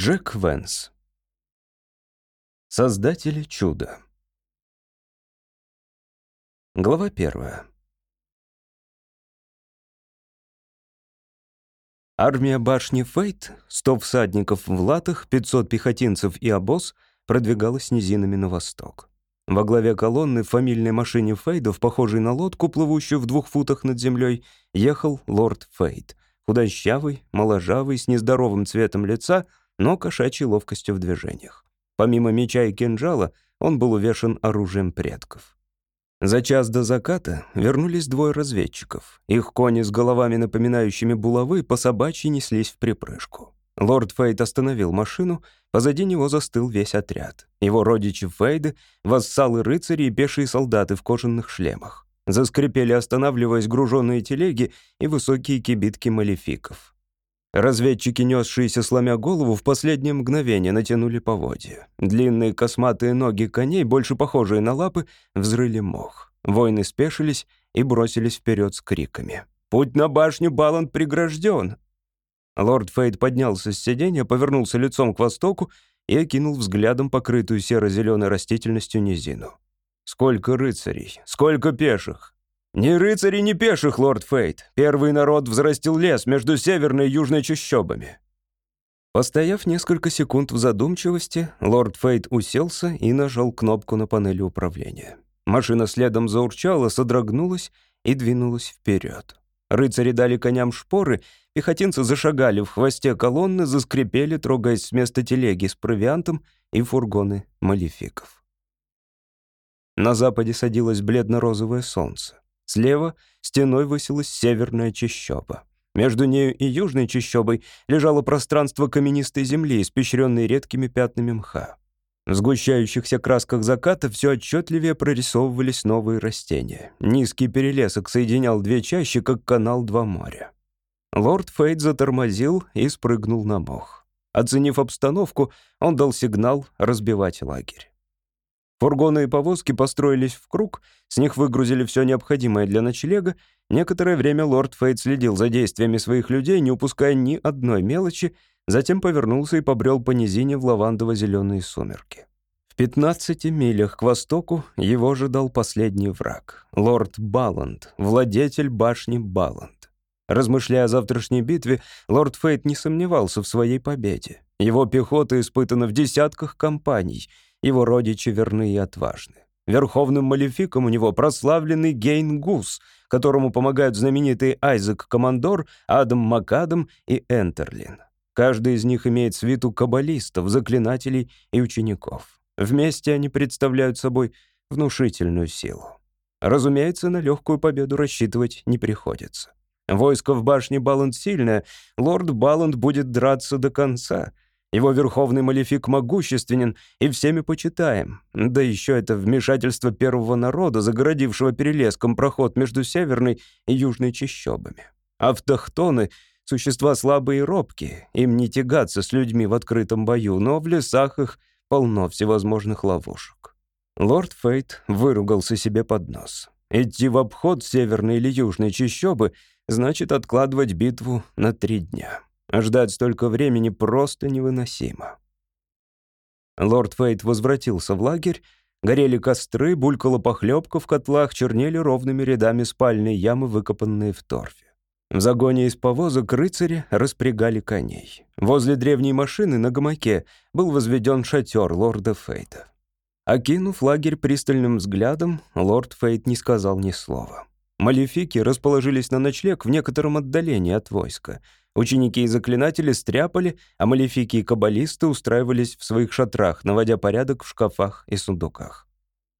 Джек Венс. Создатели чуда. Глава первая. Армия башни Фейт, 100 всадников в латах, 500 пехотинцев и обоз продвигалась низинами на восток. Во главе колонны в фамильной машине Фейдов, похожей на лодку, плывущую в двух футах над землей, ехал лорд Фейт, худощавый, моложавый, с нездоровым цветом лица — но кошачьей ловкостью в движениях. Помимо меча и кинжала, он был увешан оружием предков. За час до заката вернулись двое разведчиков. Их кони с головами, напоминающими булавы, по собачьи неслись в припрыжку. Лорд Фейд остановил машину, позади него застыл весь отряд. Его родичи Фейды, вассалы рыцари и пешие солдаты в кожаных шлемах. Заскрипели, останавливаясь груженные телеги и высокие кибитки малефиков. Разведчики, несшиеся сломя голову, в последнее мгновение натянули поводья. Длинные косматые ноги коней, больше похожие на лапы, взрыли мох. Воины спешились и бросились вперед с криками. «Путь на башню Баланд прегражден!» Лорд Фейд поднялся с сиденья, повернулся лицом к востоку и окинул взглядом покрытую серо-зеленой растительностью низину. «Сколько рыцарей! Сколько пеших! «Ни рыцарей, ни пеших, лорд Фейт. Первый народ взрастил лес между северной и южной чащобами». Постояв несколько секунд в задумчивости, лорд Фейт уселся и нажал кнопку на панели управления. Машина следом заурчала, содрогнулась и двинулась вперед. Рыцари дали коням шпоры, пехотинцы зашагали в хвосте колонны, заскрипели, трогаясь с места телеги с провиантом и фургоны малефиков. На западе садилось бледно-розовое солнце. Слева стеной высилась северная чащоба. Между нею и южной чащобой лежало пространство каменистой земли, испещренной редкими пятнами мха. В сгущающихся красках заката все отчетливее прорисовывались новые растения. Низкий перелесок соединял две чащи, как канал два моря. Лорд Фейт затормозил и спрыгнул на мох. Оценив обстановку, он дал сигнал разбивать лагерь. Фургоны и повозки построились в круг, с них выгрузили все необходимое для ночлега. Некоторое время лорд Фейт следил за действиями своих людей, не упуская ни одной мелочи, затем повернулся и побрел по низине в лавандово-зеленые сумерки. В 15 милях к востоку его ожидал последний враг — лорд Балланд, владетель башни Балланд. Размышляя о завтрашней битве, лорд Фейт не сомневался в своей победе. Его пехота испытана в десятках кампаний — его родичи верны и отважны. Верховным малефиком у него прославленный Гейн Гус, которому помогают знаменитые Айзек Командор, Адам Макадам и Энтерлин. Каждый из них имеет свиту каббалистов, заклинателей и учеников. Вместе они представляют собой внушительную силу. Разумеется, на легкую победу рассчитывать не приходится. Войско в башне Баланд сильное, лорд Баланд будет драться до конца — его верховный малефик могущественен и всеми почитаем. Да еще это вмешательство первого народа, загородившего перелеском проход между северной и южной чащобами. Автохтоны — существа слабые и робкие, им не тягаться с людьми в открытом бою, но в лесах их полно всевозможных ловушек. Лорд Фейт выругался себе под нос. Идти в обход северной или южной чащобы значит откладывать битву на три дня. Ждать столько времени просто невыносимо. Лорд Фейт возвратился в лагерь. Горели костры, булькала похлебка в котлах, чернели ровными рядами спальные ямы, выкопанные в торфе. В загоне из повозок рыцари распрягали коней. Возле древней машины на гамаке был возведен шатер лорда Фейта. Окинув лагерь пристальным взглядом, лорд Фейт не сказал ни слова. Малефики расположились на ночлег в некотором отдалении от войска — Ученики и заклинатели стряпали, а малефики и каббалисты устраивались в своих шатрах, наводя порядок в шкафах и сундуках.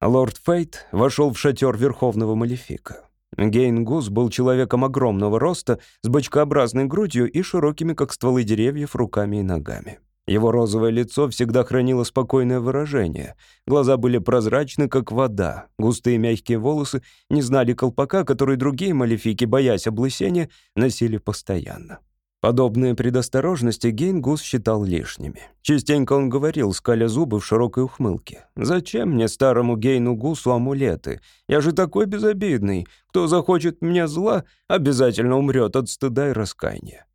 Лорд Фейт вошел в шатер верховного малефика. Гейн Гус был человеком огромного роста, с бочкообразной грудью и широкими, как стволы деревьев, руками и ногами. Его розовое лицо всегда хранило спокойное выражение. Глаза были прозрачны, как вода. Густые мягкие волосы не знали колпака, который другие малефики, боясь облысения, носили постоянно. Подобные предосторожности Гейнгус считал лишними. Частенько он говорил, скаля зубы в широкой ухмылке. «Зачем мне, старому Гейну Гусу, амулеты? Я же такой безобидный. Кто захочет мне зла, обязательно умрет от стыда и раскаяния».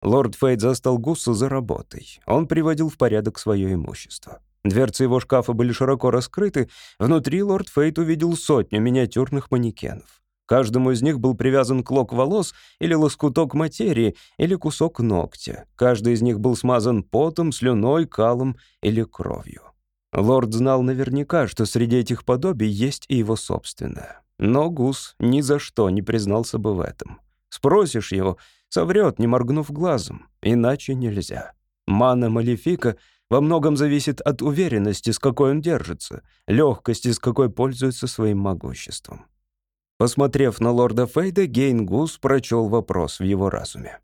Лорд Фейт застал Гусса за работой. Он приводил в порядок свое имущество. Дверцы его шкафа были широко раскрыты. Внутри лорд Фейт увидел сотню миниатюрных манекенов. Каждому из них был привязан клок волос или лоскуток материи, или кусок ногтя. Каждый из них был смазан потом, слюной, калом или кровью. Лорд знал наверняка, что среди этих подобий есть и его собственное. Но Гус ни за что не признался бы в этом. Спросишь его, соврет, не моргнув глазом. Иначе нельзя. Мана Малефика во многом зависит от уверенности, с какой он держится, легкости, с какой пользуется своим могуществом. Посмотрев на лорда Фейда, Гейн Гус прочел вопрос в его разуме.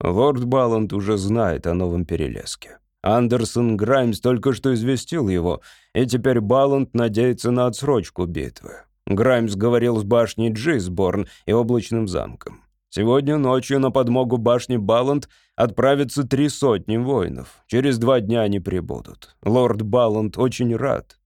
Лорд Балланд уже знает о новом перелеске. Андерсон Граймс только что известил его, и теперь Балланд надеется на отсрочку битвы. Граймс говорил с башней Джисборн и облачным замком. Сегодня ночью на подмогу башни Балланд отправятся три сотни воинов. Через два дня они прибудут. Лорд Балланд очень рад.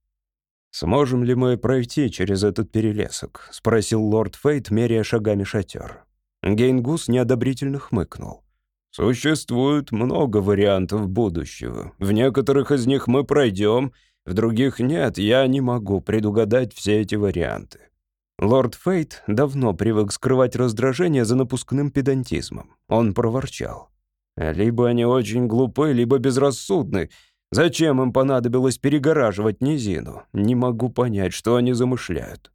«Сможем ли мы пройти через этот перелесок?» — спросил лорд Фейт, меряя шагами шатер. Гейнгус неодобрительно хмыкнул. «Существует много вариантов будущего. В некоторых из них мы пройдем, в других нет. Я не могу предугадать все эти варианты». Лорд Фейт давно привык скрывать раздражение за напускным педантизмом. Он проворчал. «Либо они очень глупы, либо безрассудны. Зачем им понадобилось перегораживать низину? Не могу понять, что они замышляют».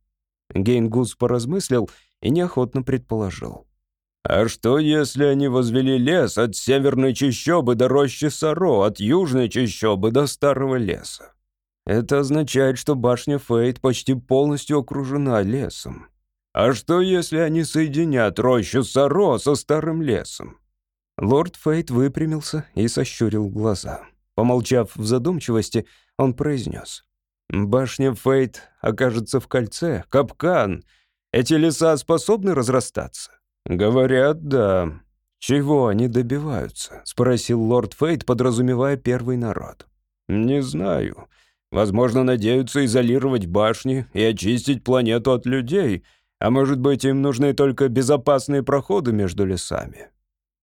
Гейнгус поразмыслил и неохотно предположил. «А что, если они возвели лес от северной чащобы до рощи Саро, от южной чащобы до старого леса? Это означает, что башня Фейт почти полностью окружена лесом. А что, если они соединят рощу Саро со старым лесом?» Лорд Фейт выпрямился и сощурил глаза. Помолчав в задумчивости, он произнес. «Башня Фейт окажется в кольце, капкан. Эти леса способны разрастаться?» «Говорят, да». «Чего они добиваются?» — спросил лорд Фейт, подразумевая первый народ. «Не знаю. Возможно, надеются изолировать башни и очистить планету от людей, а может быть, им нужны только безопасные проходы между лесами».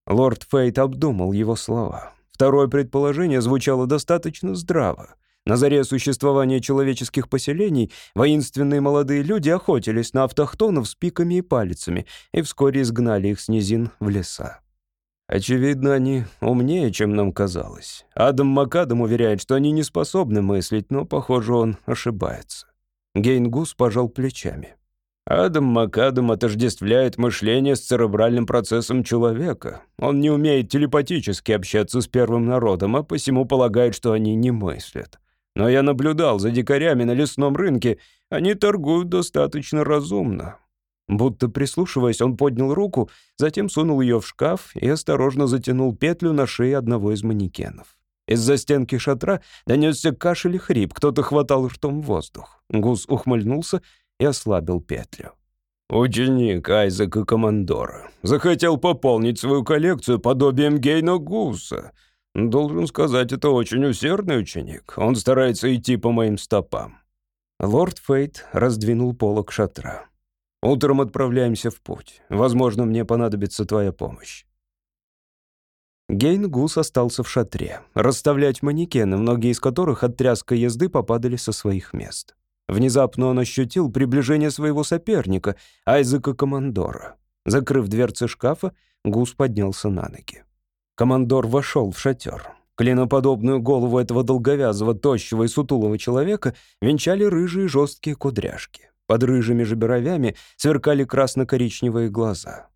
Лорд Фейт обдумал его слова. Второе предположение звучало достаточно здраво. На заре существования человеческих поселений воинственные молодые люди охотились на автохтонов с пиками и палицами и вскоре изгнали их с низин в леса. Очевидно, они умнее, чем нам казалось. Адам Макадам уверяет, что они не способны мыслить, но, похоже, он ошибается. Гейнгус пожал плечами. Адам Макадам отождествляет мышление с церебральным процессом человека. Он не умеет телепатически общаться с первым народом, а посему полагает, что они не мыслят. Но я наблюдал за дикарями на лесном рынке. Они торгуют достаточно разумно. Будто прислушиваясь, он поднял руку, затем сунул ее в шкаф и осторожно затянул петлю на шее одного из манекенов. Из-за стенки шатра донесся кашель и хрип, кто-то хватал ртом воздух. Гус ухмыльнулся и ослабил петлю. «Ученик Айзека Командора. Захотел пополнить свою коллекцию подобием Гейна Гуса. Должен сказать, это очень усердный ученик. Он старается идти по моим стопам». Лорд Фейт раздвинул полок шатра. «Утром отправляемся в путь. Возможно, мне понадобится твоя помощь». Гейн Гус остался в шатре, расставлять манекены, многие из которых от тряской езды попадали со своих мест. Внезапно он ощутил приближение своего соперника, Айзека Командора. Закрыв дверцы шкафа, Гус поднялся на ноги. Командор вошел в шатер. Клиноподобную голову этого долговязого, тощего и сутулого человека венчали рыжие жесткие кудряшки. Под рыжими же бровями сверкали красно-коричневые глаза.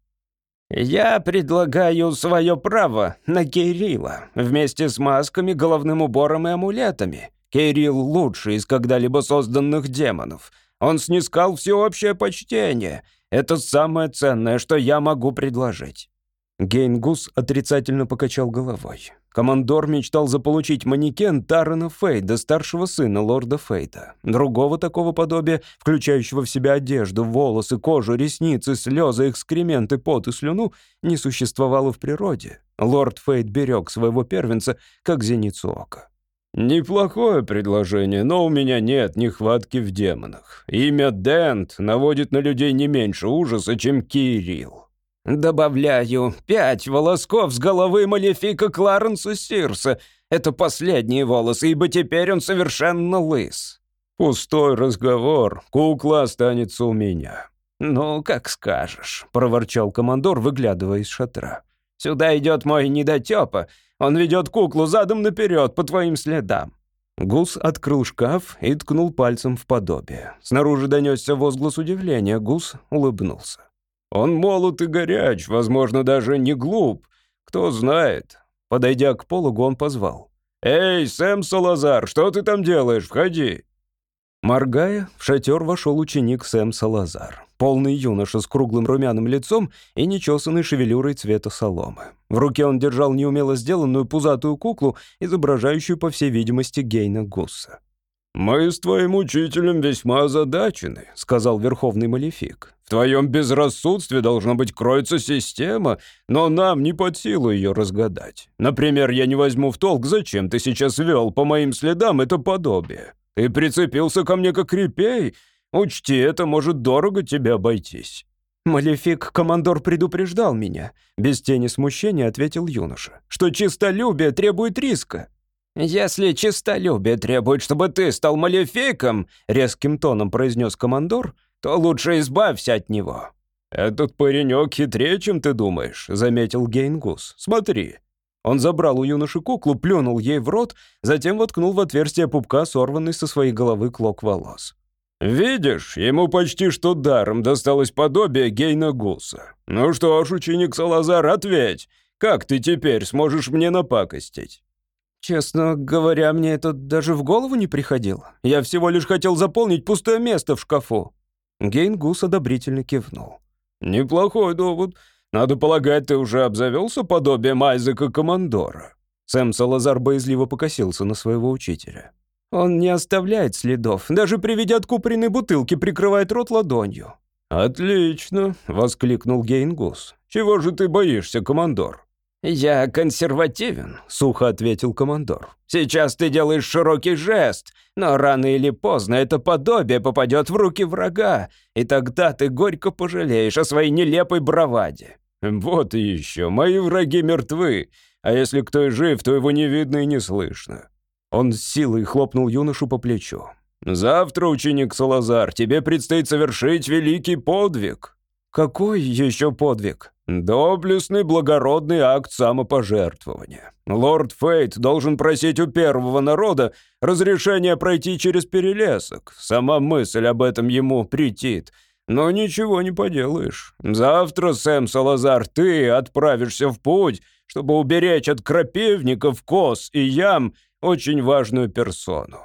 «Я предлагаю свое право на Кирилла вместе с масками, головным убором и амулетами. Кирилл лучший из когда-либо созданных демонов. Он снискал всеобщее почтение. Это самое ценное, что я могу предложить». Гейнгус отрицательно покачал головой. Командор мечтал заполучить манекен Тарана Фейда, старшего сына лорда Фейда. Другого такого подобия, включающего в себя одежду, волосы, кожу, ресницы, слезы, экскременты, пот и слюну, не существовало в природе. Лорд Фейд берег своего первенца, как зеницу ока. «Неплохое предложение, но у меня нет нехватки в демонах. Имя Дент наводит на людей не меньше ужаса, чем Кирилл». «Добавляю пять волосков с головы малефика Кларенса Сирса. Это последние волосы, ибо теперь он совершенно лыс». «Пустой разговор. Кукла останется у меня». «Ну, как скажешь», — проворчал командор, выглядывая из шатра. «Сюда идет мой недотепа. Он ведет куклу задом наперед, по твоим следам». Гус открыл шкаф и ткнул пальцем в подобие. Снаружи донесся возглас удивления. Гус улыбнулся. «Он молод и горяч, возможно, даже не глуп. Кто знает». Подойдя к пологу, он позвал. «Эй, Сэм Салазар, что ты там делаешь? Входи!» Моргая, в шатер вошел ученик Сэм Салазар. Полный юноша с круглым румяным лицом и нечесанной шевелюрой цвета соломы. В руке он держал неумело сделанную пузатую куклу, изображающую, по всей видимости, Гейна Гусса. «Мы с твоим учителем весьма озадачены», — сказал Верховный Малефик. «В твоем безрассудстве, должно быть, кроется система, но нам не под силу ее разгадать. Например, я не возьму в толк, зачем ты сейчас вел по моим следам это подобие. Ты прицепился ко мне как репей. Учти, это может дорого тебе обойтись». «Малефик, командор предупреждал меня», — без тени смущения ответил юноша, «что чистолюбие требует риска». «Если чистолюбие требует, чтобы ты стал малефиком», — резким тоном произнес командор, «то лучше избавься от него». «Этот паренек хитрее, чем ты думаешь», — заметил Гейнгус. «Смотри». Он забрал у юноши куклу, плюнул ей в рот, затем воткнул в отверстие пупка сорванный со своей головы клок волос. «Видишь, ему почти что даром досталось подобие Гейна Гуса. Ну что ж, ученик Салазар, ответь, как ты теперь сможешь мне напакостить?» «Честно говоря, мне это даже в голову не приходило. Я всего лишь хотел заполнить пустое место в шкафу». Гейн Гус одобрительно кивнул. «Неплохой довод. Надо полагать, ты уже обзавелся подобием Айзека Командора». Сэм Салазар боязливо покосился на своего учителя. «Он не оставляет следов, даже при виде откупоренной бутылки прикрывает рот ладонью». «Отлично!» — воскликнул Гейнгус. «Чего же ты боишься, командор?» «Я консервативен», — сухо ответил командор. «Сейчас ты делаешь широкий жест, но рано или поздно это подобие попадет в руки врага, и тогда ты горько пожалеешь о своей нелепой браваде». «Вот и еще, мои враги мертвы, а если кто и жив, то его не видно и не слышно». Он с силой хлопнул юношу по плечу. «Завтра, ученик Салазар, тебе предстоит совершить великий подвиг». «Какой еще подвиг?» «Доблестный благородный акт самопожертвования. Лорд Фейт должен просить у первого народа разрешения пройти через перелесок. Сама мысль об этом ему претит. Но ничего не поделаешь. Завтра, Сэм Салазар, ты отправишься в путь, чтобы уберечь от крапивников, коз и ям очень важную персону».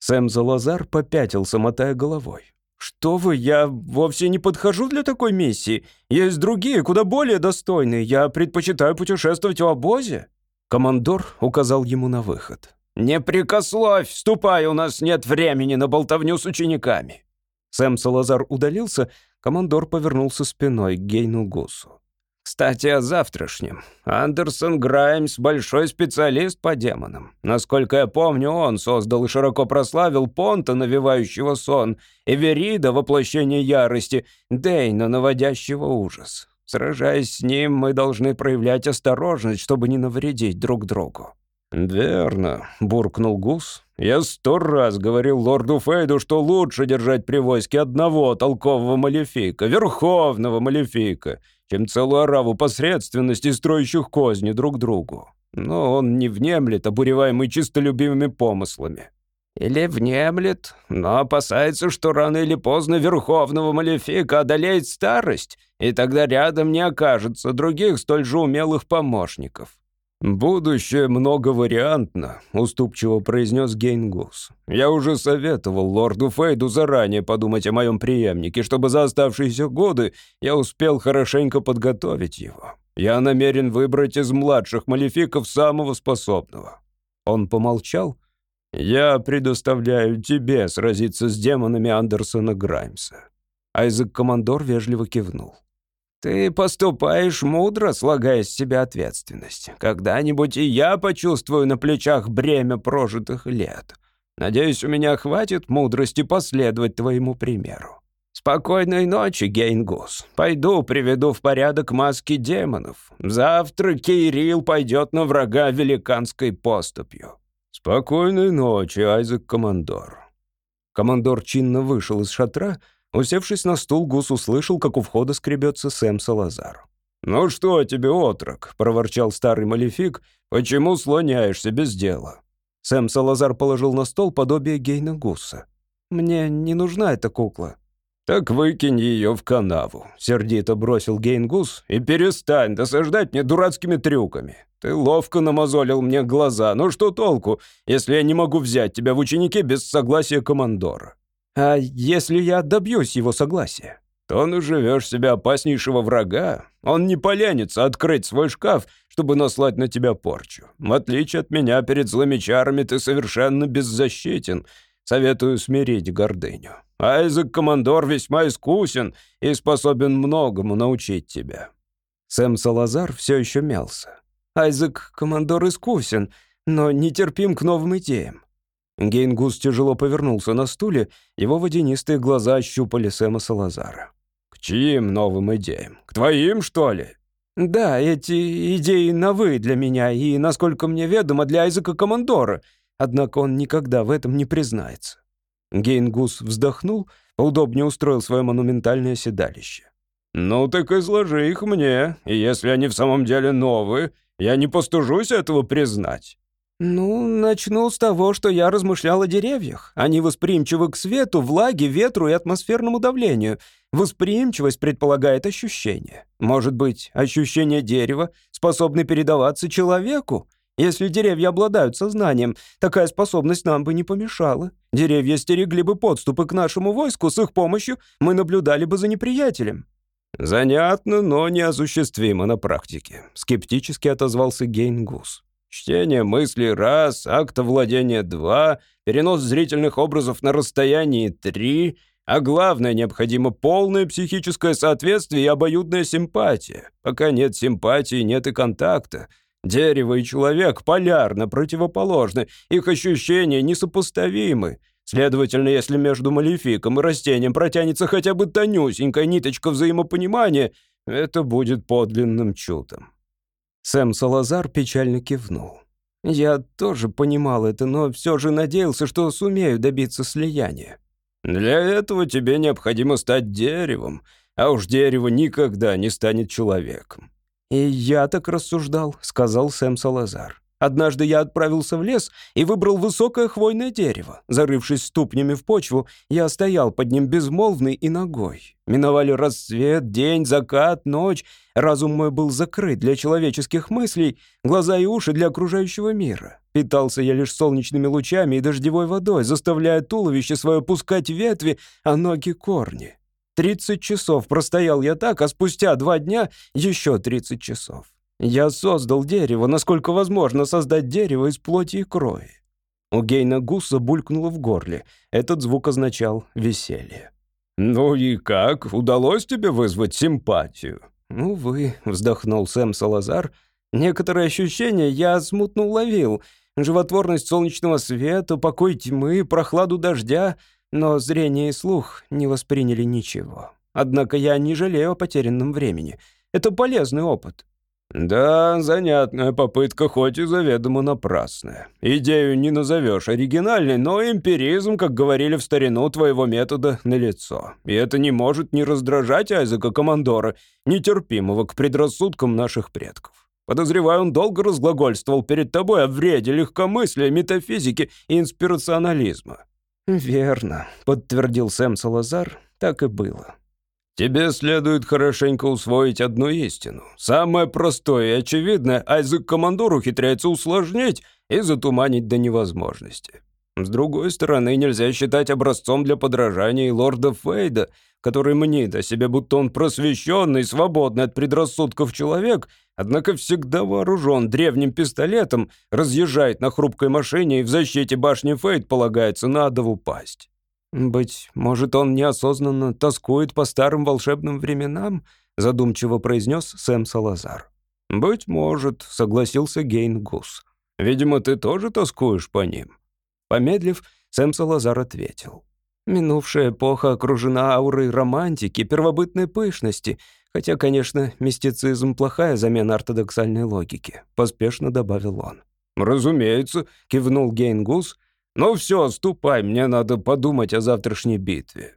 Сэм Салазар попятился, мотая головой. «Что вы, я вовсе не подхожу для такой миссии. Есть другие, куда более достойные. Я предпочитаю путешествовать в обозе». Командор указал ему на выход. «Не прикословь, ступай, у нас нет времени на болтовню с учениками». Сэм Салазар удалился, командор повернулся спиной к Гейну Гусу. «Кстати, о завтрашнем. Андерсон Граймс — большой специалист по демонам. Насколько я помню, он создал и широко прославил Понта, навевающего сон, и Верида — воплощение ярости, Дейна, наводящего ужас. Сражаясь с ним, мы должны проявлять осторожность, чтобы не навредить друг другу». «Верно», — буркнул Гус. «Я сто раз говорил лорду Фейду, что лучше держать при войске одного толкового малефика, верховного малефика, чем целую ораву посредственности, строящих козни друг другу. Но он не внемлет, обуреваемый чистолюбивыми помыслами». «Или внемлет, но опасается, что рано или поздно верховного малефика одолеет старость, и тогда рядом не окажется других столь же умелых помощников». «Будущее многовариантно», — уступчиво произнес Гейнгус. «Я уже советовал лорду Фейду заранее подумать о моем преемнике, чтобы за оставшиеся годы я успел хорошенько подготовить его. Я намерен выбрать из младших малефиков самого способного». Он помолчал. «Я предоставляю тебе сразиться с демонами Андерсона Граймса». Айзек-командор вежливо кивнул. «Ты поступаешь мудро, слагая с себя ответственность. Когда-нибудь и я почувствую на плечах бремя прожитых лет. Надеюсь, у меня хватит мудрости последовать твоему примеру». «Спокойной ночи, Гейнгус. Пойду приведу в порядок маски демонов. Завтра Кейрил пойдет на врага великанской поступью». «Спокойной ночи, Айзек Командор». Командор чинно вышел из шатра. Усевшись на стул, Гус услышал, как у входа скребется Сэм Салазар. «Ну что тебе, отрок?» — проворчал старый малефик. «Почему слоняешься без дела?» Сэм Салазар положил на стол подобие Гейна Гуса. «Мне не нужна эта кукла». «Так выкинь ее в канаву», — сердито бросил Гейнгус, «и перестань досаждать мне дурацкими трюками. Ты ловко намазолил мне глаза, но что толку, если я не могу взять тебя в ученики без согласия командора?» «А если я добьюсь его согласия?» «То наживешь себя опаснейшего врага. Он не поленится открыть свой шкаф, чтобы наслать на тебя порчу. В отличие от меня, перед злыми чарами ты совершенно беззащитен. Советую смирить гордыню. Айзек Командор весьма искусен и способен многому научить тебя». Сэм Салазар все еще мялся. «Айзек Командор искусен, но нетерпим к новым идеям». Гейнгус тяжело повернулся на стуле, его водянистые глаза ощупали Сэма Салазара. «К чьим новым идеям? К твоим, что ли?» «Да, эти идеи новые для меня и, насколько мне ведомо, для Айзека Командора, однако он никогда в этом не признается». Гейнгус вздохнул, поудобнее устроил свое монументальное седалище. «Ну так изложи их мне, и если они в самом деле новые, я не постужусь этого признать». «Ну, начну с того, что я размышлял о деревьях. Они восприимчивы к свету, влаге, ветру и атмосферному давлению. Восприимчивость предполагает ощущение. Может быть, ощущение дерева способны передаваться человеку? Если деревья обладают сознанием, такая способность нам бы не помешала. Деревья стерегли бы подступы к нашему войску, с их помощью мы наблюдали бы за неприятелем». «Занятно, но неосуществимо на практике», — скептически отозвался Гейнгус. «Чтение мыслей — раз, акта владения — два, перенос зрительных образов на расстоянии — три, а главное, необходимо полное психическое соответствие и обоюдная симпатия. Пока нет симпатии, нет и контакта. Дерево и человек полярно противоположны, их ощущения несопоставимы. Следовательно, если между малефиком и растением протянется хотя бы тонюсенькая ниточка взаимопонимания, это будет подлинным чудом. Сэм Салазар печально кивнул. «Я тоже понимал это, но все же надеялся, что сумею добиться слияния». «Для этого тебе необходимо стать деревом, а уж дерево никогда не станет человеком. «И я так рассуждал», — сказал Сэм Салазар. «Однажды я отправился в лес и выбрал высокое хвойное дерево. Зарывшись ступнями в почву, я стоял под ним безмолвный и ногой. Миновали рассвет, день, закат, ночь. Разум мой был закрыт для человеческих мыслей, глаза и уши для окружающего мира. Питался я лишь солнечными лучами и дождевой водой, заставляя туловище свое пускать ветви, а ноги — корни. Тридцать часов простоял я так, а спустя два дня еще тридцать часов. Я создал дерево, насколько возможно создать дерево из плоти и крови. У Гейна Гусса булькнуло в горле. Этот звук означал веселье. «Ну и как? Удалось тебе вызвать симпатию?» «Увы», — вздохнул Сэм Салазар. «Некоторые ощущения я смутно уловил. Животворность солнечного света, покой тьмы, прохладу дождя — но зрение и слух не восприняли ничего. Однако я не жалею о потерянном времени. Это полезный опыт. «Да, занятная попытка, хоть и заведомо напрасная. Идею не назовешь оригинальной, но эмпиризм, как говорили в старину, твоего метода налицо. И это не может не раздражать Айзека Командора, нетерпимого к предрассудкам наших предков. Подозреваю, он долго разглагольствовал перед тобой о вреде легкомыслия, метафизики и инспирационализма. «Верно», — подтвердил Сэм Салазар, — «так и было». «Тебе следует хорошенько усвоить одну истину. Самое простое и очевидное Айзек Командор ухитряется усложнить и затуманить до невозможности. С другой стороны, нельзя считать образцом для подражания и лорда Фейда, который мнит о себе, будто он просвещенный, свободный от предрассудков человек, однако всегда вооружен древним пистолетом, разъезжает на хрупкой машине и в защите башни Фейд полагается на адову пасть. «Быть может, он неосознанно тоскует по старым волшебным временам?» задумчиво произнес Сэм Салазар. «Быть может», — согласился Гейн Гус. «Видимо, ты тоже тоскуешь по ним». Помедлив, Сэм Салазар ответил. Минувшая эпоха окружена аурой романтики, первобытной пышности, хотя, конечно, мистицизм — плохая замена ортодоксальной логики», — поспешно добавил он. «Разумеется», — кивнул Гейнгус. «Ну все, ступай, мне надо подумать о завтрашней битве».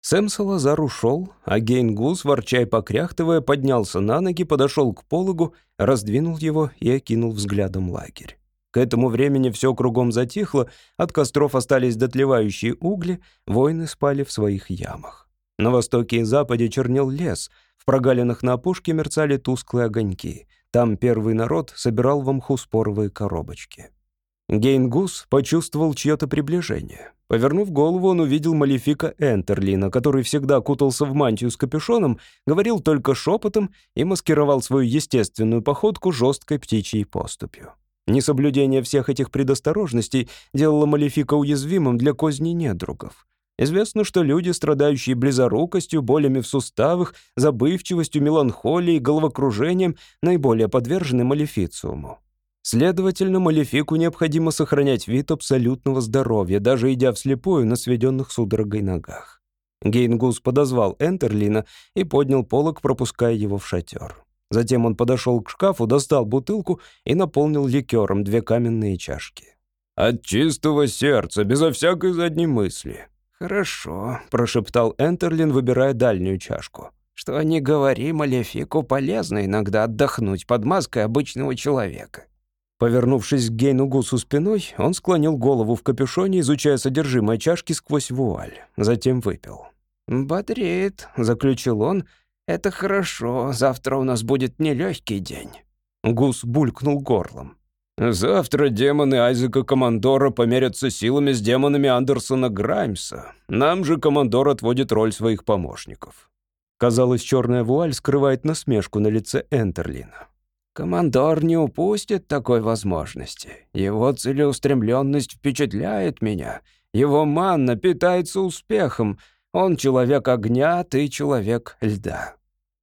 Сэм Салазар ушел, а Гейнгус, ворча и покряхтывая, поднялся на ноги, подошел к пологу, раздвинул его и окинул взглядом лагерь. К этому времени все кругом затихло, от костров остались дотлевающие угли, воины спали в своих ямах. На востоке и западе чернел лес, в прогалинах на опушке мерцали тусклые огоньки. Там первый народ собирал в мху споровые коробочки. Гейнгус почувствовал чье-то приближение. Повернув голову, он увидел малефика Энтерлина, который всегда кутался в мантию с капюшоном, говорил только шепотом и маскировал свою естественную походку жесткой птичьей поступью. Несоблюдение всех этих предосторожностей делало Малефика уязвимым для козни недругов. Известно, что люди, страдающие близорукостью, болями в суставах, забывчивостью, меланхолией, головокружением, наиболее подвержены малефициуму. Следовательно, малефику необходимо сохранять вид абсолютного здоровья, даже идя вслепую на сведенных судорогой ногах. Гейнгус подозвал Энтерлина и поднял полог, пропуская его в шатер. Затем он подошел к шкафу, достал бутылку и наполнил ликером две каменные чашки. «От чистого сердца, безо всякой задней мысли». «Хорошо», — прошептал Энтерлин, выбирая дальнюю чашку. «Что не говори, Малефику полезно иногда отдохнуть под маской обычного человека». Повернувшись к Гейну Гусу спиной, он склонил голову в капюшоне, изучая содержимое чашки сквозь вуаль. Затем выпил. «Бодрит», — заключил он, «Это хорошо, завтра у нас будет нелегкий день». Гус булькнул горлом. «Завтра демоны Айзека Командора померятся силами с демонами Андерсона Граймса. Нам же Командор отводит роль своих помощников». Казалось, черная вуаль скрывает насмешку на лице Энтерлина. «Командор не упустит такой возможности. Его целеустремленность впечатляет меня. Его манна питается успехом. Он человек огня, ты человек льда».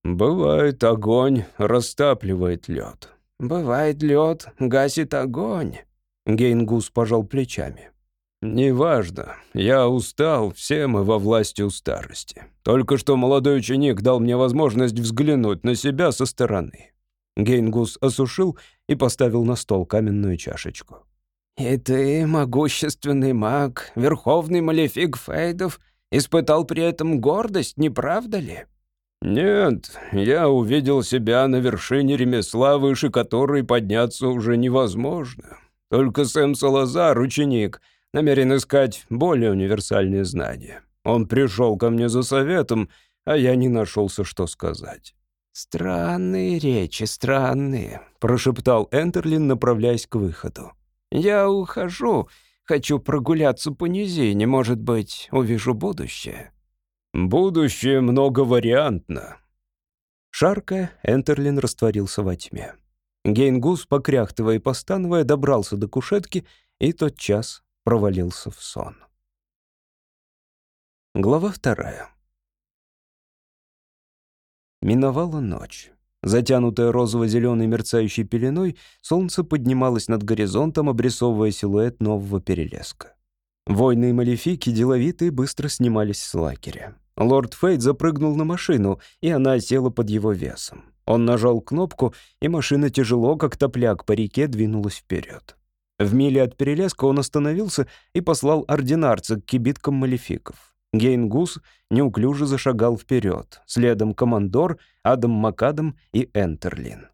«Бывает, огонь растапливает лед». «Бывает, лед гасит огонь». Гейнгус пожал плечами. «Неважно. Я устал, все мы во власти у старости. Только что молодой ученик дал мне возможность взглянуть на себя со стороны». Гейнгус осушил и поставил на стол каменную чашечку. «И ты, могущественный маг, верховный малефик Фейдов, испытал при этом гордость, не правда ли?» «Нет, я увидел себя на вершине ремесла, выше которой подняться уже невозможно. Только Сэм Салазар, ученик, намерен искать более универсальные знания. Он пришел ко мне за советом, а я не нашелся, что сказать». «Странные речи, странные», — прошептал Энтерлин, направляясь к выходу. «Я ухожу. Хочу прогуляться по низине. Может быть, увижу будущее». Будущее многовариантно. Шаркая, Энтерлин растворился во тьме. Гейнгус, покряхтывая и постановая, добрался до кушетки и тот час провалился в сон. Глава вторая. Миновала ночь. Затянутая розово-зеленой мерцающей пеленой, солнце поднималось над горизонтом, обрисовывая силуэт нового перелеска. Войны и малефики деловитые быстро снимались с лагеря. Лорд Фейт запрыгнул на машину, и она села под его весом. Он нажал кнопку, и машина тяжело, как топляк, по реке двинулась вперед. В миле от перелеска он остановился и послал ординарца к кибиткам малефиков. Гейнгус неуклюже зашагал вперед, следом командор, Адам Макадам и Энтерлин.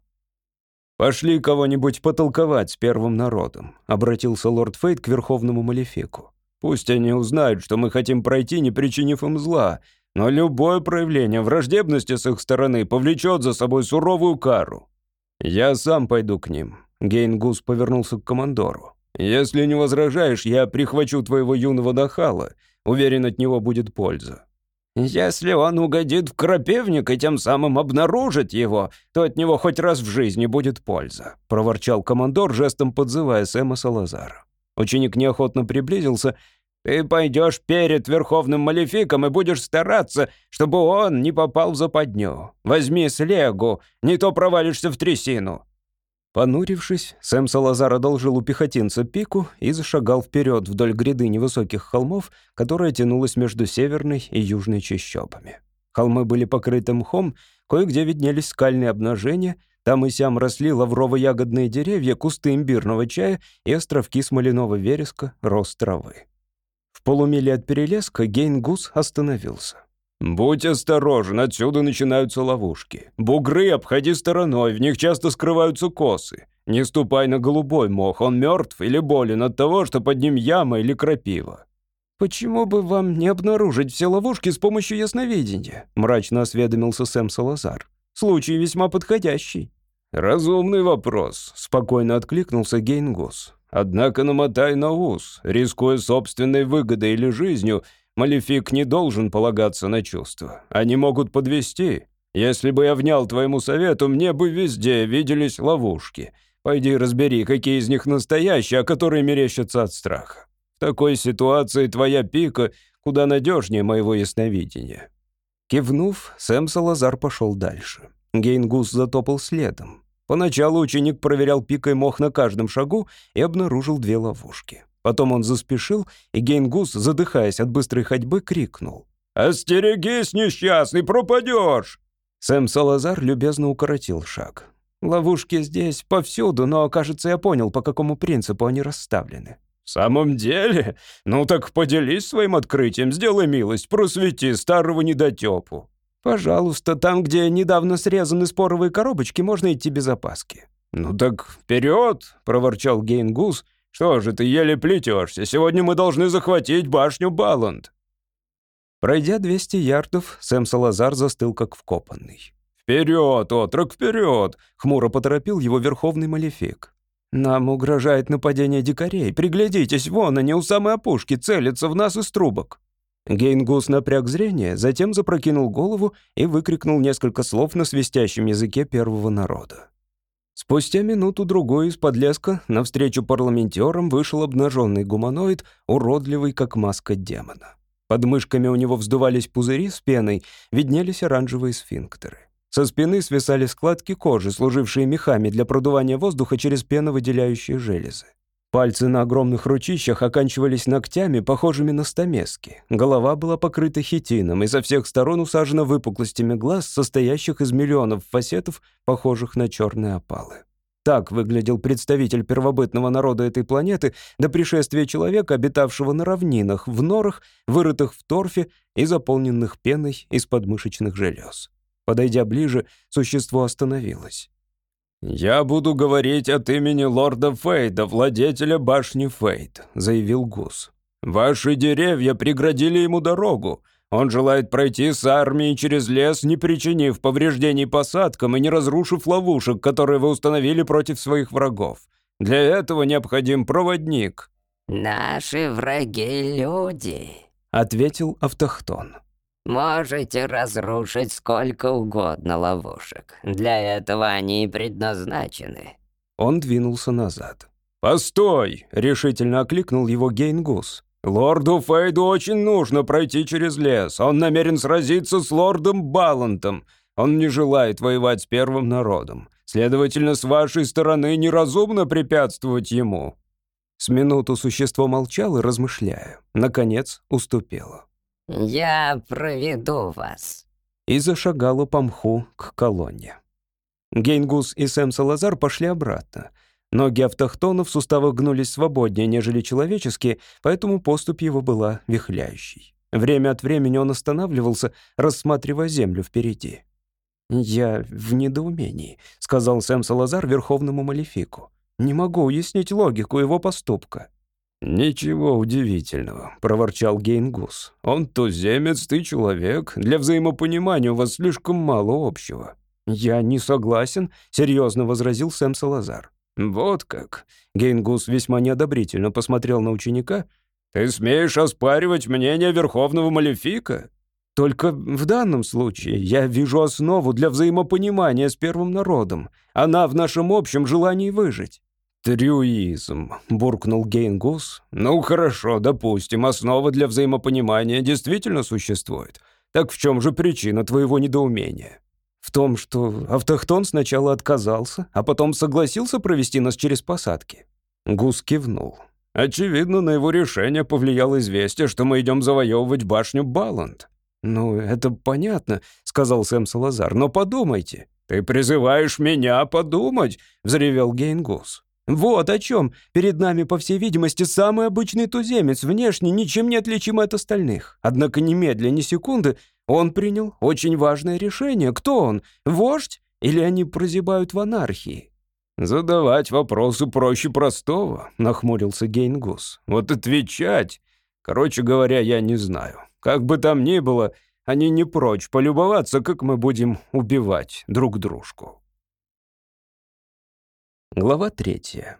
«Пошли кого-нибудь потолковать с первым народом», — обратился лорд Фейт к верховному малефику. Пусть они узнают, что мы хотим пройти, не причинив им зла, но любое проявление враждебности с их стороны повлечет за собой суровую кару. Я сам пойду к ним». Гейнгус повернулся к командору. «Если не возражаешь, я прихвачу твоего юного нахала. Уверен, от него будет польза». «Если он угодит в крапивник и тем самым обнаружит его, то от него хоть раз в жизни будет польза», — проворчал командор, жестом подзывая Сэма Салазара. Ученик неохотно приблизился. «Ты пойдешь перед Верховным Малефиком и будешь стараться, чтобы он не попал в западню. Возьми слегу, не то провалишься в трясину». Понурившись, Сэм Салазар одолжил у пехотинца пику и зашагал вперед вдоль гряды невысоких холмов, которая тянулась между северной и южной чащобами. Холмы были покрыты мхом, кое-где виднелись скальные обнажения, там и сям росли лаврово-ягодные деревья, кусты имбирного чая и островки смоляного вереска, рост травы. В полумиле от перелеска Гейн-Гус остановился. «Будь осторожен, отсюда начинаются ловушки. Бугры обходи стороной, в них часто скрываются косы. Не ступай на голубой мох, он мертв или болен от того, что под ним яма или крапива». «Почему бы вам не обнаружить все ловушки с помощью ясновидения?» — мрачно осведомился Сэм Салазар. «Случай весьма подходящий». «Разумный вопрос», — спокойно откликнулся Гейнгус. «Однако намотай на ус. Рискуя собственной выгодой или жизнью, Малефик не должен полагаться на чувства. Они могут подвести. Если бы я внял твоему совету, мне бы везде виделись ловушки. Пойди разбери, какие из них настоящие, а которые мерещатся от страха. В такой ситуации твоя пика куда надежнее моего ясновидения». Кивнув, Сэм Салазар пошел дальше. Гейнгус затопал следом. Поначалу ученик проверял пикой мох на каждом шагу и обнаружил две ловушки. Потом он заспешил, и Гейнгус, задыхаясь от быстрой ходьбы, крикнул. «Остерегись, несчастный, пропадешь!» Сэм Салазар любезно укоротил шаг. «Ловушки здесь повсюду, но, кажется, я понял, по какому принципу они расставлены». «В самом деле? Ну так поделись своим открытием, сделай милость, просвети старого недотепу». «Пожалуйста, там, где недавно срезаны споровые коробочки, можно идти без опаски». «Ну так вперед!» — проворчал Гейнгус «Что же ты еле плетешься? Сегодня мы должны захватить башню Баланд». Пройдя 200 ярдов, Сэм Салазар застыл как вкопанный. «Вперед, отрок, вперед!» — хмуро поторопил его верховный малефик. «Нам угрожает нападение дикарей. Приглядитесь, вон они у самой опушки целятся в нас из трубок». Гейнгус напряг зрение, затем запрокинул голову и выкрикнул несколько слов на свистящем языке первого народа. Спустя минуту-другой из-под леска навстречу парламентерам вышел обнаженный гуманоид, уродливый, как маска демона. Под мышками у него вздувались пузыри с пеной, виднелись оранжевые сфинктеры. Со спины свисали складки кожи, служившие мехами для продувания воздуха через пеновыделяющие железы. Пальцы на огромных ручищах оканчивались ногтями, похожими на стамески. Голова была покрыта хитином и со всех сторон усажена выпуклостями глаз, состоящих из миллионов фасетов, похожих на черные опалы. Так выглядел представитель первобытного народа этой планеты до пришествия человека, обитавшего на равнинах, в норах, вырытых в торфе и заполненных пеной из подмышечных желез. Подойдя ближе, существо остановилось. «Я буду говорить от имени лорда Фейда, владетеля башни Фейд», — заявил Гус. «Ваши деревья преградили ему дорогу. Он желает пройти с армией через лес, не причинив повреждений посадкам и не разрушив ловушек, которые вы установили против своих врагов. Для этого необходим проводник». «Наши враги — люди», — ответил автохтон. Можете разрушить сколько угодно ловушек. Для этого они и предназначены». Он двинулся назад. «Постой!» — решительно окликнул его Гейнгус. «Лорду Фейду очень нужно пройти через лес. Он намерен сразиться с лордом Балантом. Он не желает воевать с первым народом. Следовательно, с вашей стороны неразумно препятствовать ему». С минуту существо молчало, размышляя. Наконец уступило. «Я проведу вас». И зашагала по мху к колонне. Гейнгус и Сэм Салазар пошли обратно. Ноги автохтонов в суставах гнулись свободнее, нежели человеческие, поэтому поступь его была вихляющей. Время от времени он останавливался, рассматривая землю впереди. «Я в недоумении», — сказал Сэм Салазар верховному малефику. «Не могу уяснить логику его поступка». «Ничего удивительного», — проворчал Гейнгус. «Он туземец, ты человек. Для взаимопонимания у вас слишком мало общего». «Я не согласен», — серьезно возразил Сэм Салазар. «Вот как». Гейнгус весьма неодобрительно посмотрел на ученика. «Ты смеешь оспаривать мнение Верховного Малефика?» «Только в данном случае я вижу основу для взаимопонимания с первым народом. Она в нашем общем желании выжить». «Трюизм», — буркнул Гейнгус. «Ну хорошо, допустим, основа для взаимопонимания действительно существует. Так в чем же причина твоего недоумения?» «В том, что автохтон сначала отказался, а потом согласился провести нас через посадки. Гус кивнул. Очевидно, на его решение повлияло известие, что мы идем завоевывать башню Баланд. «Ну, это понятно», — сказал Сэм Салазар, — «но подумайте». «Ты призываешь меня подумать?» — взревел Гейнгус. «Вот о чем. Перед нами, по всей видимости, самый обычный туземец, внешне ничем не отличимый от остальных. Однако немедля, ни секунды, он принял очень важное решение. Кто он? Вождь? Или они прозябают в анархии?» «Задавать вопросы проще простого», — нахмурился Гейнгус. «Вот отвечать. Короче говоря, я не знаю. Как бы там ни было, они не прочь полюбоваться, как мы будем убивать друг дружку». Глава третья.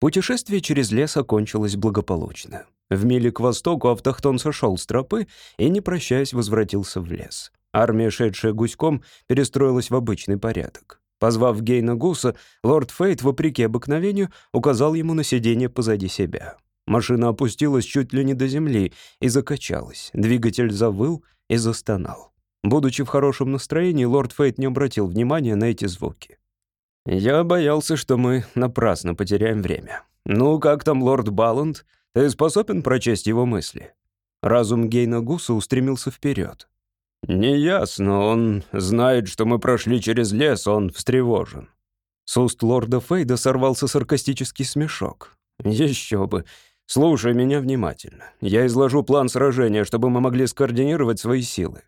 Путешествие через лес окончилось благополучно. В миле к востоку автохтон сошел с тропы и, не прощаясь, возвратился в лес. Армия, шедшая гуськом, перестроилась в обычный порядок. Позвав Гейна Гуса, лорд Фейт, вопреки обыкновению, указал ему на сиденье позади себя. Машина опустилась чуть ли не до земли и закачалась. Двигатель завыл и застонал. Будучи в хорошем настроении, лорд Фейт не обратил внимания на эти звуки. «Я боялся, что мы напрасно потеряем время. Ну, как там лорд Балланд? Ты способен прочесть его мысли?» Разум Гейна Гуса устремился вперед. «Неясно, он знает, что мы прошли через лес, он встревожен». С уст лорда Фейда сорвался саркастический смешок. «Еще бы. Слушай меня внимательно. Я изложу план сражения, чтобы мы могли скоординировать свои силы».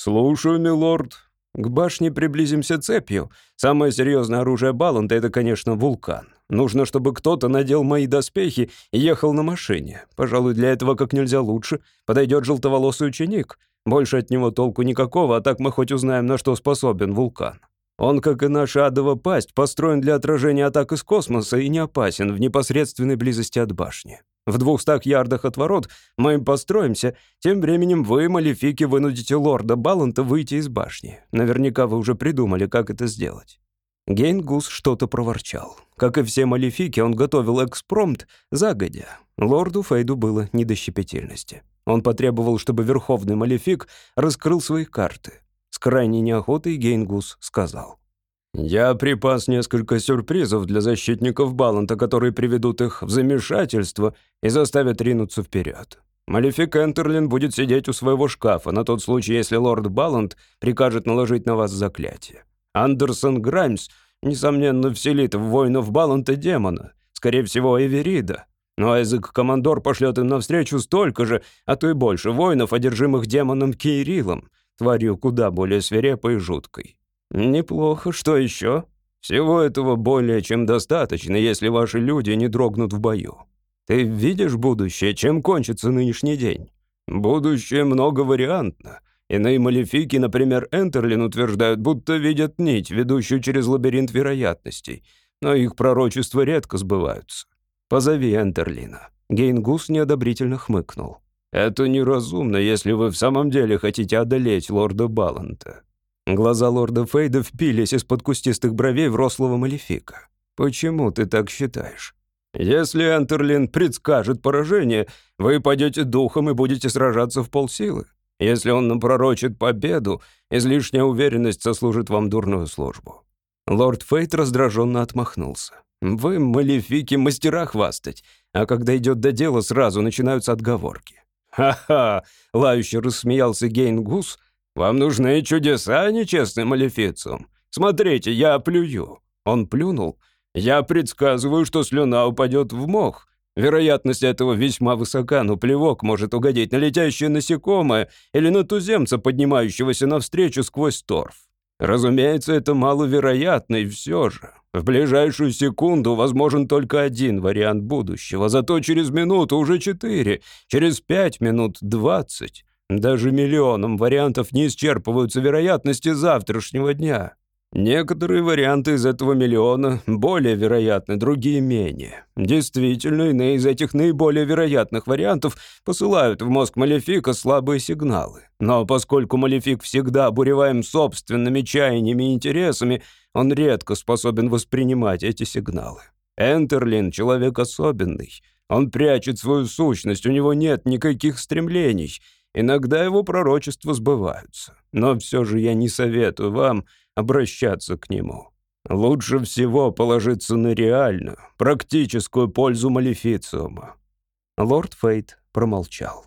«Слушаю, милорд. К башне приблизимся цепью. Самое серьезное оружие Баланда — это, конечно, вулкан. Нужно, чтобы кто-то надел мои доспехи и ехал на машине. Пожалуй, для этого как нельзя лучше подойдет желтоволосый ученик. Больше от него толку никакого, а так мы хоть узнаем, на что способен вулкан. Он, как и наша адова пасть, построен для отражения атак из космоса и не опасен в непосредственной близости от башни. В двухстах ярдах от ворот мы им построимся, тем временем вы, малефики, вынудите лорда Баланта выйти из башни. Наверняка вы уже придумали, как это сделать». Гейнгус что-то проворчал. Как и все малефики, он готовил экспромт загодя. Лорду Фейду было не до щепетильности. Он потребовал, чтобы Верховный Малефик раскрыл свои карты. С крайней неохотой Гейнгус сказал. «Я припас несколько сюрпризов для защитников Баланта, которые приведут их в замешательство и заставят ринуться вперед. Малефик Энтерлин будет сидеть у своего шкафа на тот случай, если лорд Балант прикажет наложить на вас заклятие. Андерсон Граймс, несомненно, вселит в воинов Баланта демона, скорее всего, Эверида. Но Айзек-командор пошлет им навстречу столько же, а то и больше воинов, одержимых демоном Кейрилом, тварью куда более свирепой и жуткой. Неплохо, что еще? Всего этого более чем достаточно, если ваши люди не дрогнут в бою. Ты видишь будущее, чем кончится нынешний день? Будущее многовариантно. Иные малефики, например, Энтерлин, утверждают, будто видят нить, ведущую через лабиринт вероятностей, но их пророчества редко сбываются. «Позови Энтерлина». Гейнгус неодобрительно хмыкнул. «Это неразумно, если вы в самом деле хотите одолеть лорда Баланта». Глаза лорда Фейда впились из-под кустистых бровей в рослого малефика. «Почему ты так считаешь?» «Если Энтерлин предскажет поражение, вы пойдете духом и будете сражаться в полсилы. Если он напророчит победу, излишняя уверенность сослужит вам дурную службу». Лорд Фейт раздраженно отмахнулся. Вы, малефики, мастера хвастать, а когда идет до дела, сразу начинаются отговорки. «Ха-ха!» — лающе рассмеялся Гейн Гус. «Вам нужны чудеса, нечестный малефициум. Смотрите, я плюю». Он плюнул. «Я предсказываю, что слюна упадет в мох. Вероятность этого весьма высока, но плевок может угодить на летящее насекомое или на туземца, поднимающегося навстречу сквозь торф. Разумеется, это маловероятно, и все же. В ближайшую секунду возможен только один вариант будущего, зато через минуту уже четыре, через пять минут двадцать. Даже миллионом вариантов не исчерпываются вероятности завтрашнего дня. Некоторые варианты из этого миллиона более вероятны, другие менее. Действительно, иные из этих наиболее вероятных вариантов посылают в мозг Малефика слабые сигналы. Но поскольку Малефик всегда обуреваем собственными чаяниями и интересами, он редко способен воспринимать эти сигналы. Энтерлин — человек особенный. Он прячет свою сущность, у него нет никаких стремлений — Иногда его пророчества сбываются. Но все же я не советую вам обращаться к нему. Лучше всего положиться на реальную, практическую пользу малефициума». Лорд Фейт промолчал.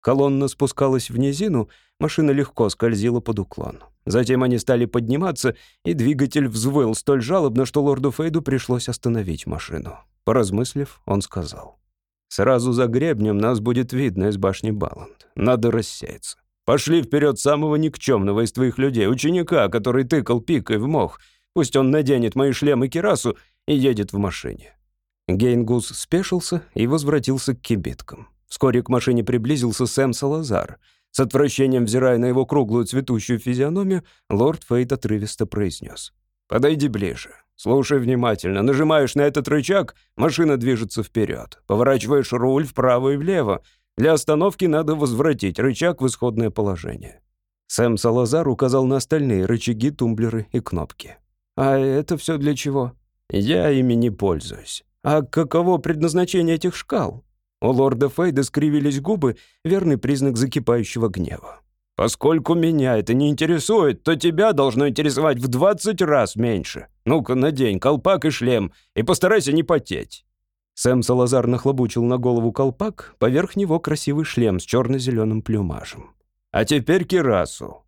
Колонна спускалась в низину, машина легко скользила под уклон. Затем они стали подниматься, и двигатель взвыл столь жалобно, что лорду Фейду пришлось остановить машину. Поразмыслив, он сказал. «Сразу за гребнем нас будет видно из башни Баланд. Надо рассеяться. Пошли вперед самого никчемного из твоих людей, ученика, который тыкал пикой в мох. Пусть он наденет мои шлемы кирасу и едет в машине». Гейнгус спешился и возвратился к кибиткам. Вскоре к машине приблизился Сэм Салазар. С отвращением взирая на его круглую цветущую физиономию, лорд Фейт отрывисто произнес. «Подойди ближе. Слушай внимательно. Нажимаешь на этот рычаг, машина движется вперед. Поворачиваешь руль вправо и влево. Для остановки надо возвратить рычаг в исходное положение». Сэм Салазар указал на остальные рычаги, тумблеры и кнопки. «А это все для чего?» «Я ими не пользуюсь». «А каково предназначение этих шкал?» У лорда Фейда скривились губы, верный признак закипающего гнева. «Поскольку меня это не интересует, то тебя должно интересовать в 20 раз меньше. Ну-ка, надень колпак и шлем, и постарайся не потеть». Сэм Салазар нахлобучил на голову колпак, поверх него красивый шлем с черно-зеленым плюмажем. «А теперь кирасу».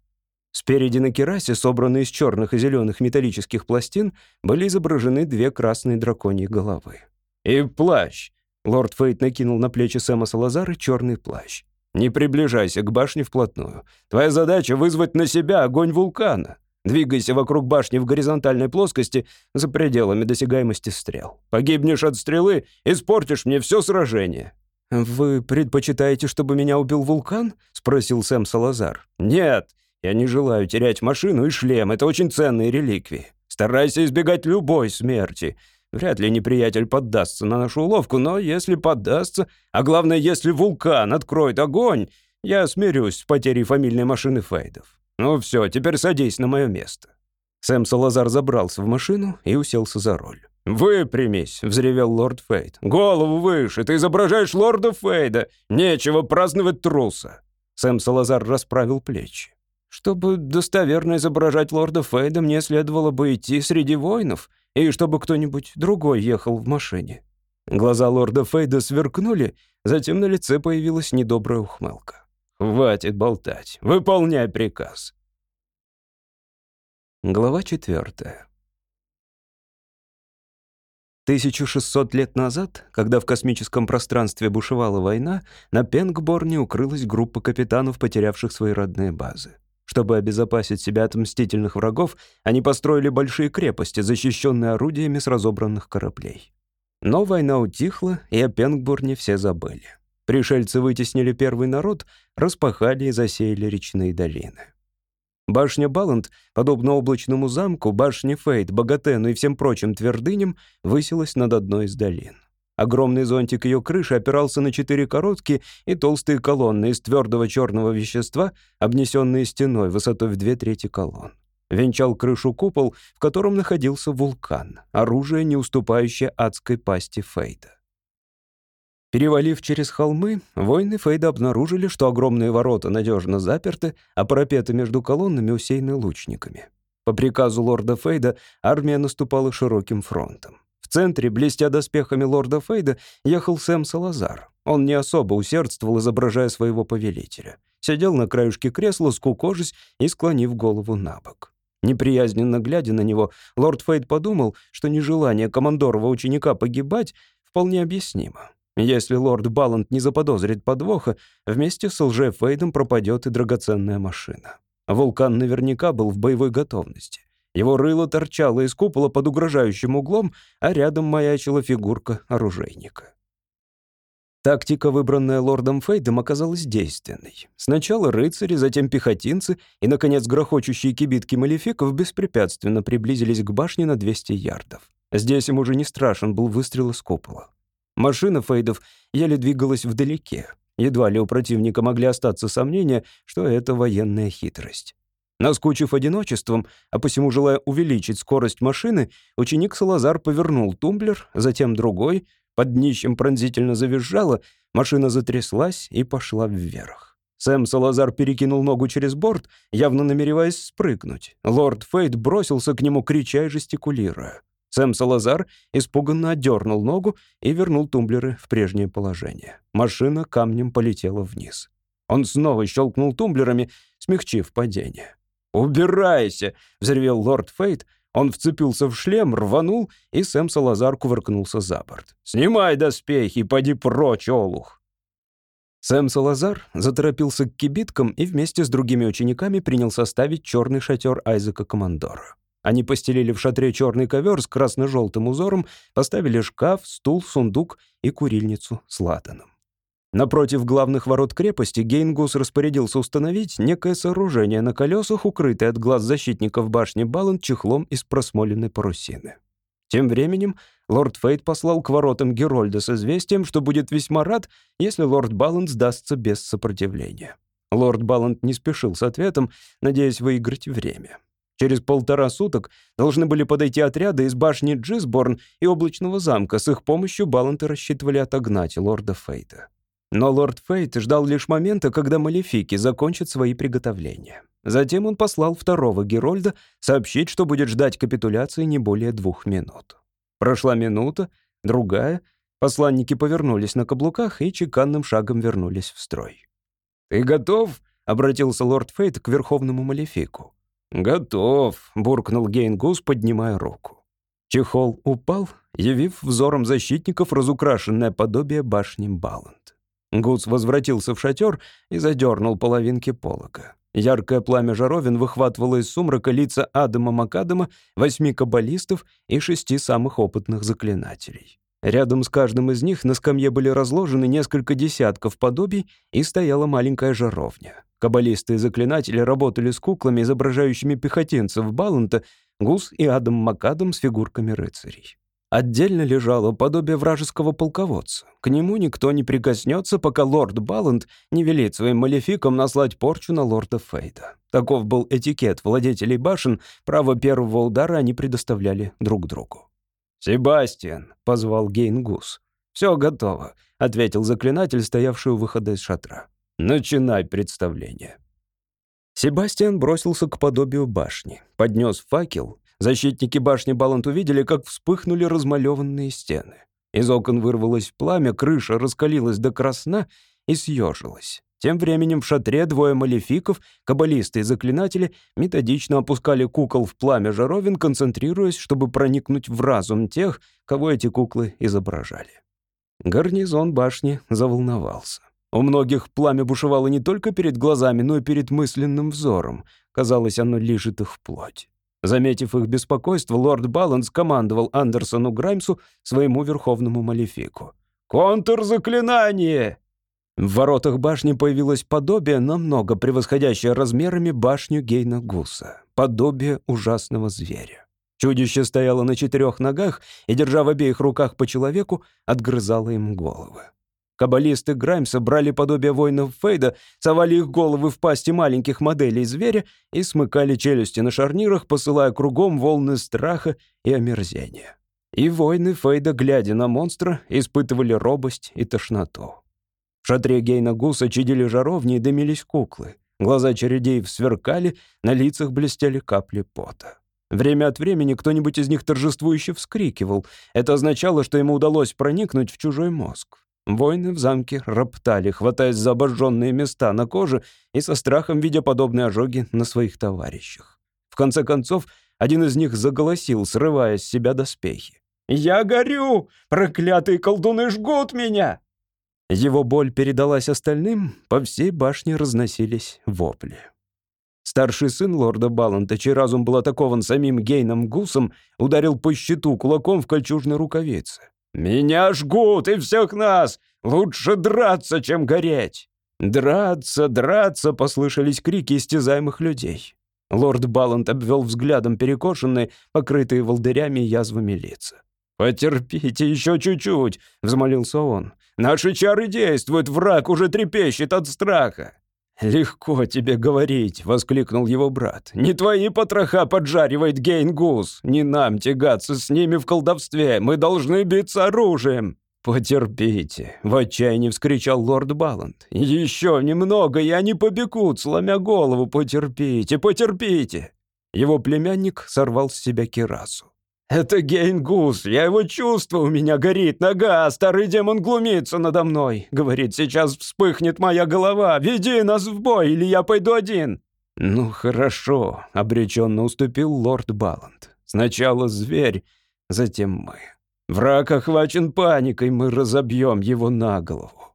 Спереди на керасе, собранной из черных и зеленых металлических пластин, были изображены две красные драконьи головы. «И плащ. Лорд Фейт накинул на плечи Сэма Салазара черный плащ. «Не приближайся к башне вплотную. Твоя задача — вызвать на себя огонь вулкана. Двигайся вокруг башни в горизонтальной плоскости за пределами досягаемости стрел. Погибнешь от стрелы, испортишь мне все сражение». «Вы предпочитаете, чтобы меня убил вулкан?» — спросил Сэм Салазар. «Нет, я не желаю терять машину и шлем. Это очень ценные реликвии. Старайся избегать любой смерти. Вряд ли неприятель поддастся на нашу уловку, но если поддастся, а главное, если вулкан откроет огонь, я смирюсь с потерей фамильной машины Фейдов. Ну все, теперь садись на мое место». Сэм Салазар забрался в машину и уселся за руль. «Выпрямись!» — взревел лорд Фейд. «Голову выше! Ты изображаешь лорда Фейда! Нечего праздновать труса!» Сэм Салазар расправил плечи. «Чтобы достоверно изображать лорда Фейда, мне следовало бы идти среди воинов и чтобы кто-нибудь другой ехал в машине». Глаза лорда Фейда сверкнули, затем на лице появилась недобрая ухмылка. «Хватит болтать. Выполняй приказ». Глава четвертая. 1600 лет назад, когда в космическом пространстве бушевала война, на Пенгборне укрылась группа капитанов, потерявших свои родные базы. Чтобы обезопасить себя от мстительных врагов, они построили большие крепости, защищенные орудиями с разобранных кораблей. Но война утихла, и о Пенгбурне все забыли. Пришельцы вытеснили первый народ, распахали и засеяли речные долины. Башня Баланд, подобно облачному замку, башне Фейт, Богатену и всем прочим твердыням, высилась над одной из долин. Огромный зонтик ее крыши опирался на четыре короткие и толстые колонны из твердого черного вещества, обнесенные стеной высотой в две трети колонн. Венчал крышу купол, в котором находился вулкан, оружие, не уступающее адской пасти Фейда. Перевалив через холмы, воины Фейда обнаружили, что огромные ворота надежно заперты, а парапеты между колоннами усеяны лучниками. По приказу лорда Фейда армия наступала широким фронтом. В центре, блестя доспехами лорда Фейда, ехал Сэм Салазар. Он не особо усердствовал, изображая своего повелителя. Сидел на краюшке кресла, скукожись и склонив голову на бок. Неприязненно глядя на него, лорд Фейд подумал, что нежелание командорова ученика погибать вполне объяснимо. Если лорд Балланд не заподозрит подвоха, вместе с лже-Фейдом пропадет и драгоценная машина. Вулкан наверняка был в боевой готовности. Его рыло торчало из купола под угрожающим углом, а рядом маячила фигурка оружейника. Тактика, выбранная лордом Фейдом, оказалась действенной. Сначала рыцари, затем пехотинцы и, наконец, грохочущие кибитки малефиков беспрепятственно приблизились к башне на 200 ярдов. Здесь им уже не страшен был выстрел из купола. Машина Фейдов еле двигалась вдалеке. Едва ли у противника могли остаться сомнения, что это военная хитрость. Наскучив одиночеством, а посему желая увеличить скорость машины, ученик Салазар повернул тумблер, затем другой, под днищем пронзительно завизжало, Машина затряслась и пошла вверх. Сэм Салазар перекинул ногу через борт, явно намереваясь спрыгнуть. Лорд Фейт бросился к нему, крича и жестикулируя. Сэм Салазар испуганно отдернул ногу и вернул тумблеры в прежнее положение. Машина камнем полетела вниз. Он снова щелкнул тумблерами, смягчив падение. «Убирайся!» — взревел лорд Фейт. Он вцепился в шлем, рванул, и Сэм Салазар кувыркнулся за борт. «Снимай доспехи, поди прочь, олух!» Сэм Салазар заторопился к кибиткам и вместе с другими учениками принялся ставить черный шатер Айзека Командора. Они постелили в шатре черный ковер с красно-желтым узором, поставили шкаф, стул, сундук и курильницу с латаном. Напротив главных ворот крепости Гейнгус распорядился установить некое сооружение на колесах, укрытое от глаз защитников башни Баланд чехлом из просмоленной парусины. Тем временем лорд Фейт послал к воротам Герольда с известием, что будет весьма рад, если лорд Баланд сдастся без сопротивления. Лорд Баланд не спешил с ответом, надеясь выиграть время. Через полтора суток должны были подойти отряды из башни Джисборн и облачного замка. С их помощью Баланты рассчитывали отогнать лорда Фейта. Но лорд Фейт ждал лишь момента, когда малефики закончат свои приготовления. Затем он послал второго Герольда сообщить, что будет ждать капитуляции не более двух минут. Прошла минута, другая. Посланники повернулись на каблуках и чеканным шагом вернулись в строй. «Ты готов?» — обратился лорд Фейт к верховному малефику. «Готов», — буркнул Гейнгус, поднимая руку. Чехол упал, явив взором защитников разукрашенное подобие башни Баланд. Гуц возвратился в шатер и задернул половинки полога. Яркое пламя жаровин выхватывало из сумрака лица Адама Макадама, восьми каббалистов и шести самых опытных заклинателей. Рядом с каждым из них на скамье были разложены несколько десятков подобий и стояла маленькая жаровня. Каббалисты и заклинатели работали с куклами, изображающими пехотинцев Баланта, Гус и Адам Макадам с фигурками рыцарей. Отдельно лежало подобие вражеского полководца. К нему никто не прикоснется, пока лорд Балланд не велит своим малефикам наслать порчу на лорда Фейда. Таков был этикет владетелей башен, право первого удара они предоставляли друг другу. «Себастьян», — позвал Гейнгус. «Все готово», — ответил заклинатель, стоявший у выхода из шатра. «Начинай представление». Себастьян бросился к подобию башни, поднес факел Защитники башни Балант увидели, как вспыхнули размалеванные стены. Из окон вырвалось пламя, крыша раскалилась до красна и съежилась. Тем временем в шатре двое малефиков, каббалисты и заклинатели, методично опускали кукол в пламя жаровин, концентрируясь, чтобы проникнуть в разум тех, кого эти куклы изображали. Гарнизон башни заволновался. У многих пламя бушевало не только перед глазами, но и перед мысленным взором. Казалось, оно лежит их в плоть. Заметив их беспокойство, лорд Баланс командовал Андерсону Граймсу, своему верховному малефику. «Контрзаклинание!» В воротах башни появилось подобие, намного превосходящее размерами башню Гейна Гуса. Подобие ужасного зверя. Чудище стояло на четырех ногах и, держа в обеих руках по человеку, отгрызало им головы. Каббалисты Граймса брали подобие воинов Фейда, совали их головы в пасти маленьких моделей зверя и смыкали челюсти на шарнирах, посылая кругом волны страха и омерзения. И воины Фейда, глядя на монстра, испытывали робость и тошноту. В шатре Гейна Гуса чадили жаровни и дымились куклы. Глаза чередеев сверкали, на лицах блестели капли пота. Время от времени кто-нибудь из них торжествующе вскрикивал. Это означало, что ему удалось проникнуть в чужой мозг. Воины в замке роптали, хватаясь за обожженные места на коже и со страхом видя подобные ожоги на своих товарищах. В конце концов, один из них заголосил, срывая с себя доспехи. «Я горю! Проклятые колдуны жгут меня!» Его боль передалась остальным, по всей башне разносились вопли. Старший сын лорда Баланта, чей разум был атакован самим Гейном Гусом, ударил по щиту кулаком в кольчужной рукавице. «Меня жгут и всех нас! Лучше драться, чем гореть!» «Драться, драться!» — послышались крики истязаемых людей. Лорд Балланд обвел взглядом перекошенные, покрытые волдырями и язвами лица. «Потерпите еще чуть-чуть», — взмолился он. «Наши чары действуют, враг уже трепещет от страха». «Легко тебе говорить», — воскликнул его брат. «Не твои потроха поджаривает Гейнгус. Не нам тягаться с ними в колдовстве. Мы должны биться оружием». «Потерпите!» — в отчаянии вскричал лорд Балланд. «Еще немного, и они побегут, сломя голову! Потерпите, потерпите!» Его племянник сорвал с себя кирасу. «Это Гейнгус, я его чувствую, у меня горит нога, старый демон глумится надо мной. Говорит, сейчас вспыхнет моя голова, веди нас в бой, или я пойду один». «Ну хорошо», — обреченно уступил лорд Балланд. «Сначала зверь, затем мы». Враг охвачен паникой, мы разобьем его на голову.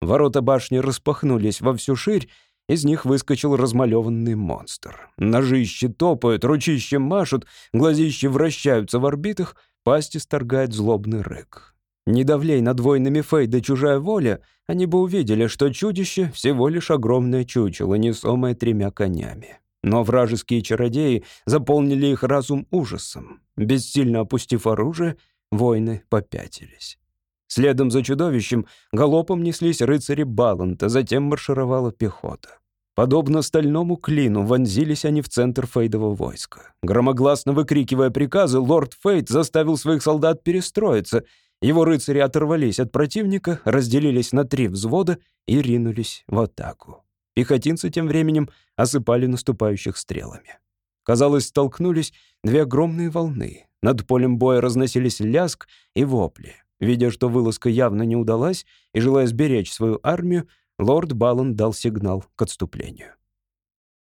Ворота башни распахнулись во всю ширь, из них выскочил размалеванный монстр. Ножище топают, ручище машут, глазища вращаются в орбитах, пасти сторгает злобный рык. Не давлей над воинами Фейда чужая воля, они бы увидели, что чудище — всего лишь огромное чучело, несомое тремя конями. Но вражеские чародеи заполнили их разум ужасом. Бессильно опустив оружие, воины попятились. Следом за чудовищем галопом неслись рыцари Баланта, затем маршировала пехота. Подобно стальному клину вонзились они в центр Фейдового войска. Громогласно выкрикивая приказы, лорд Фейд заставил своих солдат перестроиться. Его рыцари оторвались от противника, разделились на три взвода и ринулись в атаку. Пехотинцы тем временем осыпали наступающих стрелами. Казалось, столкнулись две огромные волны. Над полем боя разносились ляск и вопли. Видя, что вылазка явно не удалась, и желая сберечь свою армию, лорд Баллон дал сигнал к отступлению.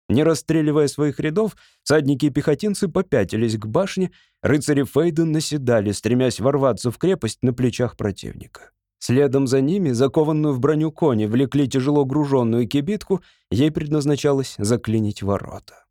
Не расстреливая своих рядов, садники и пехотинцы попятились к башне, рыцари Фейден наседали, стремясь ворваться в крепость на плечах противника. Следом за ними, закованную в броню кони, влекли тяжело груженную кибитку, ей предназначалось заклинить ворота.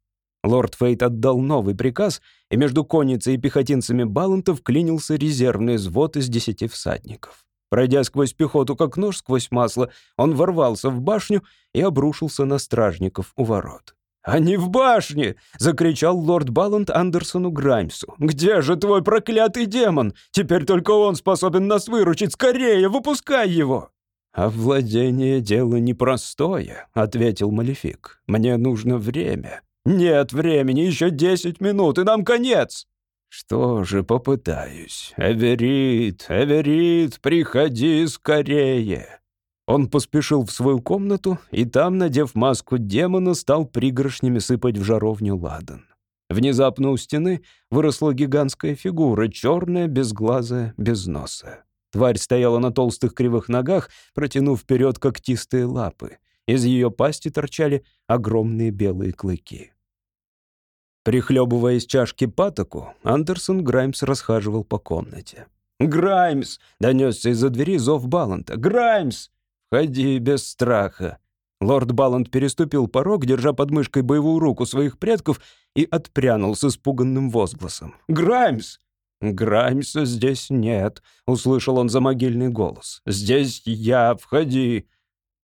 Лорд Фейт отдал новый приказ, и между конницей и пехотинцами Балантов клинился резервный взвод из десяти всадников. Пройдя сквозь пехоту, как нож сквозь масло, он ворвался в башню и обрушился на стражников у ворот. «Они в башне!» — закричал лорд Балланд Андерсону Граймсу. «Где же твой проклятый демон? Теперь только он способен нас выручить! Скорее, выпускай его!» «А владение — дело непростое», — ответил Малефик. «Мне нужно время». «Нет времени, еще десять минут, и нам конец!» «Что же, попытаюсь. Эверит, Эверит, приходи скорее!» Он поспешил в свою комнату, и там, надев маску демона, стал пригоршнями сыпать в жаровню ладан. Внезапно у стены выросла гигантская фигура, черная, безглазая, без носа. Тварь стояла на толстых кривых ногах, протянув вперед когтистые лапы. Из ее пасти торчали огромные белые клыки. Прихлебывая из чашки патоку, Андерсон Граймс расхаживал по комнате. «Граймс!» — донесся из-за двери зов Баланта. «Граймс! Входи без страха!» Лорд Балланд переступил порог, держа под мышкой боевую руку своих предков, и отпрянул с испуганным возгласом. «Граймс!» «Граймса здесь нет», — услышал он за могильный голос. «Здесь я, входи!»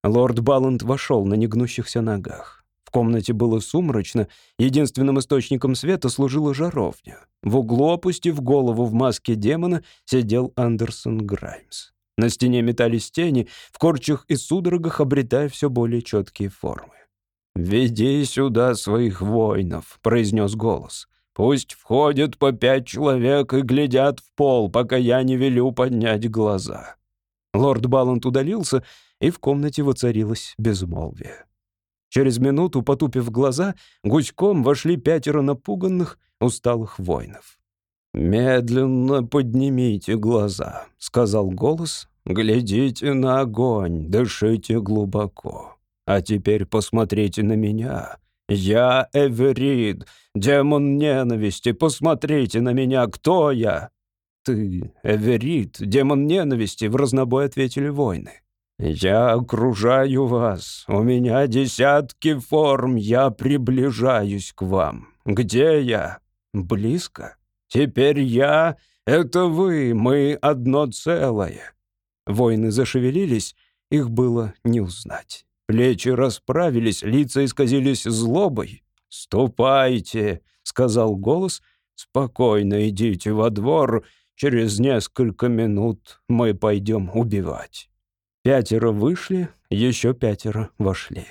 Лорд Балланд вошел на негнущихся ногах. В комнате было сумрачно, единственным источником света служила жаровня. В углу, опустив голову в маске демона, сидел Андерсон Граймс. На стене метались тени, в корчах и судорогах обретая все более четкие формы. «Веди сюда своих воинов», — произнес голос. «Пусть входят по пять человек и глядят в пол, пока я не велю поднять глаза». Лорд Балант удалился, и в комнате воцарилось безмолвие. Через минуту, потупив глаза, гуськом вошли пятеро напуганных, усталых воинов. «Медленно поднимите глаза», — сказал голос. «Глядите на огонь, дышите глубоко. А теперь посмотрите на меня. Я Эверид, демон ненависти. Посмотрите на меня, кто я?» «Ты Эверид, демон ненависти», — в разнобой ответили воины. «Я окружаю вас. У меня десятки форм. Я приближаюсь к вам. Где я? Близко. Теперь я — это вы. Мы одно целое». Воины зашевелились. Их было не узнать. Плечи расправились, лица исказились злобой. «Ступайте», — сказал голос. «Спокойно идите во двор. Через несколько минут мы пойдем убивать». Пятеро вышли, еще пятеро вошли.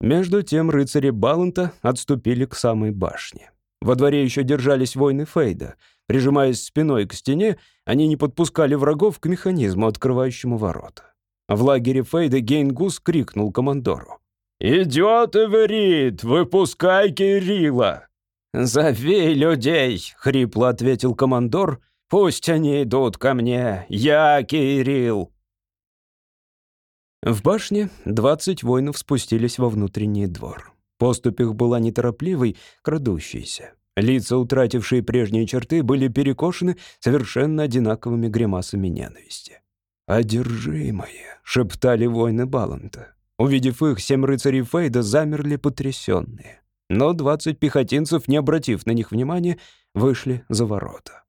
Между тем рыцари Баланта отступили к самой башне. Во дворе еще держались воины Фейда. Прижимаясь спиной к стене, они не подпускали врагов к механизму, открывающему ворота. В лагере Фейда Гейнгус крикнул командору. «Идет Эверит! Выпускай Кирилла!» «Зови людей!» — хрипло ответил командор. «Пусть они идут ко мне! Я Кирилл!» В башне двадцать воинов спустились во внутренний двор. Поступь их была неторопливой, крадущейся. Лица, утратившие прежние черты, были перекошены совершенно одинаковыми гримасами ненависти. «Одержимые!» — шептали воины Баланта. Увидев их, семь рыцарей Фейда замерли потрясенные. Но двадцать пехотинцев, не обратив на них внимания, вышли за ворота.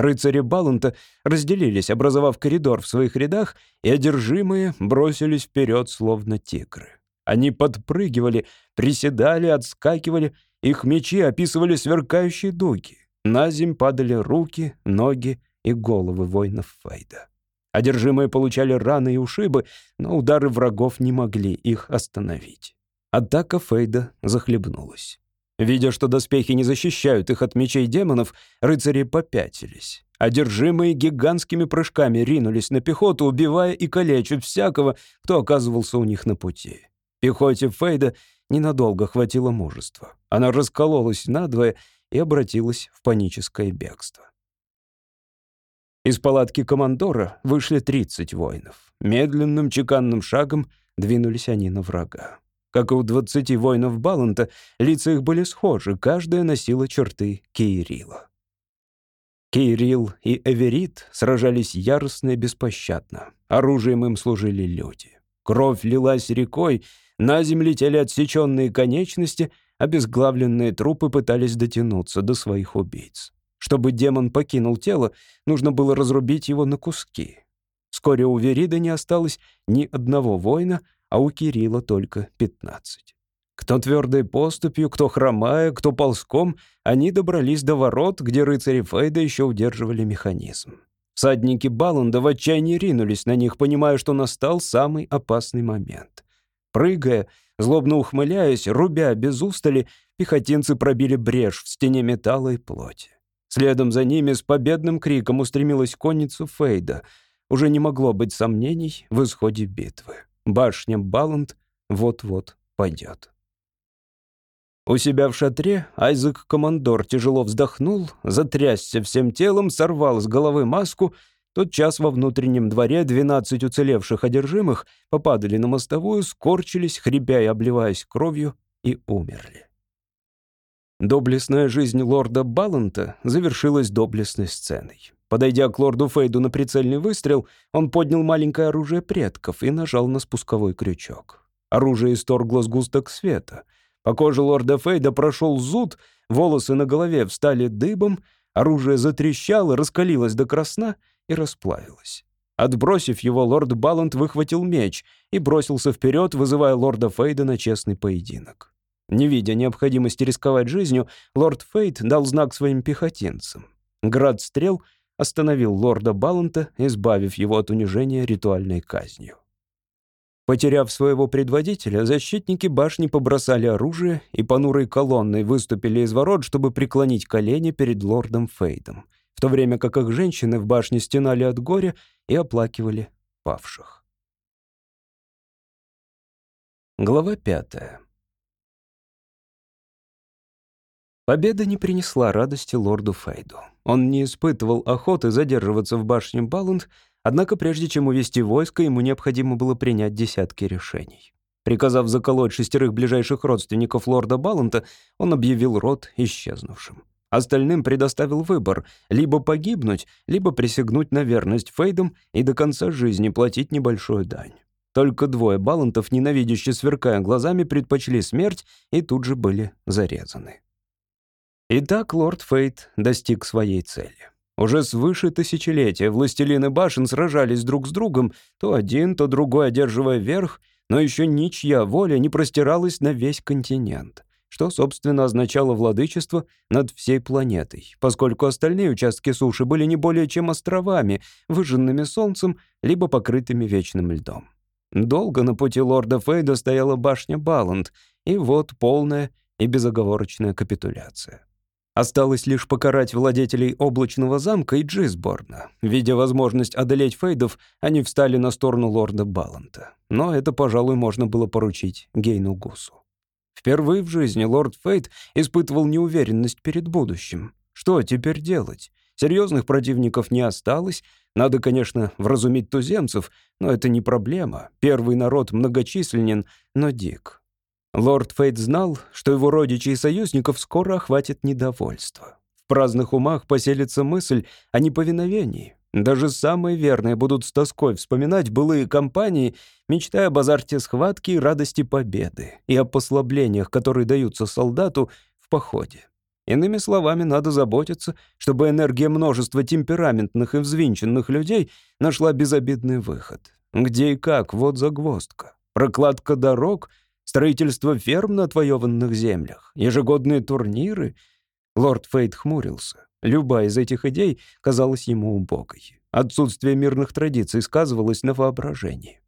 Рыцари Баланта разделились, образовав коридор в своих рядах, и одержимые бросились вперед, словно тигры. Они подпрыгивали, приседали, отскакивали, их мечи описывали сверкающие дуги. На земь падали руки, ноги и головы воинов Фейда. Одержимые получали раны и ушибы, но удары врагов не могли их остановить. Атака Фейда захлебнулась. Видя, что доспехи не защищают их от мечей демонов, рыцари попятились. Одержимые гигантскими прыжками ринулись на пехоту, убивая и калеча всякого, кто оказывался у них на пути. Пехоте Фейда ненадолго хватило мужества. Она раскололась надвое и обратилась в паническое бегство. Из палатки командора вышли 30 воинов. Медленным чеканным шагом двинулись они на врага. Как и у 20 воинов Баланта, лица их были схожи, каждая носила черты Кейрила. Кейрил и Эверит сражались яростно и беспощадно. Оружием им служили люди. Кровь лилась рекой, на земле летели отсеченные конечности, обезглавленные трупы пытались дотянуться до своих убийц. Чтобы демон покинул тело, нужно было разрубить его на куски. Вскоре у Верида не осталось ни одного воина, а у Кирилла только пятнадцать. Кто твердой поступью, кто хромая, кто ползком, они добрались до ворот, где рыцари Фейда еще удерживали механизм. Всадники Баланда в отчаянии ринулись на них, понимая, что настал самый опасный момент. Прыгая, злобно ухмыляясь, рубя без устали, пехотинцы пробили брешь в стене металла и плоти. Следом за ними с победным криком устремилась конница Фейда. Уже не могло быть сомнений в исходе битвы. Башня Баланд вот-вот пойдет. У себя в шатре Айзек-командор тяжело вздохнул, затрясся всем телом, сорвал с головы маску — тот час во внутреннем дворе двенадцать уцелевших одержимых попадали на мостовую, скорчились, хрипя и обливаясь кровью, и умерли. Доблестная жизнь лорда Баланта завершилась доблестной сценой. Подойдя к лорду Фейду на прицельный выстрел, он поднял маленькое оружие предков и нажал на спусковой крючок. Оружие исторгло сгусток света. По коже лорда Фейда прошел зуд, волосы на голове встали дыбом, оружие затрещало, раскалилось до красна — и расплавилась. Отбросив его, лорд Балланд выхватил меч и бросился вперед, вызывая лорда Фейда на честный поединок. Не видя необходимости рисковать жизнью, лорд Фейд дал знак своим пехотинцам. Град стрел остановил лорда Балланта, избавив его от унижения ритуальной казнью. Потеряв своего предводителя, защитники башни побросали оружие и понурой колонной выступили из ворот, чтобы преклонить колени перед лордом Фейдом — в то время как их женщины в башне стенали от горя и оплакивали павших. Глава пятая. Победа не принесла радости лорду Фейду. Он не испытывал охоты задерживаться в башне Баланд, однако прежде чем увести войско, ему необходимо было принять десятки решений. Приказав заколоть шестерых ближайших родственников лорда Баланта, он объявил род исчезнувшим. Остальным предоставил выбор — либо погибнуть, либо присягнуть на верность Фейдам и до конца жизни платить небольшую дань. Только двое балантов, ненавидяще сверкая глазами, предпочли смерть и тут же были зарезаны. Итак, лорд Фейт достиг своей цели. Уже свыше тысячелетия властелины башен сражались друг с другом, то один, то другой одерживая верх, но еще ничья воля не простиралась на весь континент что, собственно, означало владычество над всей планетой, поскольку остальные участки суши были не более чем островами, выжженными солнцем, либо покрытыми вечным льдом. Долго на пути лорда Фейда стояла башня Баланд, и вот полная и безоговорочная капитуляция. Осталось лишь покарать владетелей облачного замка и Джисборна. Видя возможность одолеть Фейдов, они встали на сторону лорда Баланта. Но это, пожалуй, можно было поручить Гейну Гусу. Впервые в жизни лорд Фейт испытывал неуверенность перед будущим. Что теперь делать? Серьезных противников не осталось. Надо, конечно, вразумить туземцев, но это не проблема. Первый народ многочисленен, но дик. Лорд Фейт знал, что его родичей и союзников скоро охватит недовольство. В праздных умах поселится мысль о неповиновении. Даже самые верные будут с тоской вспоминать былые кампании, мечтая об азарте схватки и радости победы, и о послаблениях, которые даются солдату в походе. Иными словами, надо заботиться, чтобы энергия множества темпераментных и взвинченных людей нашла безобидный выход. Где и как, вот загвоздка. Прокладка дорог — Строительство ферм на отвоеванных землях, ежегодные турниры. Лорд Фейт хмурился. Любая из этих идей казалась ему убогой. Отсутствие мирных традиций сказывалось на воображении.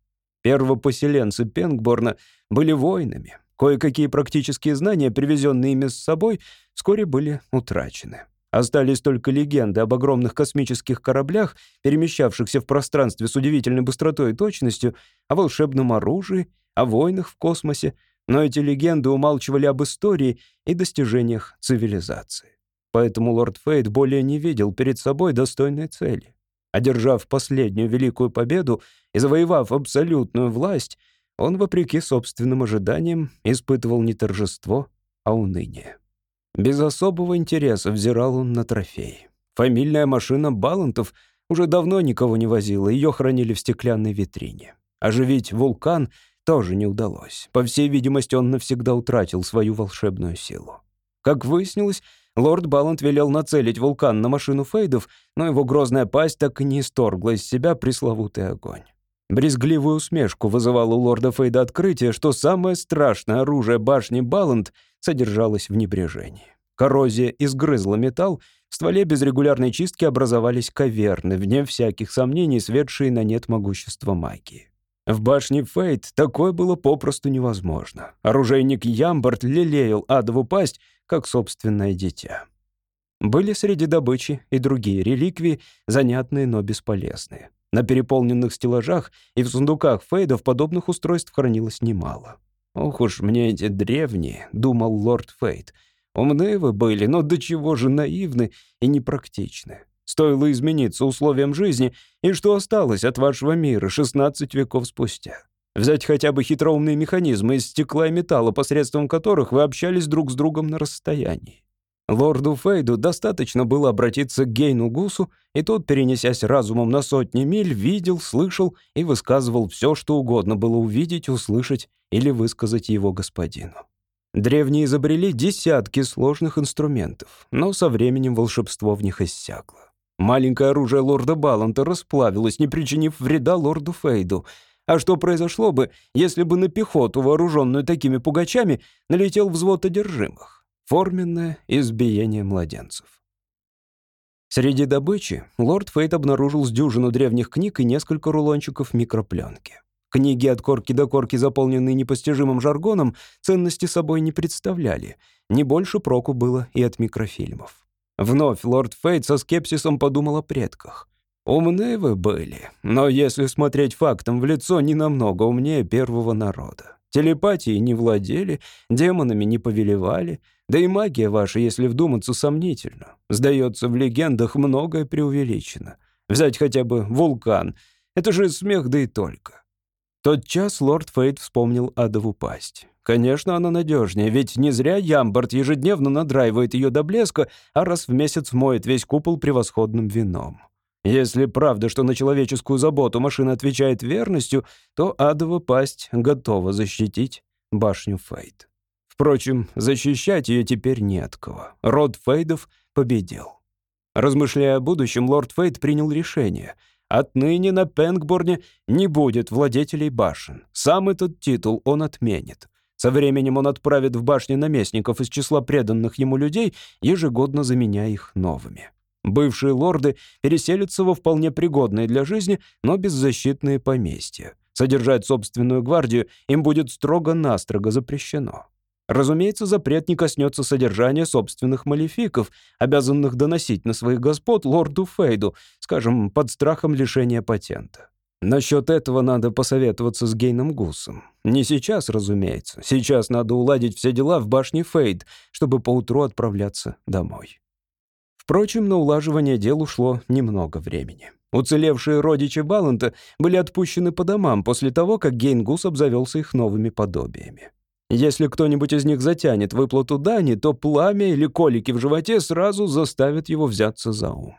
Первопоселенцы Пенгборна были воинами. Кое-какие практические знания, привезенные ими с собой, вскоре были утрачены. Остались только легенды об огромных космических кораблях, перемещавшихся в пространстве с удивительной быстротой и точностью, о волшебном оружии о войнах в космосе, но эти легенды умалчивали об истории и достижениях цивилизации. Поэтому лорд Фейт более не видел перед собой достойной цели. Одержав последнюю великую победу и завоевав абсолютную власть, он, вопреки собственным ожиданиям, испытывал не торжество, а уныние. Без особого интереса взирал он на трофей. Фамильная машина Балантов уже давно никого не возила, ее хранили в стеклянной витрине. Оживить вулкан тоже не удалось. По всей видимости, он навсегда утратил свою волшебную силу. Как выяснилось, лорд Балант велел нацелить вулкан на машину Фейдов, но его грозная пасть так и не исторгла из себя пресловутый огонь. Брезгливую усмешку вызывало у лорда Фейда открытие, что самое страшное оружие башни Балант содержалось в небрежении. Коррозия изгрызла металл, в стволе без регулярной чистки образовались каверны, вне всяких сомнений, светшие на нет могущества магии. В башне Фейт такое было попросту невозможно. Оружейник Ямбард лелеял адову пасть, как собственное дитя. Были среди добычи и другие реликвии, занятные, но бесполезные. На переполненных стеллажах и в сундуках Фейдов подобных устройств хранилось немало. «Ох уж мне эти древние», — думал лорд Фейт. «Умны вы были, но до чего же наивны и непрактичны. Стоило измениться условиям жизни, и что осталось от вашего мира 16 веков спустя? Взять хотя бы хитроумные механизмы из стекла и металла, посредством которых вы общались друг с другом на расстоянии. Лорду Фейду достаточно было обратиться к Гейну Гусу, и тот, перенесясь разумом на сотни миль, видел, слышал и высказывал все, что угодно было увидеть, услышать или высказать его господину. Древние изобрели десятки сложных инструментов, но со временем волшебство в них иссякло. Маленькое оружие лорда Баланта расплавилось, не причинив вреда лорду Фейду. А что произошло бы, если бы на пехоту, вооруженную такими пугачами, налетел взвод одержимых? Форменное избиение младенцев. Среди добычи лорд Фейт обнаружил с дюжину древних книг и несколько рулончиков микропленки. Книги от корки до корки, заполненные непостижимым жаргоном, ценности собой не представляли. Не больше проку было и от микрофильмов. Вновь лорд Фейт со скепсисом подумал о предках. Умны вы были, но если смотреть фактом в лицо, не намного умнее первого народа. Телепатией не владели, демонами не повелевали, да и магия ваша, если вдуматься, сомнительна. Сдается, в легендах многое преувеличено. Взять хотя бы вулкан. Это же смех, да и только. Тот час лорд Фейт вспомнил адову пасть. Конечно, она надежнее, ведь не зря Ямбард ежедневно надраивает ее до блеска, а раз в месяц моет весь купол превосходным вином. Если правда, что на человеческую заботу машина отвечает верностью, то адова пасть готова защитить башню Фейд. Впрочем, защищать ее теперь не от кого. Род Фейдов победил. Размышляя о будущем, лорд Фейд принял решение. Отныне на Пенгборне не будет владетелей башен. Сам этот титул он отменит. Со временем он отправит в башни наместников из числа преданных ему людей, ежегодно заменяя их новыми. Бывшие лорды переселятся во вполне пригодные для жизни, но беззащитные поместья. Содержать собственную гвардию им будет строго-настрого запрещено. Разумеется, запрет не коснется содержания собственных малефиков, обязанных доносить на своих господ лорду Фейду, скажем, под страхом лишения патента. Насчет этого надо посоветоваться с Гейном Гусом. Не сейчас, разумеется. Сейчас надо уладить все дела в башне Фейд, чтобы поутру отправляться домой. Впрочем, на улаживание дел ушло немного времени. Уцелевшие родичи Баланта были отпущены по домам после того, как Гейн Гус обзавелся их новыми подобиями. Если кто-нибудь из них затянет выплату дани, то пламя или колики в животе сразу заставят его взяться за ум.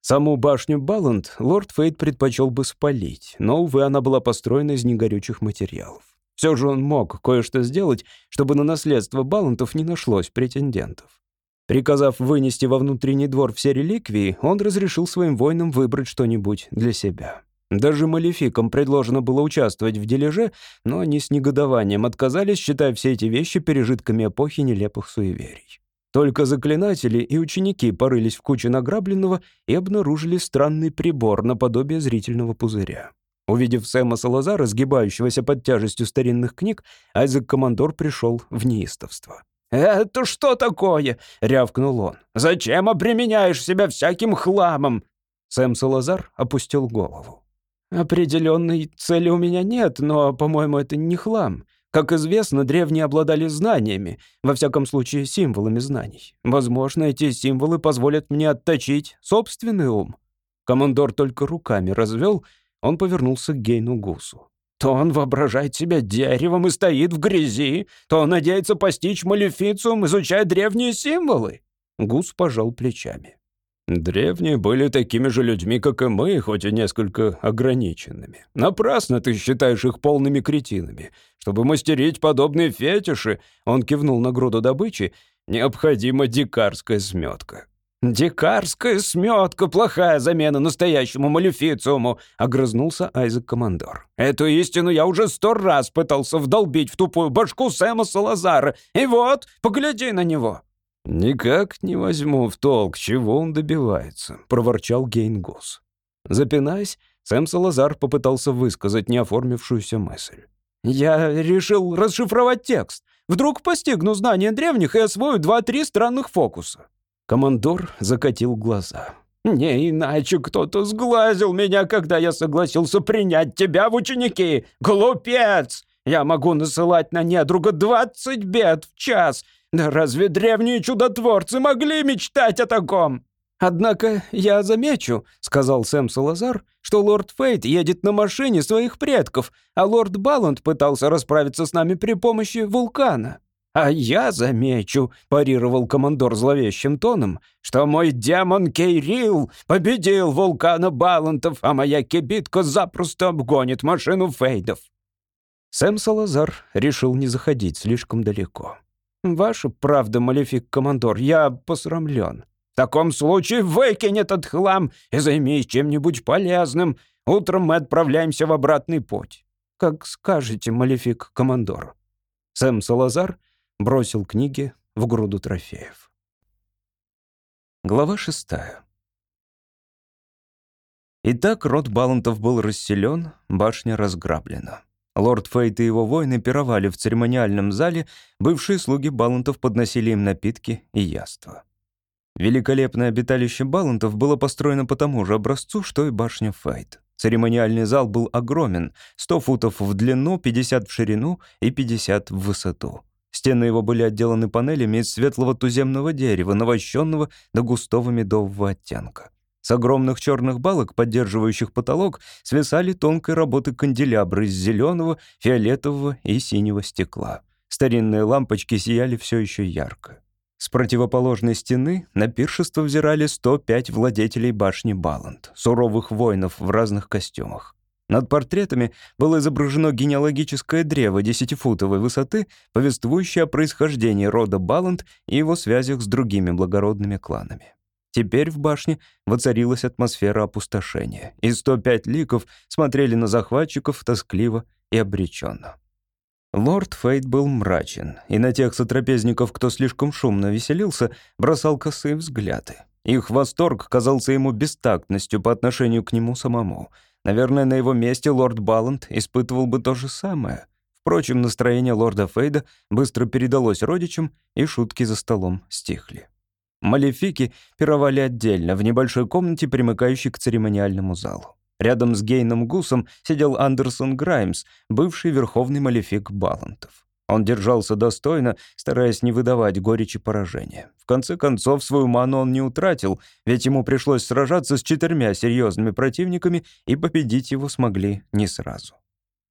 Саму башню Баланд лорд Фейт предпочел бы спалить, но, увы, она была построена из негорючих материалов. Все же он мог кое-что сделать, чтобы на наследство Балантов не нашлось претендентов. Приказав вынести во внутренний двор все реликвии, он разрешил своим воинам выбрать что-нибудь для себя. Даже малефикам предложено было участвовать в дележе, но они с негодованием отказались, считая все эти вещи пережитками эпохи нелепых суеверий. Только заклинатели и ученики порылись в куче награбленного и обнаружили странный прибор наподобие зрительного пузыря. Увидев Сэма Салазара, сгибающегося под тяжестью старинных книг, Айзек Командор пришел в неистовство. «Это что такое?» — рявкнул он. «Зачем обременяешь себя всяким хламом?» Сэм Салазар опустил голову. «Определенной цели у меня нет, но, по-моему, это не хлам. Как известно, древние обладали знаниями, во всяком случае, символами знаний. Возможно, эти символы позволят мне отточить собственный ум». Командор только руками развел, он повернулся к Гейну Гусу. То он воображает себя деревом и стоит в грязи, то он надеется постичь малефициум, изучая древние символы. Гус пожал плечами. Древние были такими же людьми, как и мы, хоть и несколько ограниченными. Напрасно ты считаешь их полными кретинами. Чтобы мастерить подобные фетиши, он кивнул на груду добычи, необходима дикарская сметка. «Дикарская сметка — плохая замена настоящему малефициуму», — огрызнулся Айзек Командор. «Эту истину я уже сто раз пытался вдолбить в тупую башку Сэма Салазара, и вот, погляди на него». «Никак не возьму в толк, чего он добивается», — проворчал Гейнгус. Запинаясь, Сэм Салазар попытался высказать неоформившуюся мысль. «Я решил расшифровать текст. Вдруг постигну знания древних и освою два-три странных фокуса». Командор закатил глаза. «Не иначе кто-то сглазил меня, когда я согласился принять тебя в ученики! Глупец! Я могу насылать на недруга двадцать бед в час! Да разве древние чудотворцы могли мечтать о таком?» «Однако я замечу», — сказал Сэм Салазар, «что лорд Фейт едет на машине своих предков, а лорд Балланд пытался расправиться с нами при помощи вулкана». «А я замечу», — парировал командор зловещим тоном, «что мой демон Кейрил победил вулкана Балантов, а моя кибитка запросто обгонит машину Фейдов». Сэм Салазар решил не заходить слишком далеко. «Ваша правда, малефик командор, я посрамлен». «В таком случае выкинь этот хлам и займись чем-нибудь полезным. Утром мы отправляемся в обратный путь». «Как скажете, малефик командор». Сэм Салазар бросил книги в груду трофеев. Глава шестая. Итак, род Балантов был расселен, башня разграблена. Лорд Фейт и его воины пировали в церемониальном зале, бывшие слуги Балантов подносили им напитки и яства. Великолепное обиталище Балантов было построено по тому же образцу, что и башня Фейт. Церемониальный зал был огромен, 100 футов в длину, 50 в ширину и 50 в высоту. Стены его были отделаны панелями из светлого туземного дерева, навощенного до густого медового оттенка. С огромных черных балок, поддерживающих потолок, свисали тонкой работы канделябры из зеленого, фиолетового и синего стекла. Старинные лампочки сияли все еще ярко. С противоположной стены на пиршество взирали 105 владетелей башни Баланд, суровых воинов в разных костюмах. Над портретами было изображено генеалогическое древо десятифутовой высоты, повествующее о происхождении рода Баланд и его связях с другими благородными кланами. Теперь в башне воцарилась атмосфера опустошения, и 105 ликов смотрели на захватчиков тоскливо и обреченно. Лорд Фейт был мрачен, и на тех сотрапезников, кто слишком шумно веселился, бросал косые взгляды. Их восторг казался ему бестактностью по отношению к нему самому — Наверное, на его месте лорд Балланд испытывал бы то же самое. Впрочем, настроение лорда Фейда быстро передалось родичам, и шутки за столом стихли. Малефики пировали отдельно, в небольшой комнате, примыкающей к церемониальному залу. Рядом с Гейном Гусом сидел Андерсон Граймс, бывший верховный малефик Балантов. Он держался достойно, стараясь не выдавать горечи поражения. В конце концов, свою ману он не утратил, ведь ему пришлось сражаться с четырьмя серьезными противниками, и победить его смогли не сразу.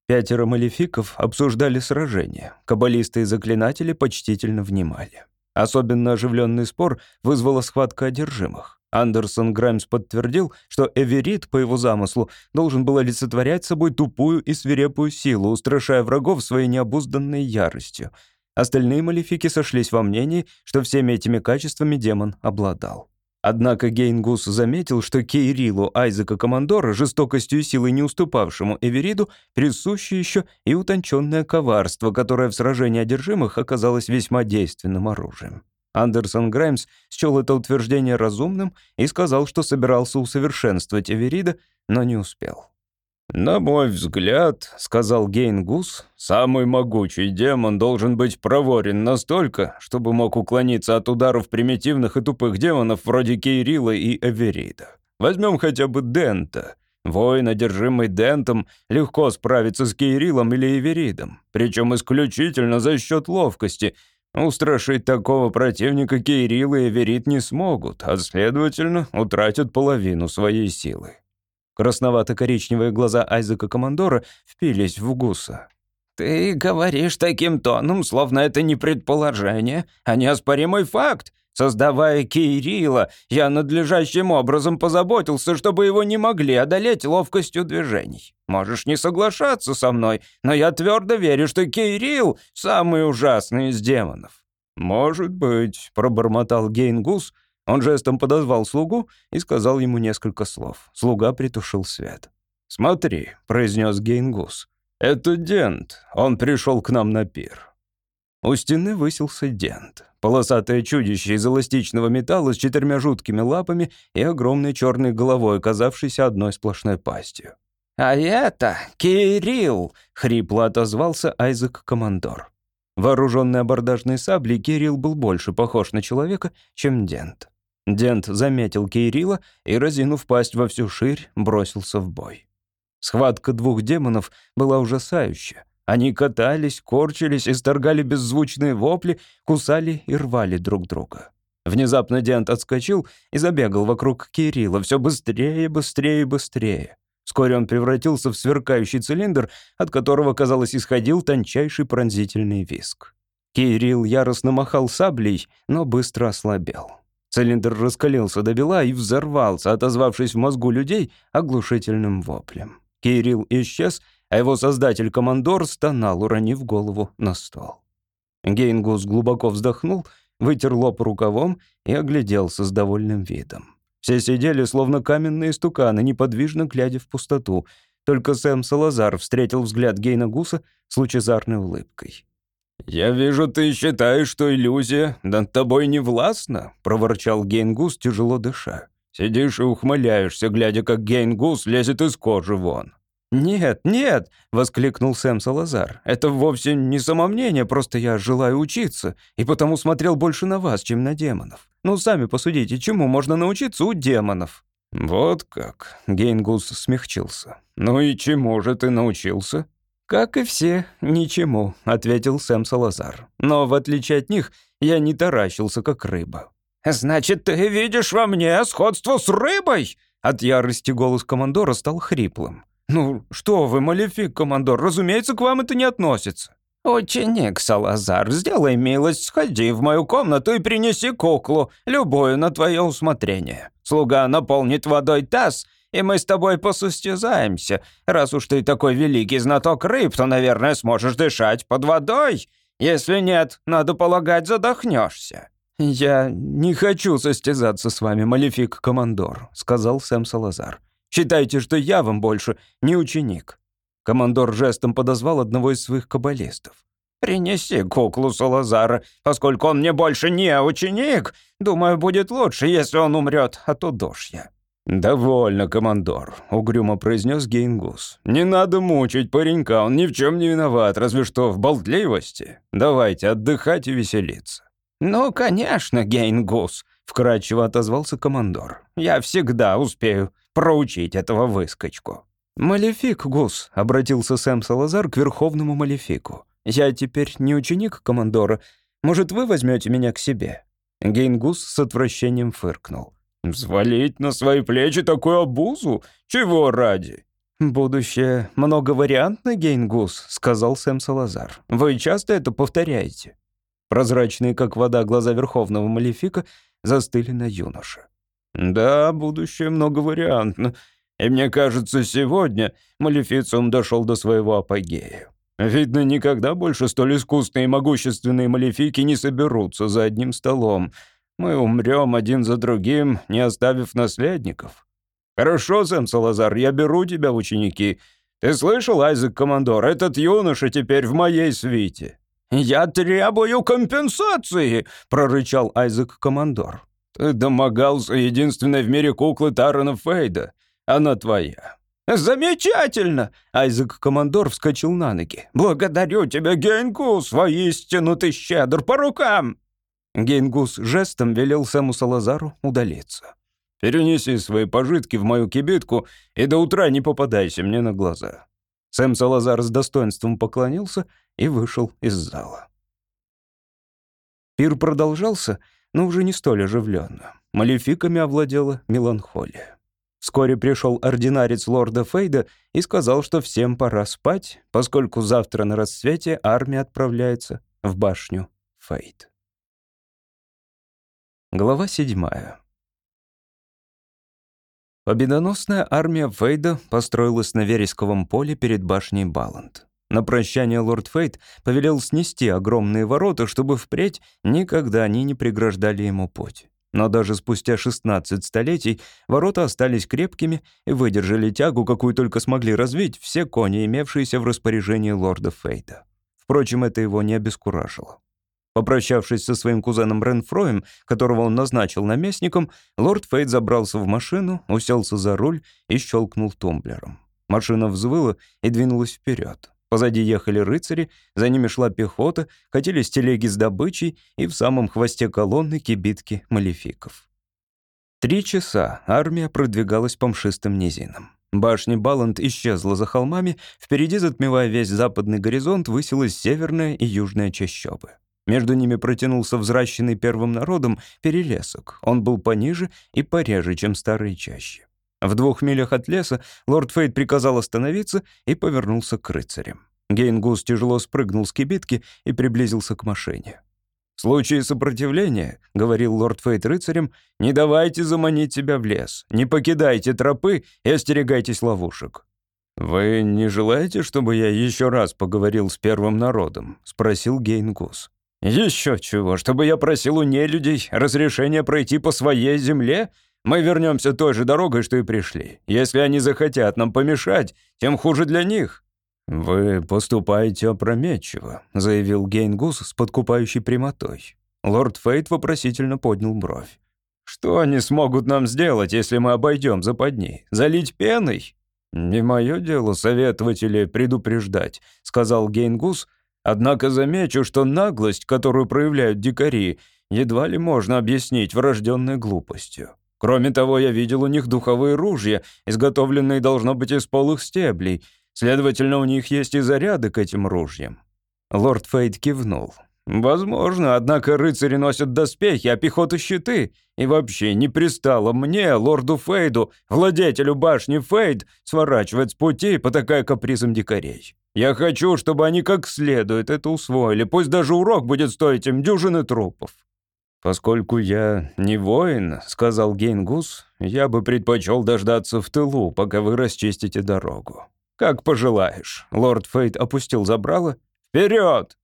Пятеро малефиков обсуждали сражение. Каббалисты и заклинатели почтительно внимали. Особенно оживленный спор вызвала схватка одержимых. Андерсон Граймс подтвердил, что Эверит, по его замыслу, должен был олицетворять собой тупую и свирепую силу, устрашая врагов своей необузданной яростью. Остальные малефики сошлись во мнении, что всеми этими качествами демон обладал. Однако Гейнгус заметил, что Кейрилу Айзека Командора, жестокостью и силой не уступавшему Эвериду, присуще еще и утонченное коварство, которое в сражении одержимых оказалось весьма действенным оружием. Андерсон Граймс счел это утверждение разумным и сказал, что собирался усовершенствовать Эверида, но не успел. «На мой взгляд, — сказал Гейн Гус, — самый могучий демон должен быть проворен настолько, чтобы мог уклониться от ударов примитивных и тупых демонов вроде Кейрила и Эверида. Возьмем хотя бы Дента. Воин, одержимый Дентом, легко справится с Кейрилом или Эверидом, причем исключительно за счет ловкости — Устрашить такого противника Кейрил и Эверит не смогут, а, следовательно, утратят половину своей силы. Красновато-коричневые глаза Айзека Командора впились в Гуса. «Ты говоришь таким тоном, словно это не предположение, а неоспоримый факт. Создавая Кейрила, я надлежащим образом позаботился, чтобы его не могли одолеть ловкостью движений. Можешь не соглашаться со мной, но я твердо верю, что Кейрил — самый ужасный из демонов». «Может быть», — пробормотал Гейнгус. Он жестом подозвал слугу и сказал ему несколько слов. Слуга притушил свет. «Смотри», — произнес Гейнгус. «Это Дент. Он пришел к нам на пир». У стены высился Дент. Полосатое чудище из эластичного металла с четырьмя жуткими лапами и огромной черной головой, оказавшейся одной сплошной пастью. «А это Кирилл!» — хрипло отозвался Айзек Командор. Вооруженный абордажной саблей, Кирилл был больше похож на человека, чем Дент. Дент заметил Кирилла и, разинув пасть во всю ширь, бросился в бой. Схватка двух демонов была ужасающая. Они катались, корчились, исторгали беззвучные вопли, кусали и рвали друг друга. Внезапно Диант отскочил и забегал вокруг Кирилла все быстрее, быстрее, быстрее. Вскоре он превратился в сверкающий цилиндр, от которого, казалось, исходил тончайший пронзительный виск. Кирилл яростно махал саблей, но быстро ослабел. Цилиндр раскалился до бела и взорвался, отозвавшись в мозгу людей оглушительным воплем. Кирилл исчез — а его создатель-командор стонал, уронив голову на стол. Гейнгус глубоко вздохнул, вытер лоб рукавом и огляделся с довольным видом. Все сидели, словно каменные стуканы, неподвижно глядя в пустоту. Только Сэм Салазар встретил взгляд Гейна Гуса с лучезарной улыбкой. «Я вижу, ты считаешь, что иллюзия над тобой не властна», — проворчал Гейнгус, тяжело дыша. «Сидишь и ухмыляешься, глядя, как Гейнгус лезет из кожи вон. «Нет, нет!» — воскликнул Сэм Салазар. «Это вовсе не самомнение, просто я желаю учиться, и потому смотрел больше на вас, чем на демонов. Ну, сами посудите, чему можно научиться у демонов?» «Вот как!» — Гейнгус смягчился. «Ну и чему же ты научился?» «Как и все, ничему», — ответил Сэм Салазар. «Но в отличие от них, я не таращился, как рыба». «Значит, ты видишь во мне сходство с рыбой?» От ярости голос командора стал хриплым. «Ну, что вы, малефик, командор, разумеется, к вам это не относится». «Ученик Салазар, сделай милость, сходи в мою комнату и принеси куклу, любую на твое усмотрение. Слуга наполнит водой таз, и мы с тобой посостязаемся. Раз уж ты такой великий знаток рыб, то, наверное, сможешь дышать под водой. Если нет, надо полагать, задохнешься». «Я не хочу состязаться с вами, малефик-командор», — сказал Сэм Салазар. Считайте, что я вам больше не ученик». Командор жестом подозвал одного из своих каббалистов. «Принеси куклу Салазара, поскольку он мне больше не ученик. Думаю, будет лучше, если он умрет от удушья». «Довольно, командор», — угрюмо произнес Гейнгус. «Не надо мучить паренька, он ни в чем не виноват, разве что в болтливости. Давайте отдыхать и веселиться». «Ну, конечно, Гейнгус», — вкратчиво отозвался командор. «Я всегда успею проучить этого выскочку». «Малефик, Гус», — обратился Сэм Салазар к верховному Малефику. «Я теперь не ученик командора. Может, вы возьмете меня к себе?» Гейнгус с отвращением фыркнул. «Взвалить на свои плечи такую обузу? Чего ради?» «Будущее многовариантно, Гейнгус», — сказал Сэм Салазар. «Вы часто это повторяете?» Прозрачные, как вода, глаза Верховного Малефика застыли на юноше. «Да, будущее многовариантно. И мне кажется, сегодня Малефициум дошел до своего апогея. Видно, никогда больше столь искусные и могущественные малефики не соберутся за одним столом. Мы умрем один за другим, не оставив наследников. Хорошо, Сэм Салазар, я беру тебя в ученики. Ты слышал, Айзек Командор, этот юноша теперь в моей свите. «Я требую компенсации!» — прорычал Айзек Командор. «Ты домогался единственной в мире куклы Тарана Фейда. Она твоя». «Замечательно!» — Айзек Командор вскочил на ноги. «Благодарю тебя, Гейнгус! Воистину ты щедр по рукам!» Гейнгус жестом велел Сэму Салазару удалиться. «Перенеси свои пожитки в мою кибитку и до утра не попадайся мне на глаза». Сэм Салазар с достоинством поклонился и вышел из зала. Пир продолжался, но уже не столь оживленно. Малефиками овладела меланхолия. Вскоре пришел ординарец лорда Фейда и сказал, что всем пора спать, поскольку завтра на рассвете армия отправляется в башню Фейд. Глава седьмая. Победоносная армия Фейда построилась на Вересковом поле перед башней Баланд. На прощание лорд Фейд повелел снести огромные ворота, чтобы впредь никогда они не преграждали ему путь. Но даже спустя 16 столетий ворота остались крепкими и выдержали тягу, какую только смогли развить все кони, имевшиеся в распоряжении лорда Фейда. Впрочем, это его не обескуражило. Попрощавшись со своим кузеном Ренфроем, которого он назначил наместником, лорд Фейт забрался в машину, уселся за руль и щелкнул тумблером. Машина взвыла и двинулась вперед. Позади ехали рыцари, за ними шла пехота, катились телеги с добычей и в самом хвосте колонны кибитки малефиков. Три часа армия продвигалась по мшистым низинам. Башня Баланд исчезла за холмами, впереди, затмевая весь западный горизонт, высилась северная и южная чащобы. Между ними протянулся взращенный первым народом перелесок. Он был пониже и пореже, чем старые чащи. В двух милях от леса лорд Фейт приказал остановиться и повернулся к рыцарям. Гейнгус тяжело спрыгнул с кибитки и приблизился к машине. «В случае сопротивления, — говорил лорд Фейт рыцарям, — не давайте заманить себя в лес, не покидайте тропы и остерегайтесь ловушек». «Вы не желаете, чтобы я еще раз поговорил с первым народом?» — спросил Гейнгус. «Еще чего, чтобы я просил у нелюдей разрешения пройти по своей земле? Мы вернемся той же дорогой, что и пришли. Если они захотят нам помешать, тем хуже для них». «Вы поступаете опрометчиво», — заявил Гейнгус с подкупающей прямотой. Лорд Фейт вопросительно поднял бровь. «Что они смогут нам сделать, если мы обойдем западни? Залить пеной?» «Не мое дело советовать или предупреждать», — сказал Гейнгус, Однако замечу, что наглость, которую проявляют дикари, едва ли можно объяснить врожденной глупостью. Кроме того, я видел у них духовые ружья, изготовленные, должно быть, из полых стеблей. Следовательно, у них есть и заряды к этим ружьям». Лорд Фейд кивнул. «Возможно, однако рыцари носят доспехи, а пехота — щиты. И вообще не пристало мне, лорду Фейду, владетелю башни Фейд, сворачивать с пути по такая капризам дикарей. Я хочу, чтобы они как следует это усвоили, пусть даже урок будет стоить им дюжины трупов». «Поскольку я не воин», — сказал Гейнгус, — «я бы предпочел дождаться в тылу, пока вы расчистите дорогу». «Как пожелаешь». Лорд Фейд опустил забрало. «Вперед!»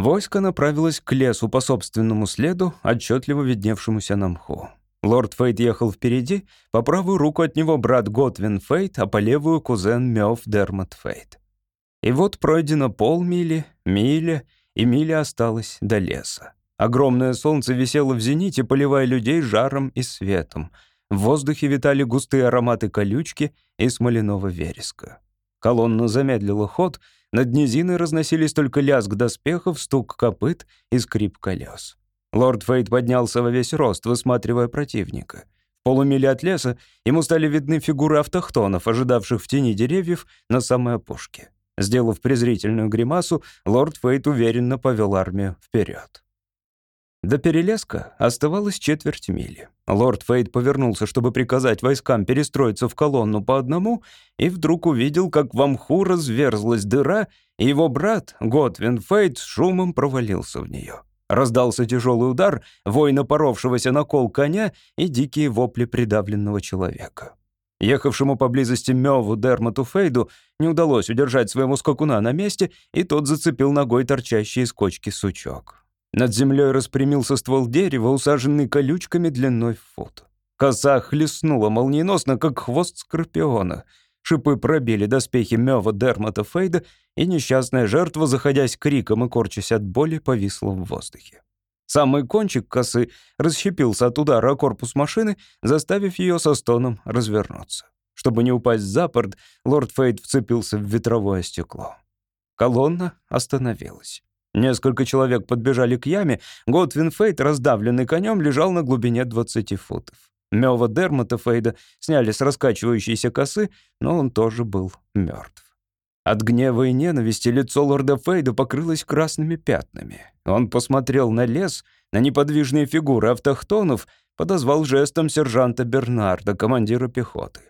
Войско направилось к лесу по собственному следу, отчетливо видневшемуся на мху. Лорд Фейт ехал впереди, по правую руку от него брат Готвин Фейт, а по левую — кузен Мёв Дермат Фейт. И вот пройдено полмили, миля, и миля осталась до леса. Огромное солнце висело в зените, поливая людей жаром и светом. в воздухе витали густые ароматы колючки и смоляного вереска. Колонна замедлила ход, над низиной разносились только лязг доспехов, стук копыт и скрип колес. Лорд Фейт поднялся во весь рост, высматривая противника. В полумиле от леса ему стали видны фигуры автохтонов, ожидавших в тени деревьев на самой опушке. Сделав презрительную гримасу, лорд Фейт уверенно повел армию вперед. До перелеска оставалось четверть мили. Лорд Фейт повернулся, чтобы приказать войскам перестроиться в колонну по одному, и вдруг увидел, как в мху разверзлась дыра, и его брат, Готвин Фейт, с шумом провалился в нее. Раздался тяжелый удар, вой напоровшегося на кол коня и дикие вопли придавленного человека. Ехавшему поблизости Мёву Дермату Фейду не удалось удержать своего скакуна на месте, и тот зацепил ногой торчащий из кочки сучок. Над землей распрямился ствол дерева, усаженный колючками длиной в фут. Коса хлестнула молниеносно, как хвост скорпиона — Шипы пробили доспехи Мёва Дермата Фейда, и несчастная жертва, заходясь криком и корчась от боли, повисла в воздухе. Самый кончик косы расщепился от удара о корпус машины, заставив ее со стоном развернуться. Чтобы не упасть за борт, лорд Фейд вцепился в ветровое стекло. Колонна остановилась. Несколько человек подбежали к яме, Готвин Фейт, раздавленный конем, лежал на глубине 20 футов. Мёва Дермота Фейда сняли с раскачивающейся косы, но он тоже был мертв. От гнева и ненависти лицо лорда Фейда покрылось красными пятнами. Он посмотрел на лес, на неподвижные фигуры автохтонов, подозвал жестом сержанта Бернарда, командира пехоты.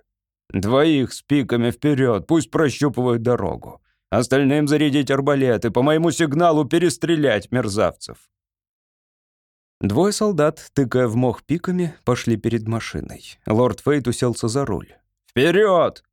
«Двоих с пиками вперед, пусть прощупывают дорогу. Остальным зарядить арбалеты, по моему сигналу перестрелять мерзавцев». Двое солдат, тыкая в мох пиками, пошли перед машиной. Лорд Фейт уселся за руль. «Вперед!»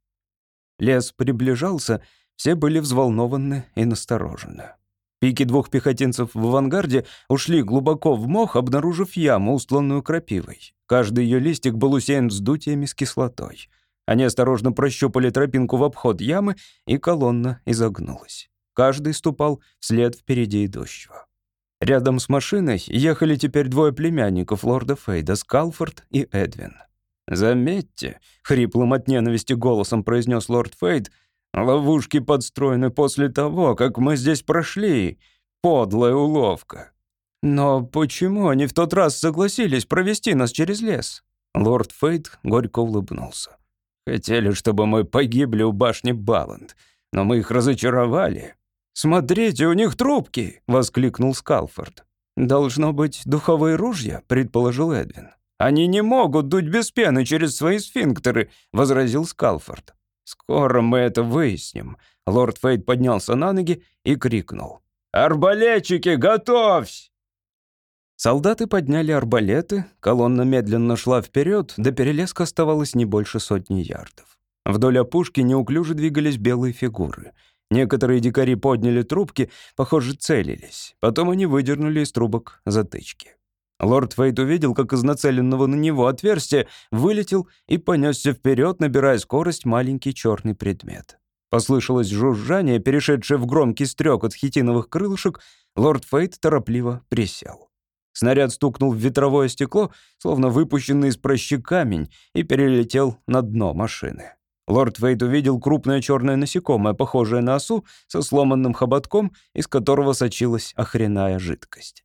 Лес приближался, все были взволнованы и насторожены. Пики двух пехотинцев в авангарде ушли глубоко в мох, обнаружив яму, устланную крапивой. Каждый ее листик был усеян вздутиями с кислотой. Они осторожно прощупали тропинку в обход ямы, и колонна изогнулась. Каждый ступал вслед впереди идущего. Рядом с машиной ехали теперь двое племянников лорда Фейда, Скалфорд и Эдвин. «Заметьте», — хриплым от ненависти голосом произнес лорд Фейд, «ловушки подстроены после того, как мы здесь прошли. Подлая уловка». «Но почему они в тот раз согласились провести нас через лес?» Лорд Фейд горько улыбнулся. «Хотели, чтобы мы погибли у башни Баланд, но мы их разочаровали. «Смотрите, у них трубки!» — воскликнул Скалфорд. «Должно быть духовые ружья», — предположил Эдвин. «Они не могут дуть без пены через свои сфинктеры», — возразил Скалфорд. «Скоро мы это выясним». Лорд Фейд поднялся на ноги и крикнул. «Арбалетчики, готовься!» Солдаты подняли арбалеты, колонна медленно шла вперед, до перелеска оставалось не больше сотни ярдов. Вдоль опушки неуклюже двигались белые фигуры — Некоторые дикари подняли трубки, похоже, целились. Потом они выдернули из трубок затычки. Лорд Фейт увидел, как из нацеленного на него отверстия вылетел и понесся вперед, набирая скорость маленький черный предмет. Послышалось жужжание, перешедшее в громкий стрек от хитиновых крылышек, лорд Фейт торопливо присел. Снаряд стукнул в ветровое стекло, словно выпущенный из прощи камень, и перелетел на дно машины. Лорд Вейт увидел крупное черное насекомое, похожее на осу, со сломанным хоботком, из которого сочилась охреная жидкость.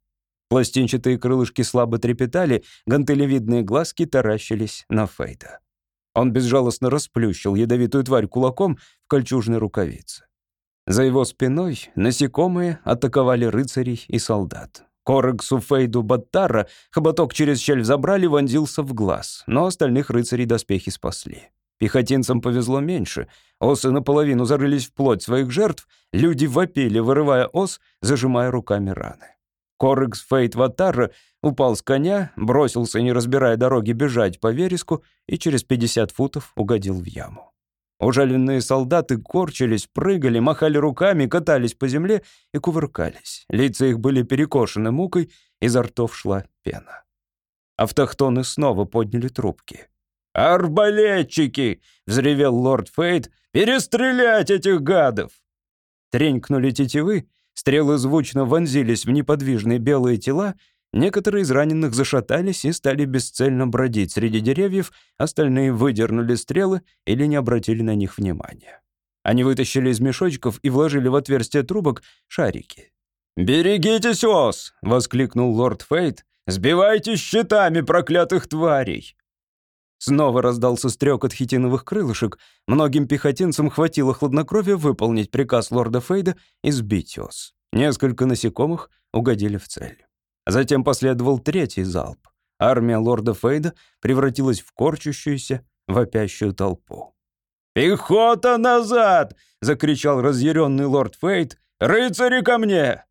Пластинчатые крылышки слабо трепетали, гантелевидные глазки таращились на Фейта. Он безжалостно расплющил ядовитую тварь кулаком в кольчужной рукавице. За его спиной насекомые атаковали рыцарей и солдат. Корексу Фейду Баттара хоботок через щель забрали, вонзился в глаз, но остальных рыцарей доспехи спасли. Пехотинцам повезло меньше. Осы наполовину зарылись в плоть своих жертв, люди вопили, вырывая ос, зажимая руками раны. Корекс Фейт Ватара упал с коня, бросился, не разбирая дороги, бежать по вереску и через 50 футов угодил в яму. Ужаленные солдаты корчились, прыгали, махали руками, катались по земле и кувыркались. Лица их были перекошены мукой, изо ртов шла пена. Автохтоны снова подняли трубки. «Арбалетчики!» — взревел лорд Фейт. «Перестрелять этих гадов!» Тренькнули тетивы, стрелы звучно вонзились в неподвижные белые тела, Некоторые из раненых зашатались и стали бесцельно бродить среди деревьев, остальные выдернули стрелы или не обратили на них внимания. Они вытащили из мешочков и вложили в отверстие трубок шарики. «Берегитесь, ос!» — воскликнул лорд Фейт. «Сбивайте щитами проклятых тварей!» Снова раздался стрекот хитиновых крылышек. Многим пехотинцам хватило хладнокровия выполнить приказ лорда Фейда и сбить ос. Несколько насекомых угодили в цель. Затем последовал третий залп. Армия лорда Фейда превратилась в корчущуюся, вопящую толпу. «Пехота назад!» — закричал разъяренный лорд Фейд. «Рыцари ко мне!»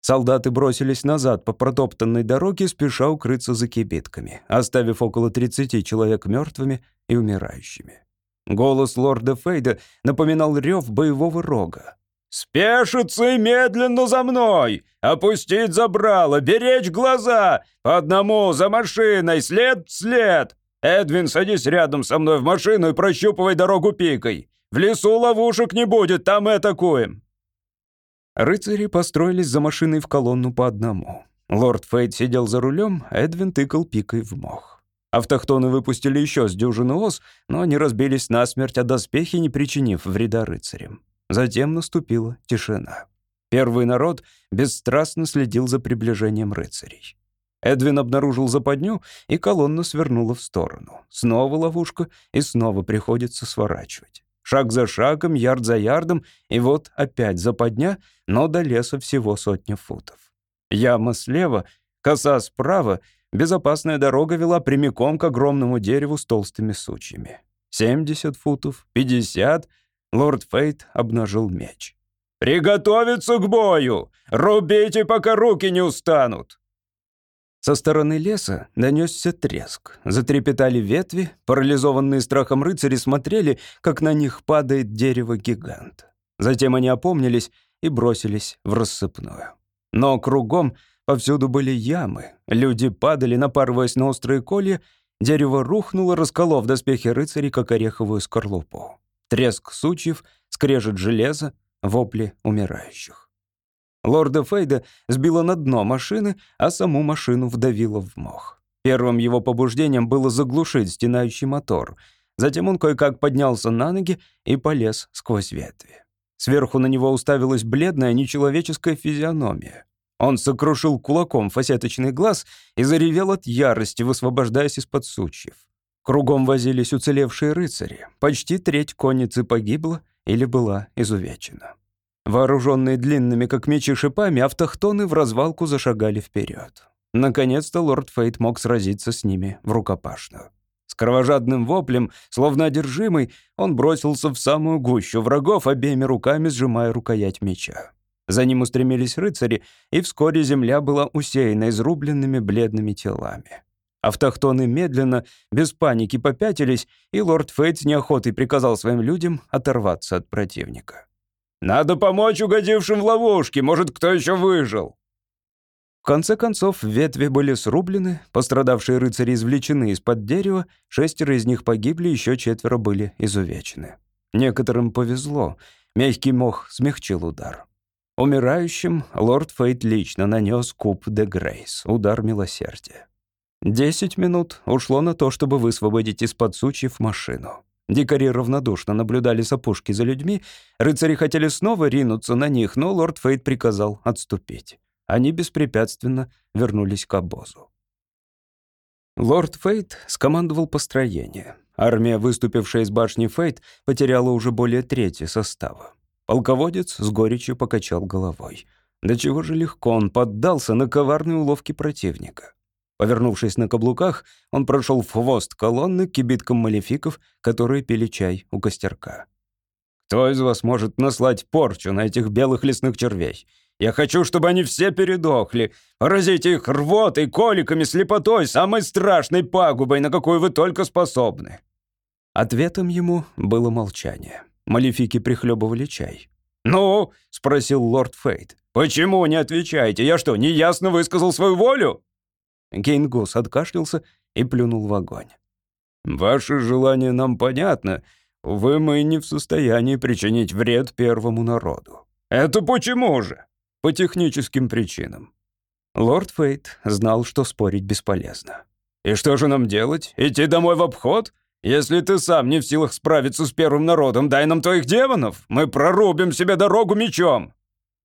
Солдаты бросились назад по протоптанной дороге, спеша укрыться за кибитками, оставив около 30 человек мертвыми и умирающими. Голос лорда Фейда напоминал рев боевого рога. «Спешиться и медленно за мной! Опустить забрало, беречь глаза! По одному, за машиной, след в след! Эдвин, садись рядом со мной в машину и прощупывай дорогу пикой! В лесу ловушек не будет, там мы атакуем!» Рыцари построились за машиной в колонну по одному. Лорд Фейт сидел за рулем, Эдвин тыкал пикой в мох. Автохтоны выпустили еще с дюжины ос, но они разбились насмерть о доспехи, не причинив вреда рыцарям. Затем наступила тишина. Первый народ бесстрастно следил за приближением рыцарей. Эдвин обнаружил западню, и колонна свернула в сторону. Снова ловушка, и снова приходится сворачивать. Шаг за шагом, ярд за ярдом, и вот опять западня, но до леса всего сотня футов. Яма слева, коса справа, безопасная дорога вела прямиком к огромному дереву с толстыми сучьями. 70 футов, 50, Лорд Фейт обнажил меч. «Приготовиться к бою! Рубите, пока руки не устанут!» Со стороны леса донесся треск. Затрепетали ветви, парализованные страхом рыцари смотрели, как на них падает дерево-гигант. Затем они опомнились и бросились в рассыпную. Но кругом повсюду были ямы. Люди падали, напарываясь на острые колья. Дерево рухнуло, расколов доспехи рыцарей, как ореховую скорлупу треск сучьев, скрежет железа, вопли умирающих. Лорда Фейда сбило на дно машины, а саму машину вдавило в мох. Первым его побуждением было заглушить стенающий мотор. Затем он кое-как поднялся на ноги и полез сквозь ветви. Сверху на него уставилась бледная нечеловеческая физиономия. Он сокрушил кулаком фасеточный глаз и заревел от ярости, высвобождаясь из-под сучьев. Кругом возились уцелевшие рыцари. Почти треть конницы погибла или была изувечена. Вооруженные длинными, как мечи, шипами, автохтоны в развалку зашагали вперед. Наконец-то лорд Фейт мог сразиться с ними в рукопашную. С кровожадным воплем, словно одержимый, он бросился в самую гущу врагов, обеими руками сжимая рукоять меча. За ним устремились рыцари, и вскоре земля была усеяна изрубленными бледными телами. Автохтоны медленно, без паники попятились, и лорд Фейт с неохотой приказал своим людям оторваться от противника. «Надо помочь угодившим в ловушки, может, кто еще выжил!» В конце концов, ветви были срублены, пострадавшие рыцари извлечены из-под дерева, шестеро из них погибли, еще четверо были изувечены. Некоторым повезло, мягкий мох смягчил удар. Умирающим лорд Фейт лично нанес куб де Грейс, удар милосердия. Десять минут ушло на то, чтобы высвободить из-под сучьев машину. Дикари равнодушно наблюдали с опушки за людьми. Рыцари хотели снова ринуться на них, но лорд Фейт приказал отступить. Они беспрепятственно вернулись к обозу. Лорд Фейт скомандовал построение. Армия, выступившая из башни Фейт, потеряла уже более трети состава. Полководец с горечью покачал головой. До чего же легко он поддался на коварные уловки противника. Повернувшись на каблуках, он прошел в хвост колонны к кибиткам малефиков, которые пили чай у костерка. «Кто из вас может наслать порчу на этих белых лесных червей? Я хочу, чтобы они все передохли. Поразите их рвотой, коликами, слепотой, самой страшной пагубой, на какую вы только способны». Ответом ему было молчание. Малефики прихлебывали чай. «Ну?» — спросил лорд Фейт. «Почему не отвечаете? Я что, неясно высказал свою волю?» Гейнгус откашлялся и плюнул в огонь. «Ваше желание нам понятно. Увы, мы не в состоянии причинить вред первому народу». «Это почему же?» «По техническим причинам». Лорд Фейт знал, что спорить бесполезно. «И что же нам делать? Идти домой в обход? Если ты сам не в силах справиться с первым народом, дай нам твоих демонов. Мы прорубим себе дорогу мечом».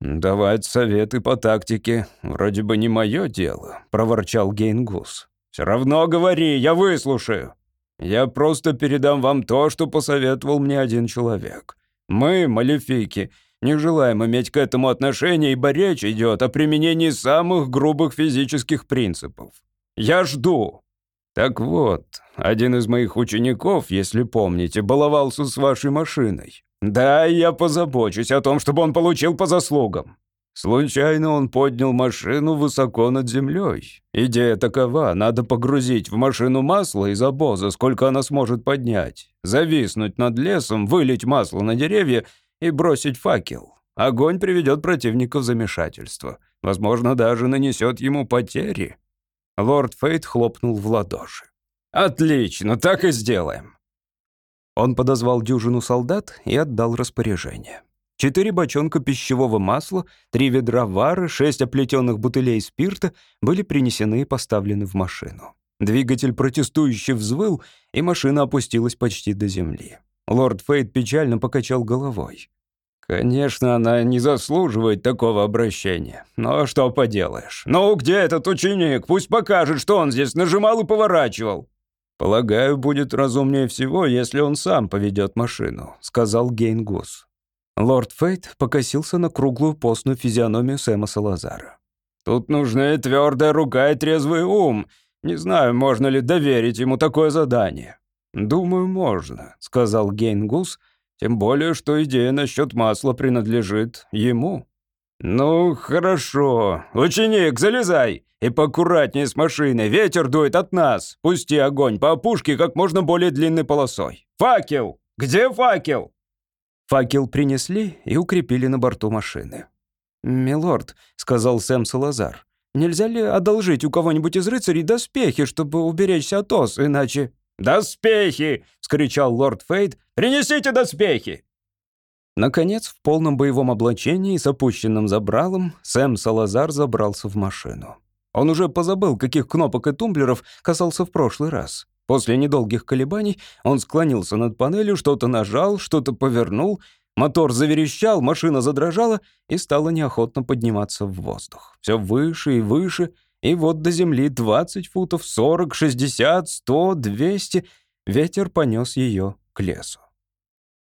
«Давать советы по тактике вроде бы не мое дело», — проворчал Гейнгус. «Все равно говори, я выслушаю». «Я просто передам вам то, что посоветовал мне один человек. Мы, малефики, не желаем иметь к этому отношения, ибо речь идет о применении самых грубых физических принципов. Я жду». «Так вот, один из моих учеников, если помните, баловался с вашей машиной. Да, я позабочусь о том, чтобы он получил по заслугам. Случайно он поднял машину высоко над землей. Идея такова, надо погрузить в машину масло из обоза, сколько она сможет поднять, зависнуть над лесом, вылить масло на деревья и бросить факел. Огонь приведет противника в замешательство. Возможно, даже нанесет ему потери. Лорд Фейт хлопнул в ладоши. «Отлично, так и сделаем». Он подозвал дюжину солдат и отдал распоряжение. Четыре бочонка пищевого масла, три ведра вары, шесть оплетенных бутылей спирта были принесены и поставлены в машину. Двигатель протестующий взвыл, и машина опустилась почти до земли. Лорд Фейт печально покачал головой. «Конечно, она не заслуживает такого обращения. Но что поделаешь? Ну, где этот ученик? Пусть покажет, что он здесь нажимал и поворачивал». «Полагаю, будет разумнее всего, если он сам поведет машину», — сказал Гейнгус. Лорд Фейт покосился на круглую постную физиономию Сэма Салазара. «Тут нужны твердая рука и трезвый ум. Не знаю, можно ли доверить ему такое задание». «Думаю, можно», — сказал Гейнгус, «тем более, что идея насчет масла принадлежит ему». «Ну, хорошо. Ученик, залезай! И поаккуратнее с машиной, ветер дует от нас. Пусти огонь по опушке как можно более длинной полосой. Факел! Где факел?» Факел принесли и укрепили на борту машины. «Милорд», — сказал Сэм Салазар, — «нельзя ли одолжить у кого-нибудь из рыцарей доспехи, чтобы уберечься от ос, иначе...» «Доспехи!» — скричал лорд Фейд. «Принесите доспехи!» Наконец, в полном боевом облачении с опущенным забралом, Сэм Салазар забрался в машину. Он уже позабыл, каких кнопок и тумблеров касался в прошлый раз. После недолгих колебаний он склонился над панелью, что-то нажал, что-то повернул, мотор заверещал, машина задрожала и стала неохотно подниматься в воздух. Все выше и выше, и вот до земли 20 футов, 40, 60, 100, 200. Ветер понес ее к лесу.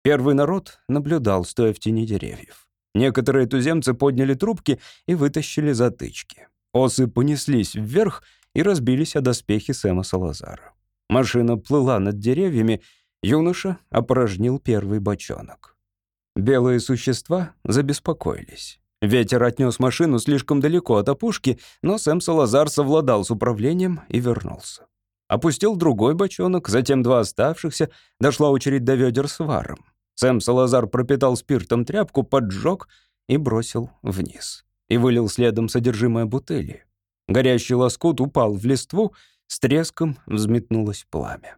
Первый народ наблюдал, стоя в тени деревьев. Некоторые туземцы подняли трубки и вытащили затычки. Осы понеслись вверх и разбились о доспехи Сэма Салазара. Машина плыла над деревьями, юноша опорожнил первый бочонок. Белые существа забеспокоились. Ветер отнес машину слишком далеко от опушки, но Сэм Салазар совладал с управлением и вернулся. Опустил другой бочонок, затем два оставшихся, дошла очередь до ведер с варом. Сэм Салазар пропитал спиртом тряпку, поджег и бросил вниз и вылил следом содержимое бутыли. Горящий лоскут упал в листву, с треском взметнулось пламя.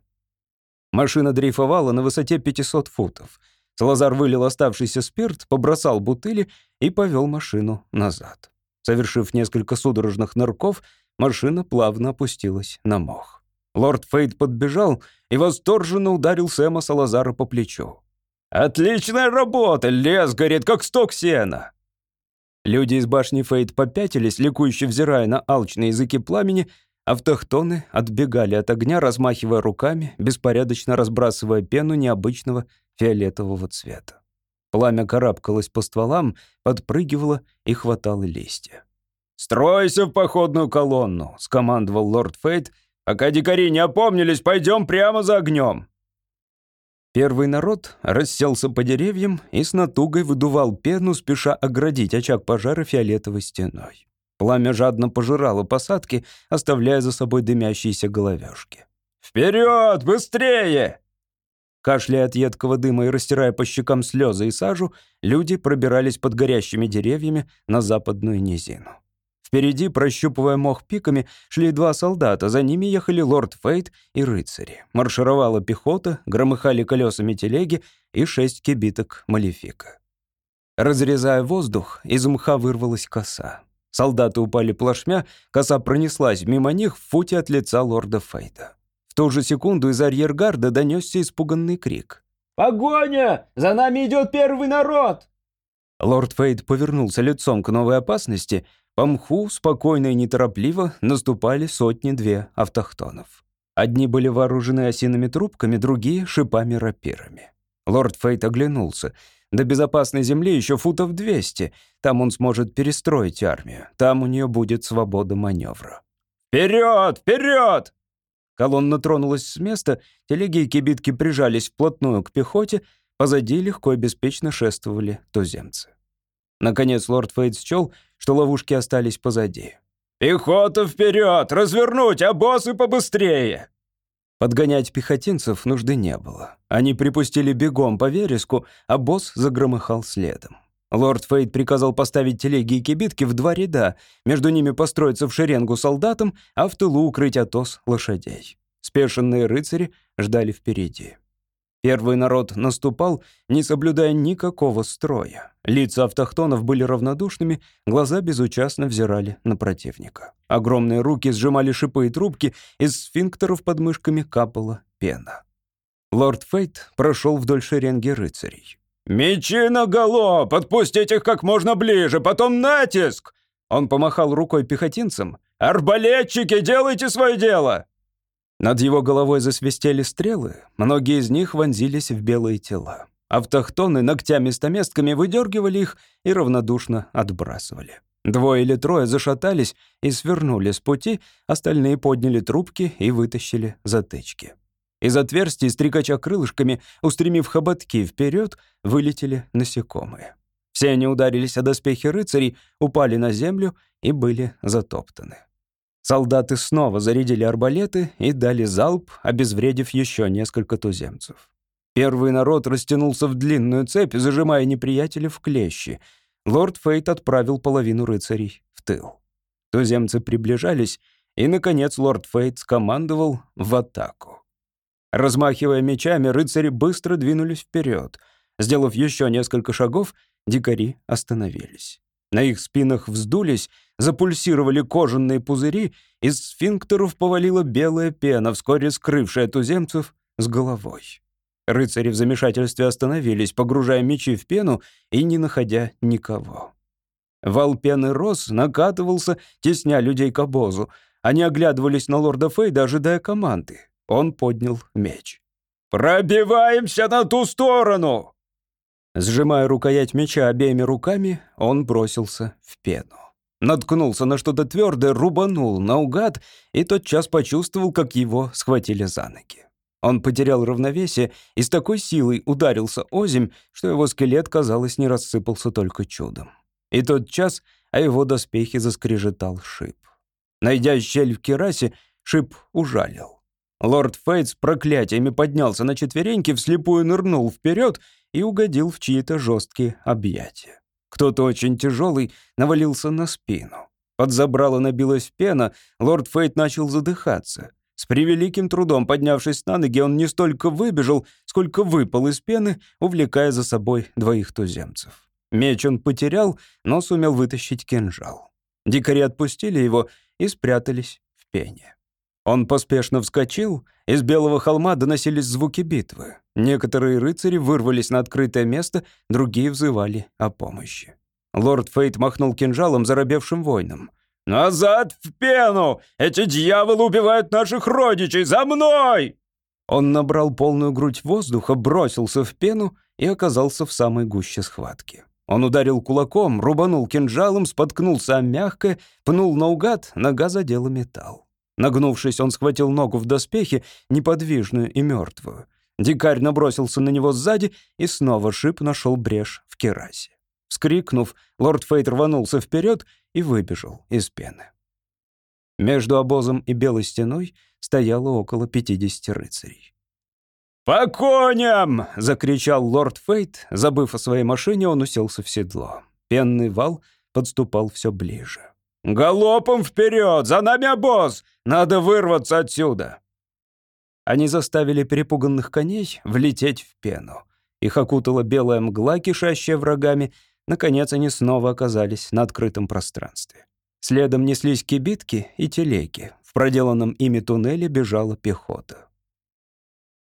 Машина дрейфовала на высоте 500 футов. Салазар вылил оставшийся спирт, побросал бутыли и повел машину назад. Совершив несколько судорожных нырков, машина плавно опустилась на мох. Лорд Фейд подбежал и восторженно ударил Сэма Салазара по плечу. «Отличная работа! Лес горит, как сток сена!» Люди из башни Фейт попятились, ликующе взирая на алчные языки пламени, автохтоны отбегали от огня, размахивая руками, беспорядочно разбрасывая пену необычного фиолетового цвета. Пламя карабкалось по стволам, подпрыгивало и хватало листья. «Стройся в походную колонну!» — скомандовал лорд Фейт. «Пока дикари не опомнились, пойдем прямо за огнем!» Первый народ расселся по деревьям и с натугой выдувал пену, спеша оградить очаг пожара фиолетовой стеной. Пламя жадно пожирало посадки, оставляя за собой дымящиеся головешки. «Вперед! Быстрее!» Кашляя от едкого дыма и растирая по щекам слезы и сажу, люди пробирались под горящими деревьями на западную низину. Впереди, прощупывая мох пиками, шли два солдата, за ними ехали лорд Фейт и рыцари. Маршировала пехота, громыхали колесами телеги и шесть кибиток малефика. Разрезая воздух, из мха вырвалась коса. Солдаты упали плашмя, коса пронеслась мимо них в футе от лица лорда Фейда. В ту же секунду из арьергарда донесся испуганный крик. «Погоня! За нами идет первый народ!» Лорд Фейд повернулся лицом к новой опасности. По мху спокойно и неторопливо наступали сотни-две автохтонов. Одни были вооружены осиными трубками, другие — шипами-рапирами. Лорд Фейт оглянулся. До безопасной земли еще футов 200. Там он сможет перестроить армию. Там у нее будет свобода маневра. «Вперед! Вперед!» Колонна тронулась с места, телеги и кибитки прижались вплотную к пехоте, позади легко и беспечно шествовали туземцы. Наконец лорд Фейт счел, что ловушки остались позади. «Пехота вперед! Развернуть, а боссы побыстрее!» Подгонять пехотинцев нужды не было. Они припустили бегом по вереску, а босс загромыхал следом. Лорд Фейт приказал поставить телеги и кибитки в два ряда, между ними построиться в шеренгу солдатам, а в тылу укрыть отос лошадей. Спешенные рыцари ждали впереди. Первый народ наступал, не соблюдая никакого строя. Лица автохтонов были равнодушными, глаза безучастно взирали на противника. Огромные руки сжимали шипы и трубки, из сфинктеров под мышками капала пена. Лорд Фейт прошел вдоль шеренги рыцарей. «Мечи наголо! Подпустить их как можно ближе, потом натиск!» Он помахал рукой пехотинцам. «Арбалетчики, делайте свое дело!» Над его головой засвистели стрелы, многие из них вонзились в белые тела. Автохтоны ногтями-стаместками выдергивали их и равнодушно отбрасывали. Двое или трое зашатались и свернули с пути, остальные подняли трубки и вытащили затычки. Из отверстий, стрекача крылышками, устремив хоботки вперед, вылетели насекомые. Все они ударились о доспехи рыцарей, упали на землю и были затоптаны. Солдаты снова зарядили арбалеты и дали залп, обезвредив еще несколько туземцев. Первый народ растянулся в длинную цепь, зажимая неприятеля в клещи. Лорд Фейт отправил половину рыцарей в тыл. Туземцы приближались, и, наконец, лорд Фейт скомандовал в атаку. Размахивая мечами, рыцари быстро двинулись вперед. Сделав еще несколько шагов, дикари остановились. На их спинах вздулись, запульсировали кожаные пузыри, из сфинктеров повалила белая пена, вскоре скрывшая туземцев с головой. Рыцари в замешательстве остановились, погружая мечи в пену и не находя никого. Вал пены рос, накатывался, тесня людей к обозу. Они оглядывались на лорда Фейда, ожидая команды. Он поднял меч. «Пробиваемся на ту сторону!» Сжимая рукоять меча обеими руками, он бросился в пену. Наткнулся на что-то твердое, рубанул наугад и тотчас почувствовал, как его схватили за ноги. Он потерял равновесие и с такой силой ударился озимь, что его скелет, казалось, не рассыпался только чудом. И тот час о его доспехе заскрежетал шип. Найдя щель в керасе, шип ужалил. Лорд Фейтс проклятиями поднялся на четвереньки, вслепую нырнул вперед и угодил в чьи-то жесткие объятия. Кто-то очень тяжелый навалился на спину. Под забрало набилась пена, лорд Фейт начал задыхаться. С превеликим трудом поднявшись на ноги, он не столько выбежал, сколько выпал из пены, увлекая за собой двоих туземцев. Меч он потерял, но сумел вытащить кинжал. Дикари отпустили его и спрятались в пене. Он поспешно вскочил, из белого холма доносились звуки битвы. Некоторые рыцари вырвались на открытое место, другие взывали о помощи. Лорд Фейт махнул кинжалом заробевшим воинам. «Назад в пену! Эти дьяволы убивают наших родичей! За мной!» Он набрал полную грудь воздуха, бросился в пену и оказался в самой гуще схватки. Он ударил кулаком, рубанул кинжалом, споткнулся о мягкое, пнул наугад, нога задела металл. Нагнувшись, он схватил ногу в доспехе, неподвижную и мертвую. Дикарь набросился на него сзади, и снова шип нашел брешь в керасе. Вскрикнув, лорд Фейт рванулся вперед и выбежал из пены. Между обозом и белой стеной стояло около 50 рыцарей. «По коням!» — закричал лорд Фейт. Забыв о своей машине, он уселся в седло. Пенный вал подступал все ближе. «Галопом вперед! За нами обоз! Надо вырваться отсюда!» Они заставили перепуганных коней влететь в пену. Их окутала белая мгла, кишащая врагами. Наконец они снова оказались на открытом пространстве. Следом неслись кибитки и телеги. В проделанном ими туннеле бежала пехота.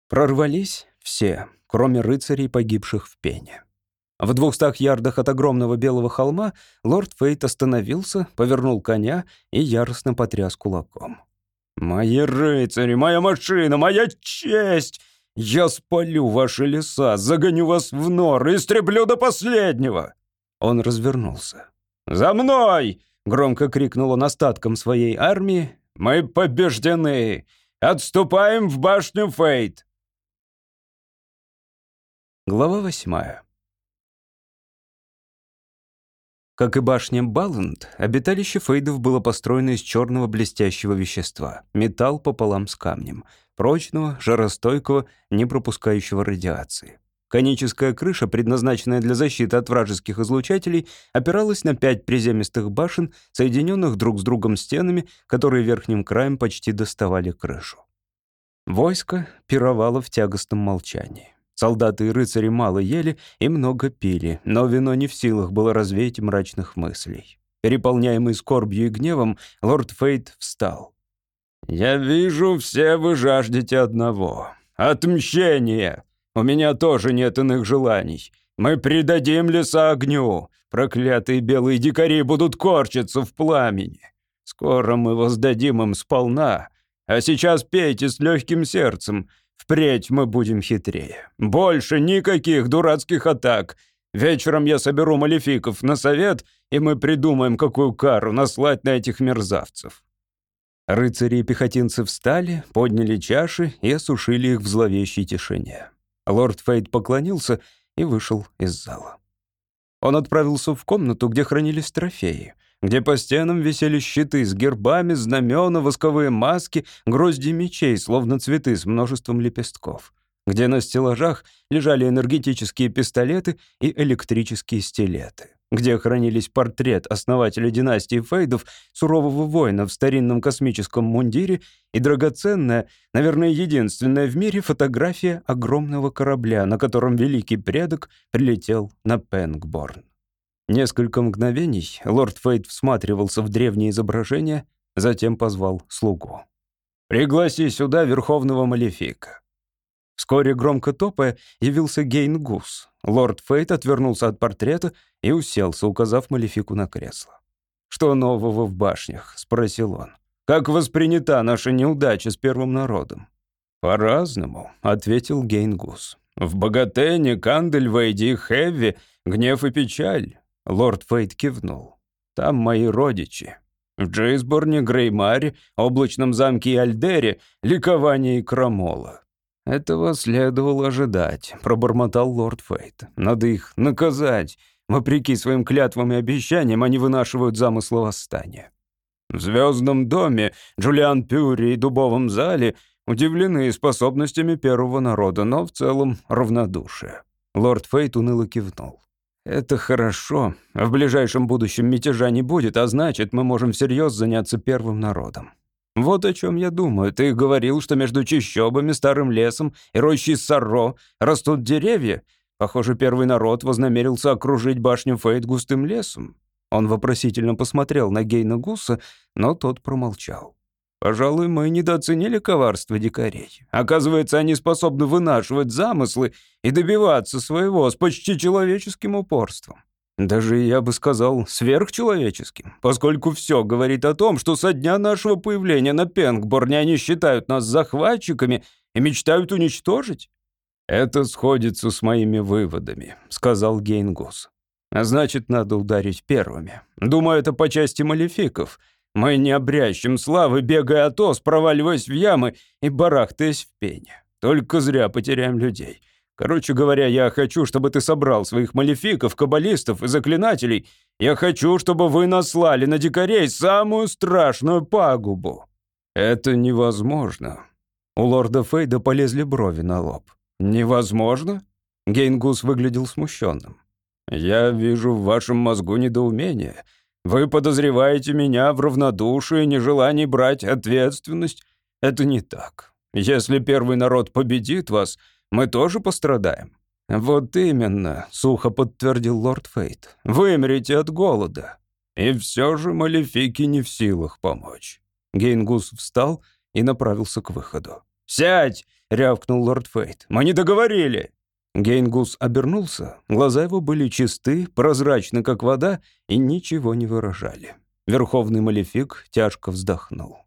Прорвались все, кроме рыцарей, погибших в пене. В двухстах ярдах от огромного белого холма лорд Фейт остановился, повернул коня и яростно потряс кулаком. «Мои рыцари, моя машина, моя честь! Я спалю ваши леса, загоню вас в нор и истреблю до последнего!» Он развернулся. «За мной!» — громко крикнул он остаткам своей армии. «Мы побеждены! Отступаем в башню Фейт!» Глава восьмая. Как и башня Балланд, обиталище Фейдов было построено из черного блестящего вещества, металл пополам с камнем, прочного, жаростойкого, не пропускающего радиации. Коническая крыша, предназначенная для защиты от вражеских излучателей, опиралась на пять приземистых башен, соединенных друг с другом стенами, которые верхним краем почти доставали крышу. Войско пировало в тягостном молчании. Солдаты и рыцари мало ели и много пили, но вино не в силах было развеять мрачных мыслей. Переполняемый скорбью и гневом, лорд Фейт встал. «Я вижу, все вы жаждете одного — отмщения. У меня тоже нет иных желаний. Мы предадим леса огню. Проклятые белые дикари будут корчиться в пламени. Скоро мы воздадим им сполна. А сейчас пейте с легким сердцем. Впредь мы будем хитрее. Больше никаких дурацких атак. Вечером я соберу малефиков на совет, и мы придумаем, какую кару наслать на этих мерзавцев». Рыцари и пехотинцы встали, подняли чаши и осушили их в зловещей тишине. Лорд Фейт поклонился и вышел из зала. Он отправился в комнату, где хранились трофеи где по стенам висели щиты с гербами, знамена, восковые маски, грозди мечей, словно цветы с множеством лепестков, где на стеллажах лежали энергетические пистолеты и электрические стилеты, где хранились портрет основателя династии Фейдов, сурового воина в старинном космическом мундире и драгоценная, наверное, единственная в мире фотография огромного корабля, на котором великий предок прилетел на Пенгборн. Несколько мгновений лорд Фейт всматривался в древнее изображение, затем позвал слугу. «Пригласи сюда верховного малефика». Вскоре, громко топая, явился Гейн Гус. Лорд Фейт отвернулся от портрета и уселся, указав малефику на кресло. «Что нового в башнях?» — спросил он. «Как воспринята наша неудача с первым народом?» «По-разному», — ответил Гейн Гус. «В Богатене, Кандельвейде и Хэвви гнев и печаль. Лорд Фейт кивнул. «Там мои родичи. В Джейсборне, Греймаре, Облачном замке и Альдере ликование и крамола». «Этого следовало ожидать», — пробормотал лорд Фейт. «Надо их наказать. Вопреки своим клятвам и обещаниям они вынашивают замыслы восстания». В «Звездном доме», Джулиан Пюри и Дубовом зале удивлены способностями первого народа, но в целом равнодушие. Лорд Фейт уныло кивнул. «Это хорошо. В ближайшем будущем мятежа не будет, а значит, мы можем всерьез заняться первым народом. Вот о чем я думаю. Ты говорил, что между чащобами, старым лесом и рощей Сарро растут деревья. Похоже, первый народ вознамерился окружить башню Фейт густым лесом». Он вопросительно посмотрел на Гейна Гуса, но тот промолчал. Пожалуй, мы недооценили коварство дикарей. Оказывается, они способны вынашивать замыслы и добиваться своего с почти человеческим упорством. Даже, я бы сказал, сверхчеловеческим, поскольку все говорит о том, что со дня нашего появления на Пенгборне они считают нас захватчиками и мечтают уничтожить. «Это сходится с моими выводами», — сказал Гейнгус. «А значит, надо ударить первыми. Думаю, это по части малефиков». Мы не обрящем славы, бегая от ос, проваливаясь в ямы и барахтаясь в пене. Только зря потеряем людей. Короче говоря, я хочу, чтобы ты собрал своих малефиков, каббалистов и заклинателей. Я хочу, чтобы вы наслали на дикарей самую страшную пагубу. Это невозможно. У лорда Фейда полезли брови на лоб. Невозможно? Гейнгус выглядел смущенным. Я вижу в вашем мозгу недоумение. Вы подозреваете меня в равнодушии, нежелании брать ответственность? Это не так. Если первый народ победит вас, мы тоже пострадаем». «Вот именно», — сухо подтвердил лорд Фейт. «Вы умрете от голода». И все же малефики не в силах помочь. Гейнгус встал и направился к выходу. «Сядь!» — рявкнул лорд Фейт. «Мы не договорили!» Гейнгус обернулся. Глаза его были чисты, прозрачны, как вода, и ничего не выражали. Верховный Малефик тяжко вздохнул.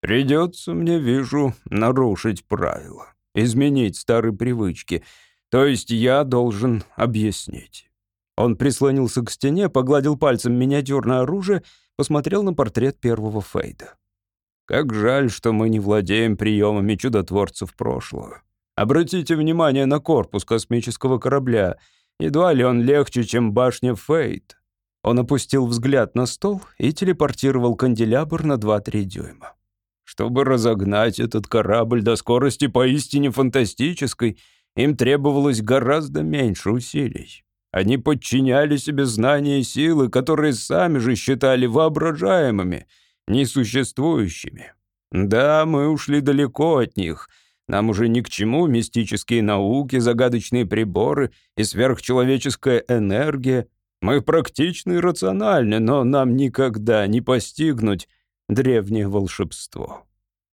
«Придется мне, вижу, нарушить правила, изменить старые привычки. То есть я должен объяснить». Он прислонился к стене, погладил пальцем миниатюрное оружие, посмотрел на портрет первого Фейда. «Как жаль, что мы не владеем приемами чудотворцев прошлого. Обратите внимание на корпус космического корабля. Едва ли он легче, чем башня Фейт?» Он опустил взгляд на стол и телепортировал канделябр на 2-3 дюйма. Чтобы разогнать этот корабль до скорости поистине фантастической, им требовалось гораздо меньше усилий. Они подчиняли себе знания и силы, которые сами же считали воображаемыми, несуществующими. Да, мы ушли далеко от них. Нам уже ни к чему мистические науки, загадочные приборы и сверхчеловеческая энергия. Мы практичны и рациональны, но нам никогда не постигнуть древнее волшебство.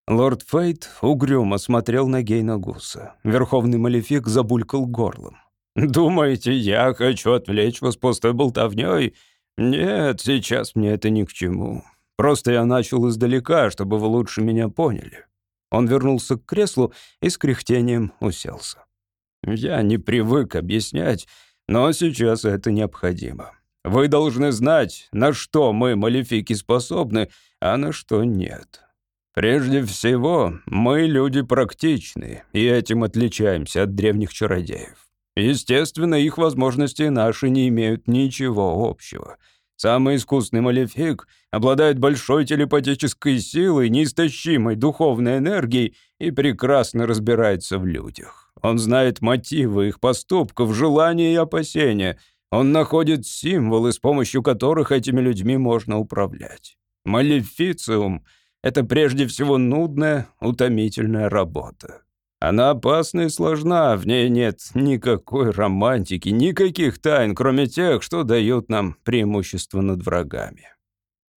Лорд Фейт угрюмо смотрел на Гейна Гуса. Верховный Малефик забулькал горлом. «Думаете, я хочу отвлечь вас пустой болтовнёй? Нет, сейчас мне это ни к чему. Просто я начал издалека, чтобы вы лучше меня поняли». Он вернулся к креслу и с кряхтением уселся. «Я не привык объяснять, но сейчас это необходимо. Вы должны знать, на что мы, малефики, способны, а на что нет. Прежде всего, мы люди практичные, и этим отличаемся от древних чародеев. Естественно, их возможности наши не имеют ничего общего. Самый искусный малефик обладает большой телепатической силой, неистощимой духовной энергией и прекрасно разбирается в людях. Он знает мотивы их поступков, желания и опасения. Он находит символы, с помощью которых этими людьми можно управлять. Малефициум — это прежде всего нудная, утомительная работа. Она опасна и сложна, в ней нет никакой романтики, никаких тайн, кроме тех, что дают нам преимущество над врагами.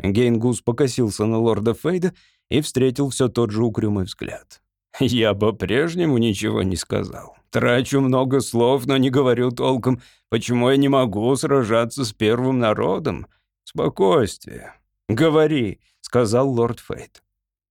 Гейнгус покосился на лорда Фейда и встретил все тот же угрюмый взгляд. «Я по-прежнему ничего не сказал. Трачу много слов, но не говорю толком, почему я не могу сражаться с первым народом. Спокойствие. Говори», — сказал лорд Фейд.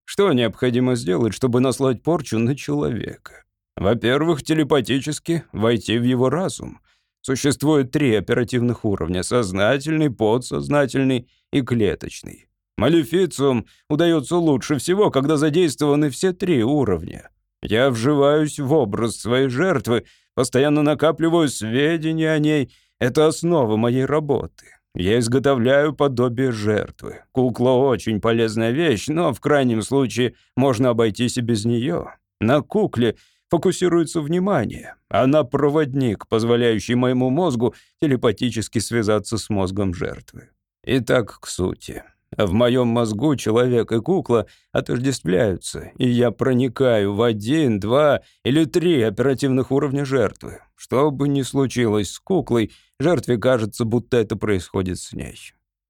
Что необходимо сделать, чтобы наслать порчу на человека? Во-первых, телепатически войти в его разум. Существует три оперативных уровня — сознательный, подсознательный и клеточный. Малефициум удается лучше всего, когда задействованы все три уровня. Я вживаюсь в образ своей жертвы, постоянно накапливаю сведения о ней. Это основа моей работы. Я изготовляю подобие жертвы. Кукла очень полезная вещь, но в крайнем случае можно обойтись и без нее. На кукле фокусируется внимание. Она проводник, позволяющий моему мозгу телепатически связаться с мозгом жертвы. Итак, к сути. В моем мозгу человек и кукла отождествляются, и я проникаю в один, два или три оперативных уровня жертвы. Что бы ни случилось с куклой, жертве кажется, будто это происходит с ней.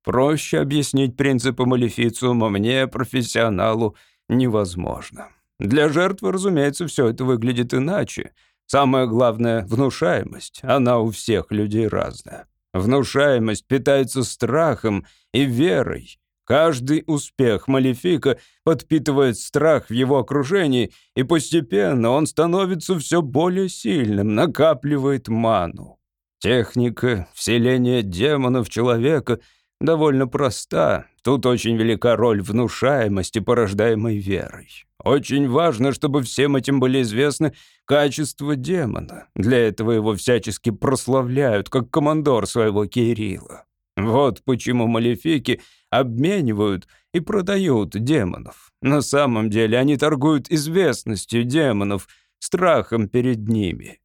Проще объяснить принципы малефициума мне, профессионалу, невозможно. Для жертвы, разумеется, все это выглядит иначе. Самое главное — внушаемость. Она у всех людей разная. Внушаемость питается страхом и верой. Каждый успех Малефика подпитывает страх в его окружении, и постепенно он становится все более сильным, накапливает ману. Техника вселения демонов человека довольно проста. Тут очень велика роль внушаемости, порождаемой верой. Очень важно, чтобы всем этим были известны качества демона. Для этого его всячески прославляют, как командор своего Кирилла. Вот почему малефики обменивают и продают демонов. На самом деле они торгуют известностью демонов, страхом перед ними.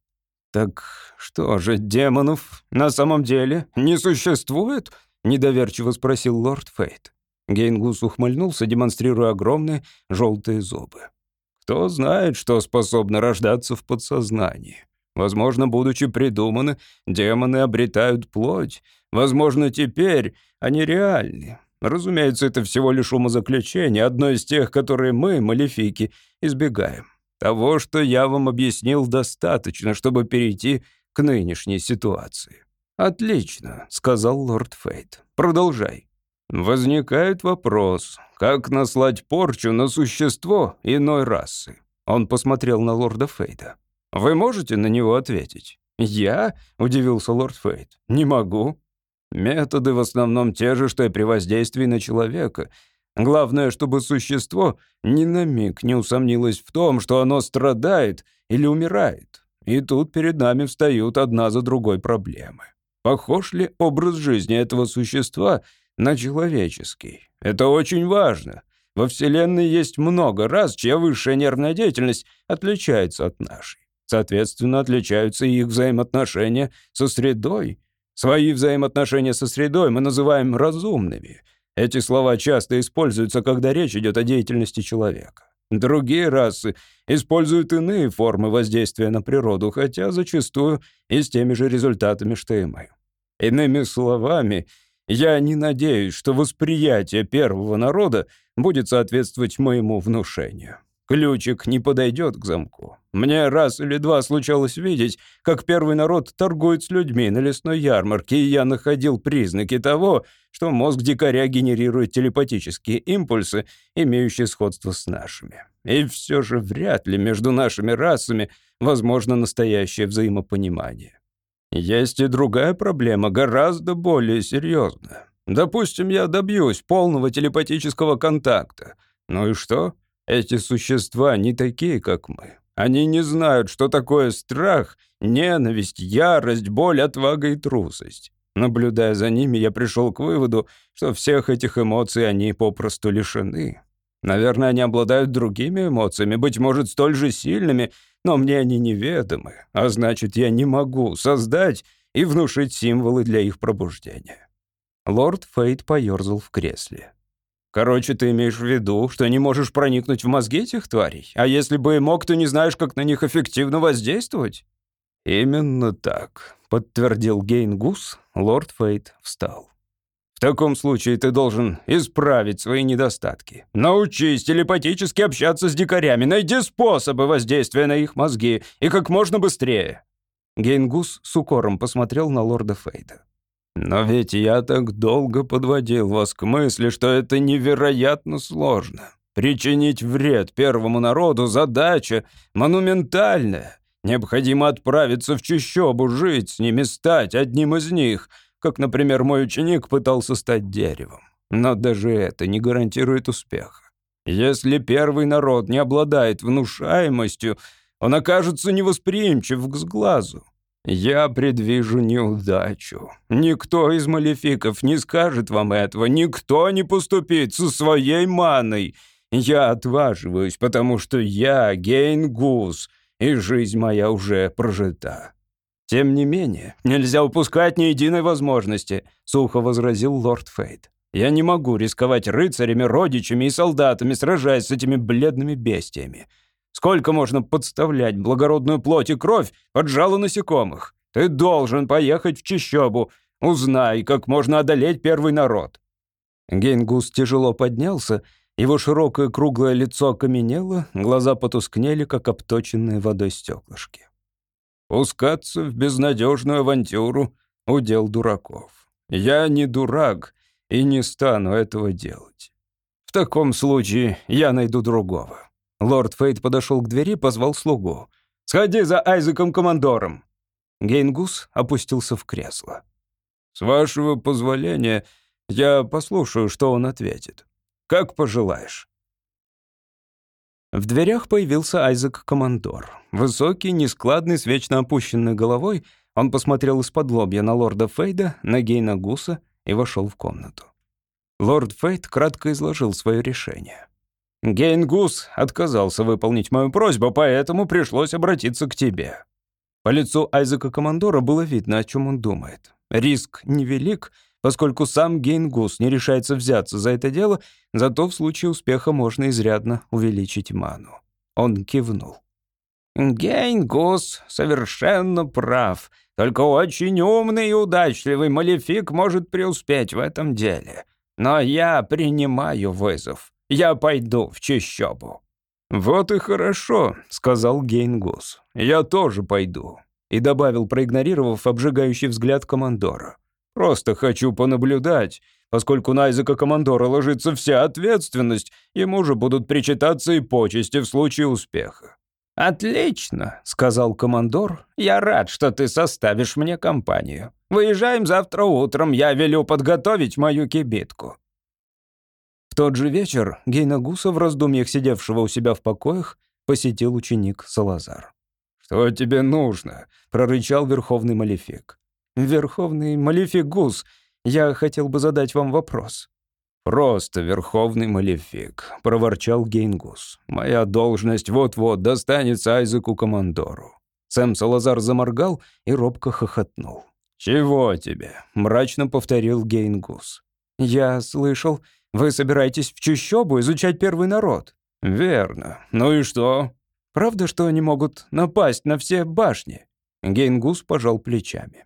Так что же, демонов на самом деле не существует? Недоверчиво спросил лорд Фейт. Гейнгус ухмыльнулся, демонстрируя огромные желтые зубы. Кто знает, что способно рождаться в подсознании. Возможно, будучи придуманы, демоны обретают плоть, Возможно, теперь они реальны. Разумеется, это всего лишь умозаключение, одно из тех, которые мы, малефики, избегаем. Того, что я вам объяснил, достаточно, чтобы перейти к нынешней ситуации. «Отлично», — сказал лорд Фейт. «Продолжай». Возникает вопрос, как наслать порчу на существо иной расы? Он посмотрел на лорда Фейда. Вы можете на него ответить? Я? Удивился лорд Фейд. Не могу. Методы в основном те же, что и при воздействии на человека. Главное, чтобы существо ни на миг не усомнилось в том, что оно страдает или умирает. И тут перед нами встают одна за другой проблемы. Похож ли образ жизни этого существа на человеческий. Это очень важно. Во Вселенной есть много раз, чья высшая нервная деятельность отличается от нашей. Соответственно, отличаются и их взаимоотношения со средой. Свои взаимоотношения со средой мы называем разумными. Эти слова часто используются, когда речь идет о деятельности человека. Другие расы используют иные формы воздействия на природу, хотя зачастую и с теми же результатами, что и мы. Иными словами, я не надеюсь, что восприятие первого народа будет соответствовать моему внушению. Ключик не подойдет к замку. Мне раз или два случалось видеть, как первый народ торгует с людьми на лесной ярмарке, и я находил признаки того, что мозг дикаря генерирует телепатические импульсы, имеющие сходство с нашими. И все же вряд ли между нашими расами возможно настоящее взаимопонимание. Есть и другая проблема, гораздо более серьезная. Допустим, я добьюсь полного телепатического контакта. Ну и что? Эти существа не такие, как мы. Они не знают, что такое страх, ненависть, ярость, боль, отвага и трусость. Наблюдая за ними, я пришел к выводу, что всех этих эмоций они попросту лишены. Наверное, они обладают другими эмоциями, быть может, столь же сильными, но мне они неведомы, а значит, я не могу создать и внушить символы для их пробуждения». Лорд Фейт поёрзал в кресле. «Короче, ты имеешь в виду, что не можешь проникнуть в мозги этих тварей? А если бы и мог, то не знаешь, как на них эффективно воздействовать?» «Именно так», — подтвердил Гейн Гус. Лорд Фейт встал. В таком случае ты должен исправить свои недостатки. Научись телепатически общаться с дикарями, найди способы воздействия на их мозги, и как можно быстрее». Гейнгус с укором посмотрел на лорда Фейда. «Но ведь я так долго подводил вас к мысли, что это невероятно сложно. Причинить вред первому народу — задача монументальная. Необходимо отправиться в чащобу, жить с ними, стать одним из них — как, например, мой ученик пытался стать деревом. Но даже это не гарантирует успеха. Если первый народ не обладает внушаемостью, он окажется невосприимчив к сглазу. Я предвижу неудачу. Никто из малефиков не скажет вам этого, никто не поступит со своей маной. Я отваживаюсь, потому что я Гейн-Гус, и жизнь моя уже прожита. «Тем не менее, нельзя упускать ни единой возможности», — сухо возразил лорд Фейт. «Я не могу рисковать рыцарями, родичами и солдатами, сражаясь с этими бледными бестиями. Сколько можно подставлять благородную плоть и кровь под жало насекомых? Ты должен поехать в Чищобу. Узнай, как можно одолеть первый народ». Гейнгус тяжело поднялся, его широкое круглое лицо окаменело, глаза потускнели, как обточенные водой стеклышки. Пускаться в безнадежную авантюру — удел дураков. Я не дурак и не стану этого делать. В таком случае я найду другого. Лорд Фейт подошел к двери, позвал слугу. «Сходи за Айзеком-командором!» Гейнгус опустился в кресло. «С вашего позволения, я послушаю, что он ответит. Как пожелаешь». В дверях появился Айзек-командор. Высокий, нескладный, с вечно опущенной головой, он посмотрел из-под лобья на лорда Фейда, на Гейна Гуса и вошел в комнату. Лорд Фейд кратко изложил свое решение. «Гейн Гус отказался выполнить мою просьбу, поэтому пришлось обратиться к тебе». По лицу Айзека Командора было видно, о чем он думает. Риск невелик — поскольку сам Гейнгус не решается взяться за это дело, зато в случае успеха можно изрядно увеличить ману. Он кивнул. «Гейнгус совершенно прав. Только очень умный и удачливый малефик может преуспеть в этом деле. Но я принимаю вызов. Я пойду в чищобу». «Вот и хорошо», — сказал Гейнгус. «Я тоже пойду». И добавил, проигнорировав обжигающий взгляд командора. «Просто хочу понаблюдать. Поскольку на Айзека командора ложится вся ответственность, ему же будут причитаться и почести в случае успеха». «Отлично», — сказал командор. «Я рад, что ты составишь мне компанию. Выезжаем завтра утром, я велю подготовить мою кибитку». В тот же вечер Гейна Гуса, в раздумьях сидевшего у себя в покоях, посетил ученик Салазар. «Что тебе нужно?» — прорычал Верховный Малефик. «Верховный Малефик Гус, я хотел бы задать вам вопрос». «Просто Верховный Малефик», — проворчал Гейнгус. «Моя должность вот-вот достанется Айзеку Командору». Сэм Салазар заморгал и робко хохотнул. «Чего тебе?» — мрачно повторил Гейнгус. «Я слышал, вы собираетесь в Чущобу изучать первый народ?» «Верно. Ну и что?» «Правда, что они могут напасть на все башни?» Гейнгус пожал плечами.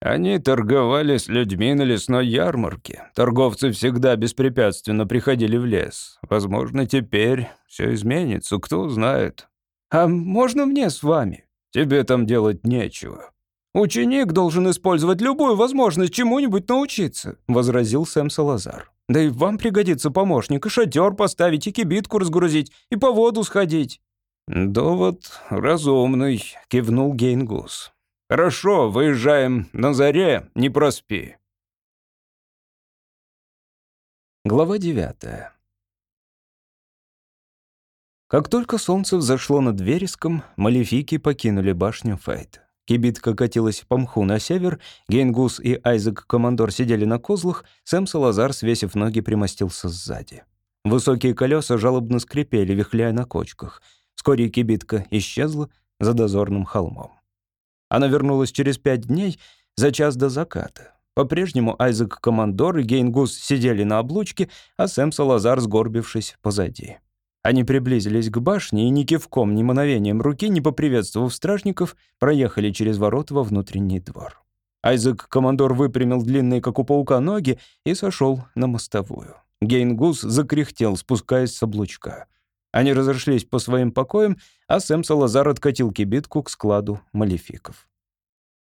Они торговали с людьми на лесной ярмарке. Торговцы всегда беспрепятственно приходили в лес. Возможно, теперь все изменится, кто знает. «А можно мне с вами?» «Тебе там делать нечего». «Ученик должен использовать любую возможность чему-нибудь научиться», — возразил Сэм Салазар. Да и вам пригодится помощник, и шатер поставить, и кибитку разгрузить, и по воду сходить». «Довод разумный», — кивнул Гейнгус. «Хорошо, выезжаем на заре, не проспи». Глава девятая. Как только солнце взошло над вереском, малефики покинули башню Фейт. Кибитка катилась по мху на север, Гейнгус и Айзек-командор сидели на козлах, Сэм Салазар, свесив ноги, примостился сзади. Высокие колеса жалобно скрипели, вихляя на кочках. Вскоре кибитка исчезла за дозорным холмом. Она вернулась через пять дней, за час до заката. По-прежнему Айзек-командор и Гейнгус сидели на облучке, а Сэм Салазар, сгорбившись, позади. Они приблизились к башне и ни кивком, ни мановением руки, не поприветствовав стражников, проехали через ворота во внутренний двор. Айзек, командор, выпрямил длинные, как у паука, ноги и сошел на мостовую. Гейнгус закряхтел, спускаясь с облучка. Они разошлись по своим покоям, а Сэм Салазар откатил кибитку к складу малефиков.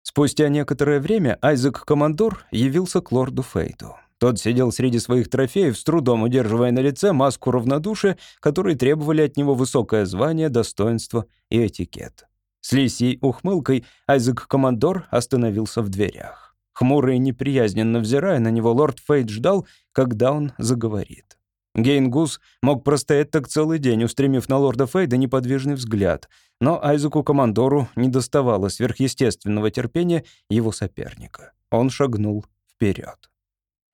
Спустя некоторое время Айзек-командор явился к лорду Фейту. Тот сидел среди своих трофеев, с трудом удерживая на лице маску равнодушия, которые требовали от него высокое звание, достоинство и этикет. С лисьей ухмылкой Айзек-командор остановился в дверях. Хмуро и неприязненно взирая на него, лорд Фейт ждал, когда он заговорит. Гейнгус мог простоять так целый день, устремив на лорда Фейда неподвижный взгляд, но Айзеку-командору не доставало сверхъестественного терпения его соперника. Он шагнул вперед.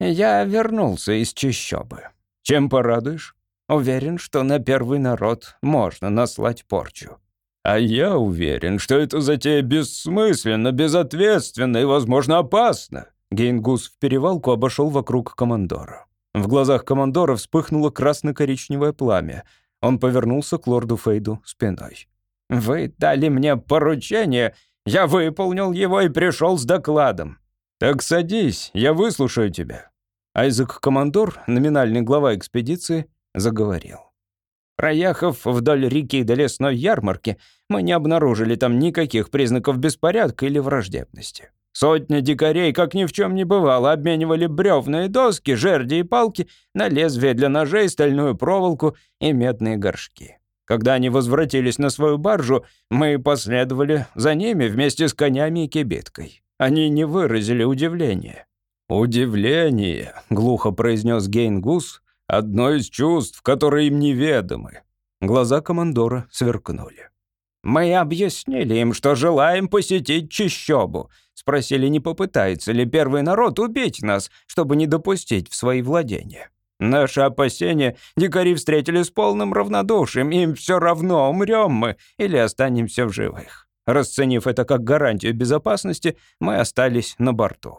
Я вернулся из чащобы. Чем порадуешь? Уверен, что на первый народ можно наслать порчу. А я уверен, что это затея бессмысленно, безответственно и, возможно, опасно. Гейнгус в перевалку обошел вокруг командора. В глазах командора вспыхнуло красно-коричневое пламя. Он повернулся к лорду Фейду спиной. «Вы дали мне поручение, я выполнил его и пришел с докладом». «Так садись, я выслушаю тебя». Айзек-командор, номинальный глава экспедиции, заговорил. Проехав вдоль реки до лесной ярмарки, мы не обнаружили там никаких признаков беспорядка или враждебности. Сотня дикарей, как ни в чем не бывало, обменивали бревна и доски, жерди и палки на лезвие для ножей, стальную проволоку и медные горшки. Когда они возвратились на свою баржу, мы последовали за ними вместе с конями и кибиткой. Они не выразили удивления. «Удивление», — глухо произнес Гейнгус, — «одно из чувств, которые им неведомы». Глаза командора сверкнули. «Мы объяснили им, что желаем посетить Чищобу. Спросили, не попытается ли первый народ убить нас, чтобы не допустить в свои владения. Наши опасения дикари встретили с полным равнодушием, им все равно, умрем мы или останемся в живых. Расценив это как гарантию безопасности, мы остались на борту.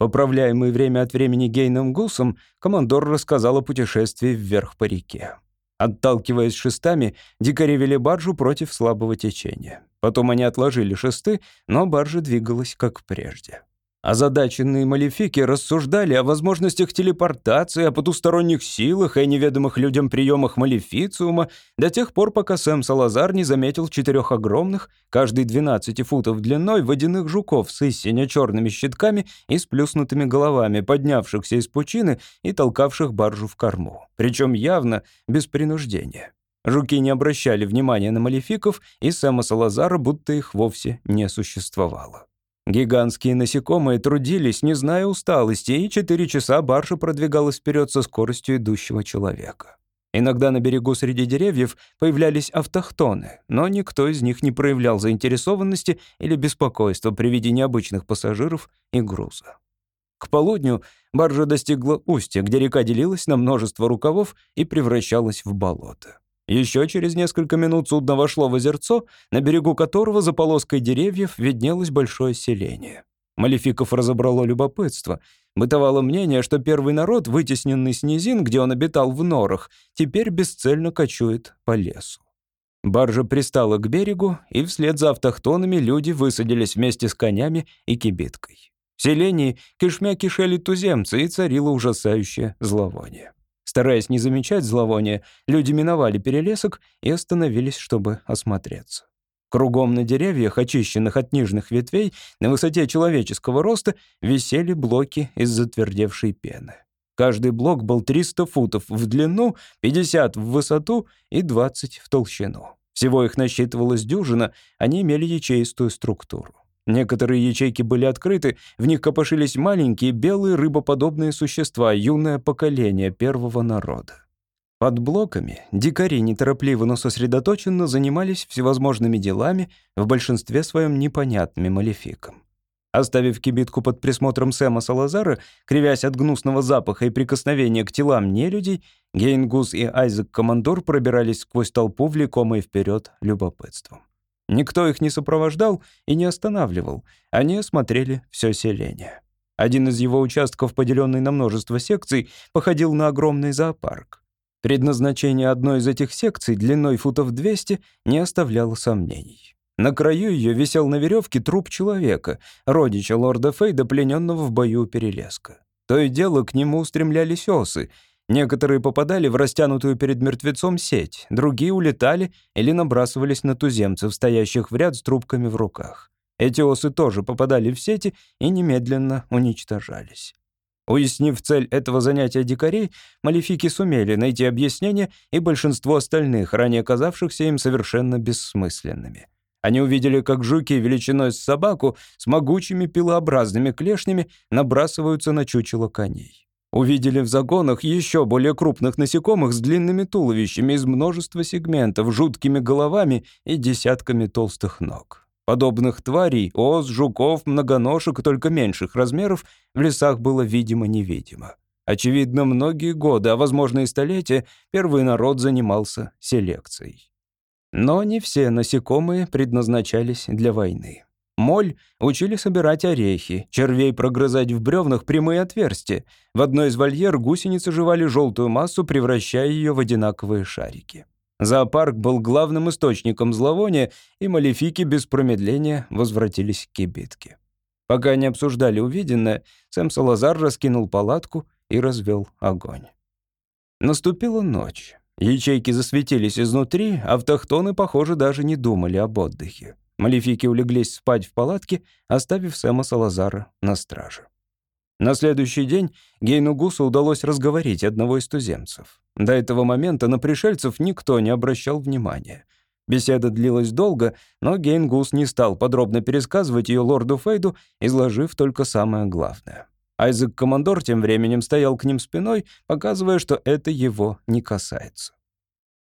Поправляемый время от времени Гейном Гусом, командор рассказал о путешествии вверх по реке. Отталкиваясь шестами, дикари вели баржу против слабого течения. Потом они отложили шесты, но баржа двигалась как прежде. Озадаченные малефики рассуждали о возможностях телепортации, о потусторонних силах и о неведомых людям приемах малефициума до тех пор, пока Сэм Салазар не заметил четырех огромных, каждый 12 футов длиной, водяных жуков с истинно черными щитками и сплюснутыми головами, поднявшихся из пучины и толкавших баржу в корму. Причем явно без принуждения. Жуки не обращали внимания на малефиков, и Сэма Салазара будто их вовсе не существовало. Гигантские насекомые трудились, не зная усталости, и четыре часа баржа продвигалась вперед со скоростью идущего человека. Иногда на берегу среди деревьев появлялись автохтоны, но никто из них не проявлял заинтересованности или беспокойства при виде необычных пассажиров и груза. К полудню баржа достигла устья, где река делилась на множество рукавов и превращалась в болото. Еще через несколько минут судно вошло в озерцо, на берегу которого за полоской деревьев виднелось большое селение. Малефиков разобрало любопытство. Бытовало мнение, что первый народ, вытесненный с низин, где он обитал в норах, теперь бесцельно кочует по лесу. Баржа пристала к берегу, и вслед за автохтонами люди высадились вместе с конями и кибиткой. В селении кишмя кишели туземцы, и царило ужасающее зловоние. Стараясь не замечать зловония, люди миновали перелесок и остановились, чтобы осмотреться. Кругом на деревьях, очищенных от нижних ветвей, на высоте человеческого роста, висели блоки из затвердевшей пены. Каждый блок был 300 футов в длину, 50 в высоту и 20 в толщину. Всего их насчитывалось дюжина, они имели ячеистую структуру. Некоторые ячейки были открыты, в них копошились маленькие белые рыбоподобные существа, юное поколение первого народа. Под блоками дикари неторопливо, но сосредоточенно занимались всевозможными делами, в большинстве своем непонятными малефиком. Оставив кибитку под присмотром Сэма Салазара, кривясь от гнусного запаха и прикосновения к телам нелюдей, Гейнгус и Айзек Командор пробирались сквозь толпу, влекомой вперед любопытством. Никто их не сопровождал и не останавливал. Они осмотрели все селение. Один из его участков, поделенный на множество секций, походил на огромный зоопарк. Предназначение одной из этих секций длиной футов 200 не оставляло сомнений. На краю ее висел на веревке труп человека, родича лорда Фейда, плененного в бою перелеска. То и дело к нему устремлялись осы — Некоторые попадали в растянутую перед мертвецом сеть, другие улетали или набрасывались на туземцев, стоящих в ряд с трубками в руках. Эти осы тоже попадали в сети и немедленно уничтожались. Уяснив цель этого занятия дикарей, малефики сумели найти объяснение и большинство остальных, ранее казавшихся им совершенно бессмысленными. Они увидели, как жуки величиной с собаку с могучими пилообразными клешнями набрасываются на чучело коней. Увидели в загонах еще более крупных насекомых с длинными туловищами из множества сегментов, жуткими головами и десятками толстых ног. Подобных тварей, ос, жуков, многоножек только меньших размеров в лесах было видимо-невидимо. Очевидно, многие годы, а возможно и столетия, первый народ занимался селекцией. Но не все насекомые предназначались для войны. Моль учили собирать орехи, червей прогрызать в бревнах прямые отверстия. В одной из вольер гусеницы жевали желтую массу, превращая ее в одинаковые шарики. Зоопарк был главным источником зловония, и малефики без промедления возвратились к кибитке. Пока они обсуждали увиденное, Сэм Салазар раскинул палатку и развел огонь. Наступила ночь. Ячейки засветились изнутри, автохтоны, похоже, даже не думали об отдыхе. Малефики улеглись спать в палатке, оставив Сэма Салазара на страже. На следующий день Гейну Гусу удалось разговорить одного из туземцев. До этого момента на пришельцев никто не обращал внимания. Беседа длилась долго, но Гейн Гус не стал подробно пересказывать ее лорду Фейду, изложив только самое главное. Айзек Командор тем временем стоял к ним спиной, показывая, что это его не касается.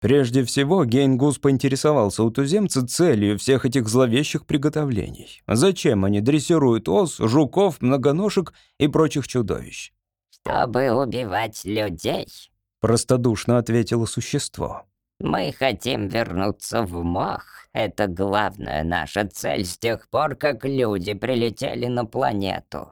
Прежде всего, Гейнгус поинтересовался у туземца целью всех этих зловещих приготовлений. Зачем они дрессируют ос, жуков, многоножек и прочих чудовищ? «Чтобы убивать людей», — простодушно ответило существо. «Мы хотим вернуться в Мох. Это главная наша цель с тех пор, как люди прилетели на планету».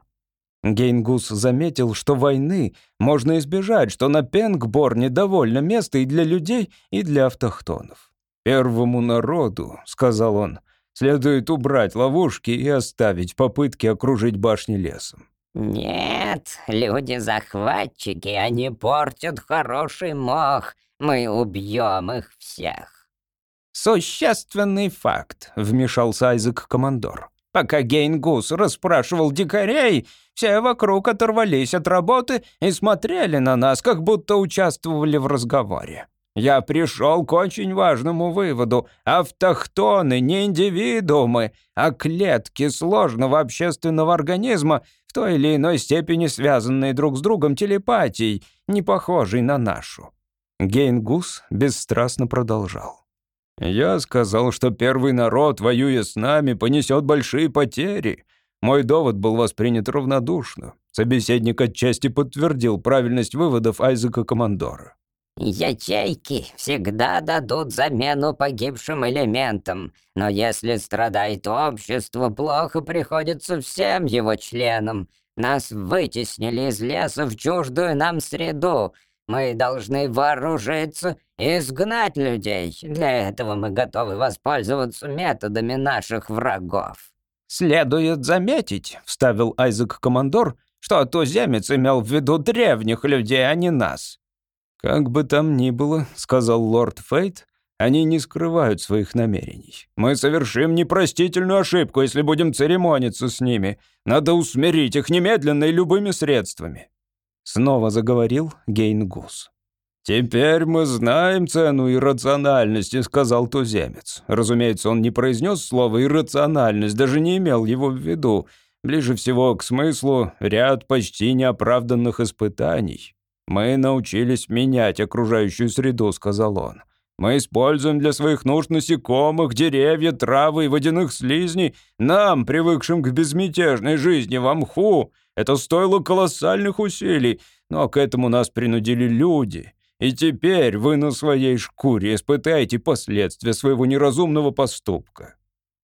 Гейнгус заметил, что войны можно избежать, что на Пенгборне довольно места и для людей, и для автохтонов. «Первому народу», — сказал он, — «следует убрать ловушки и оставить попытки окружить башни лесом». «Нет, люди-захватчики, они портят хороший мох. Мы убьем их всех». «Существенный факт», — вмешался Айзек Командор. Пока Гейнгус расспрашивал дикарей, все вокруг оторвались от работы и смотрели на нас, как будто участвовали в разговоре. Я пришел к очень важному выводу. Автохтоны не индивидуумы, а клетки сложного общественного организма, в той или иной степени связанные друг с другом телепатией, не похожей на нашу. Гейнгус бесстрастно продолжал. Я сказал, что первый народ, воюя с нами, понесет большие потери. Мой довод был воспринят равнодушно. Собеседник отчасти подтвердил правильность выводов Айзека Командора. Ячейки всегда дадут замену погибшим элементам, но если страдает общество, плохо приходится всем его членам. Нас вытеснили из леса в чуждую нам среду, мы должны вооружиться и изгнать людей. Для этого мы готовы воспользоваться методами наших врагов». «Следует заметить», — вставил Айзек Командор, «что туземец имел в виду древних людей, а не нас». «Как бы там ни было», — сказал лорд Фейт, «они не скрывают своих намерений. Мы совершим непростительную ошибку, если будем церемониться с ними. Надо усмирить их немедленно и любыми средствами». Снова заговорил Гейнгус. «Теперь мы знаем цену иррациональности», — сказал туземец. Разумеется, он не произнес слово «иррациональность», даже не имел его в виду. Ближе всего к смыслу ряд почти неоправданных испытаний. «Мы научились менять окружающую среду», — сказал он. «Мы используем для своих нужд насекомых, деревья, травы и водяных слизней. Нам, привыкшим к безмятежной жизни в мху, это стоило колоссальных усилий, но к этому нас принудили люди. И теперь вы на своей шкуре испытаете последствия своего неразумного поступка.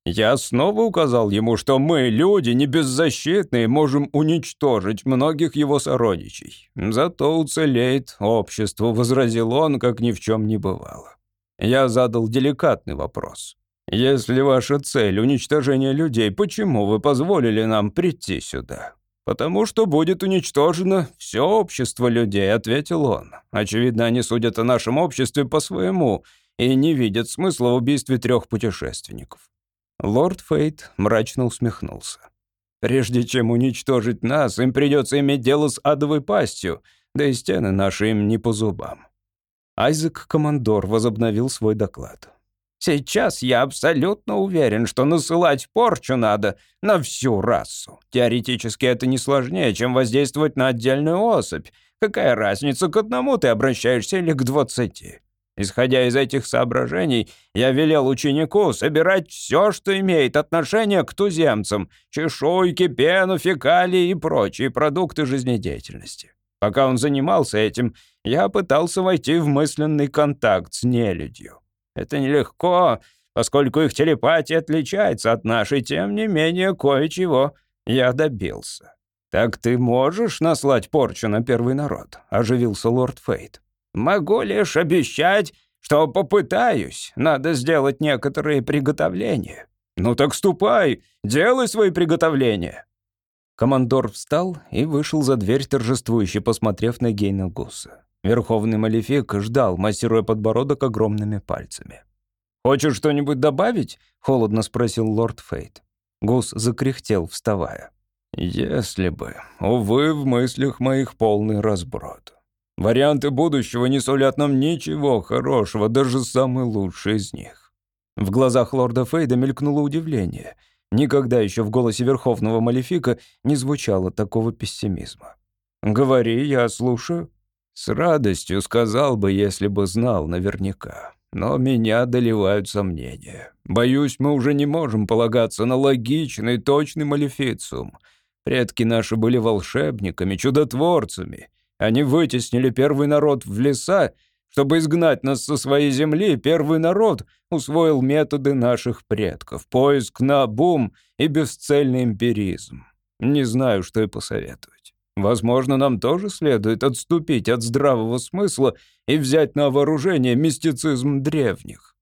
Я снова указал ему, что мы, люди, не беззащитные, можем уничтожить многих его сородичей. Зато уцелеет общество, возразил он, как ни в чем не бывало. Я задал деликатный вопрос. Если ваша цель — уничтожение людей, почему вы позволили нам прийти сюда? «Потому что будет уничтожено все общество людей», — ответил он. «Очевидно, они судят о нашем обществе по-своему и не видят смысла в убийстве трех путешественников». Лорд Фейт мрачно усмехнулся. «Прежде чем уничтожить нас, им придется иметь дело с адовой пастью, да и стены наши им не по зубам». Айзек Командор возобновил свой доклад. Сейчас я абсолютно уверен, что насылать порчу надо на всю расу. Теоретически это не сложнее, чем воздействовать на отдельную особь. Какая разница, к одному ты обращаешься или к двадцати? Исходя из этих соображений, я велел ученику собирать все, что имеет отношение к туземцам, чешуйки, пену, фекалии и прочие продукты жизнедеятельности. Пока он занимался этим, я пытался войти в мысленный контакт с нелюдью. Это нелегко, поскольку их телепатия отличается от нашей, тем не менее, кое-чего я добился. «Так ты можешь наслать порчу на первый народ?» — оживился лорд Фейт. «Могу лишь обещать, что попытаюсь. Надо сделать некоторые приготовления». «Ну так ступай, делай свои приготовления». Командор встал и вышел за дверь, торжествующе посмотрев на Гейна Гуса. Верховный Малефик ждал, массируя подбородок огромными пальцами. «Хочешь что-нибудь добавить?» — холодно спросил лорд Фейт. Гус закряхтел, вставая. «Если бы. Увы, в мыслях моих полный разброд. Варианты будущего не сулят нам ничего хорошего, даже самый лучший из них». В глазах лорда Фейда мелькнуло удивление. Никогда еще в голосе Верховного Малефика не звучало такого пессимизма. «Говори, я слушаю». С радостью сказал бы, если бы знал наверняка. Но меня одолевают сомнения. Боюсь, мы уже не можем полагаться на логичный, точный малефициум. Предки наши были волшебниками, чудотворцами. Они вытеснили первый народ в леса, чтобы изгнать нас со своей земли, первый народ усвоил методы наших предков, поиск на бум и бесцельный эмпиризм. Не знаю, что и посоветовать. Возможно, нам тоже следует отступить от здравого смысла и взять на вооружение мистицизм древних».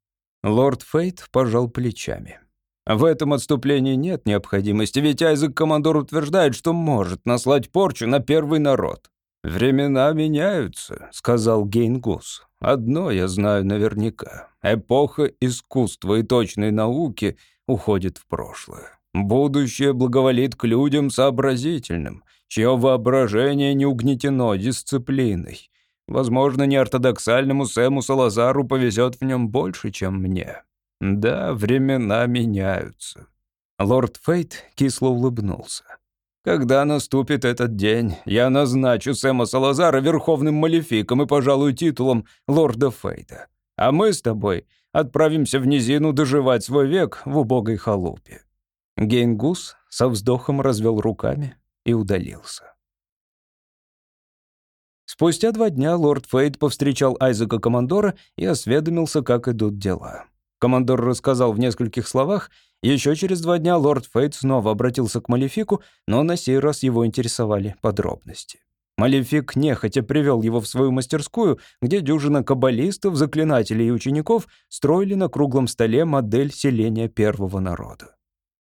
Лорд Фейт пожал плечами. В этом отступлении нет необходимости, ведь Айзек Командор утверждает, что может наслать порчу на первый народ. «Времена меняются», — сказал Гейнгус. «Одно я знаю наверняка. Эпоха искусства и точной науки уходит в прошлое. Будущее благоволит к людям сообразительным, чье воображение не угнетено дисциплиной. Возможно, неортодоксальному Сэму Салазару повезет в нем больше, чем мне. Да, времена меняются. Лорд Фейт кисло улыбнулся. Когда наступит этот день, я назначу Сэма Салазара верховным малефиком и, пожалуй, титулом лорда Фейта. А мы с тобой отправимся в низину доживать свой век в убогой халупе». Гейнгус со вздохом развел руками и удалился. Спустя два дня лорд Фейт повстречал Айзека Командора и осведомился, как идут дела. Командор рассказал в нескольких словах. Еще через два дня лорд Фейт снова обратился к Малефику, но на сей раз его интересовали подробности. Малефик нехотя привел его в свою мастерскую, где дюжина каббалистов, заклинателей и учеников строили на круглом столе модель селения первого народа.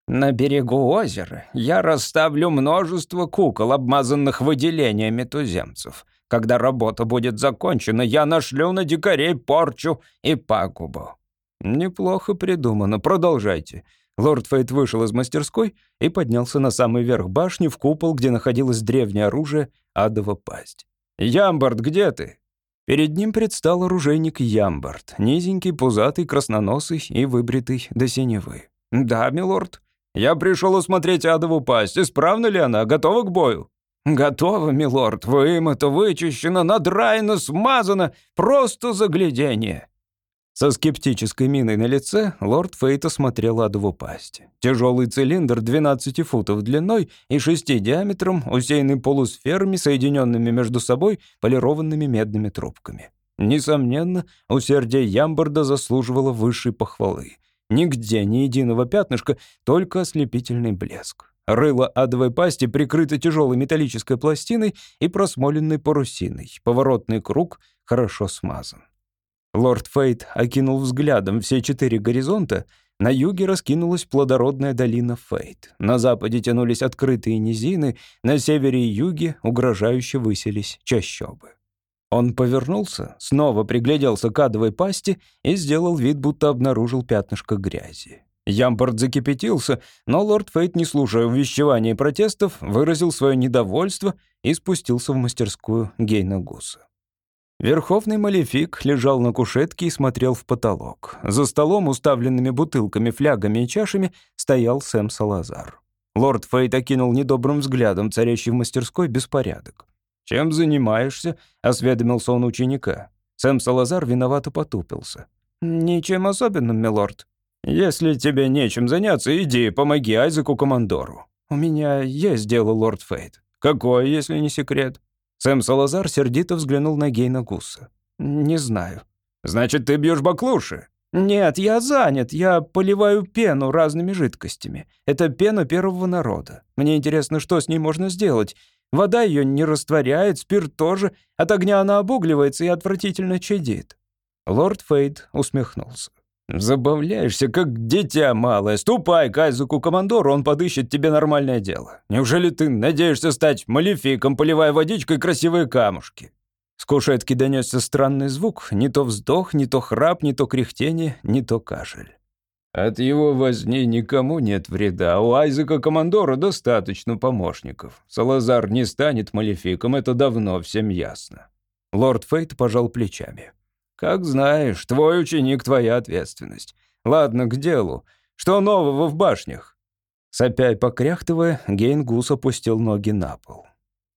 «На берегу озера я расставлю множество кукол, обмазанных выделениями туземцев. Когда работа будет закончена, я нашлю на дикарей порчу и пагубу. «Неплохо придумано. Продолжайте». Лорд Фейт вышел из мастерской и поднялся на самый верх башни в купол, где находилось древнее оружие адова пасть. «Ямбард, где ты?» Перед ним предстал оружейник Ямбард, низенький, пузатый, красноносый и выбритый до синевы. «Да, милорд. Я пришел осмотреть адову пасть. Исправна ли она? Готова к бою?» «Готова, милорд. Вымыта, вычищена, надраена, смазана. Просто заглядение». Со скептической миной на лице лорд Фейт осмотрел адову пасть. Тяжелый цилиндр 12 футов длиной и 6 диаметром, усеянный полусферами, соединенными между собой полированными медными трубками. Несомненно, усердие Ямбарда заслуживало высшей похвалы. Нигде ни единого пятнышка, только ослепительный блеск. Рыло адовой пасти прикрыто тяжелой металлической пластиной и просмоленной парусиной. Поворотный круг хорошо смазан. Лорд Фейт окинул взглядом все четыре горизонта. На юге раскинулась плодородная долина Фейт. На западе тянулись открытые низины, на севере и юге угрожающе высились чащобы. Он повернулся, снова пригляделся к адовой пасти и сделал вид, будто обнаружил пятнышко грязи. Ямпорт закипятился, но лорд Фейт, не слушая увещеваний и протестов, выразил свое недовольство и спустился в мастерскую Гейна Гуса. Верховный малефик лежал на кушетке и смотрел в потолок. За столом, уставленными бутылками, флягами и чашами, стоял Сэм Салазар. Лорд Фейт окинул недобрым взглядом царящий в мастерской беспорядок. «Чем занимаешься?» — осведомился он ученика. Сэм Салазар виновато потупился. «Ничем особенным, милорд. Если тебе нечем заняться, иди, помоги Айзеку Командору». «У меня есть дело, лорд Фейт». «Какое, если не секрет?» Сэм Салазар сердито взглянул на Гейна Гуса. «Не знаю». «Значит, ты бьешь баклуши?» «Нет, я занят. Я поливаю пену разными жидкостями. Это пена первого народа. Мне интересно, что с ней можно сделать. Вода ее не растворяет, спирт тоже. От огня она обугливается и отвратительно чадит». Лорд Фейд усмехнулся. «Забавляешься, как дитя малое. Ступай к Айзеку Командору, он подыщет тебе нормальное дело. Неужели ты надеешься стать малефиком, поливая водичкой красивые камушки?» С кушетки донесся странный звук, не то вздох, не то храп, не то кряхтение, не то кашель. От его возни никому нет вреда, у Айзека Командора достаточно помощников. Салазар не станет малефиком, это давно всем ясно. Лорд Фейт пожал плечами. «Как знаешь, твой ученик — твоя ответственность. Ладно, к делу. Что нового в башнях?» Сопя и покряхтывая, Гейнгус опустил ноги на пол.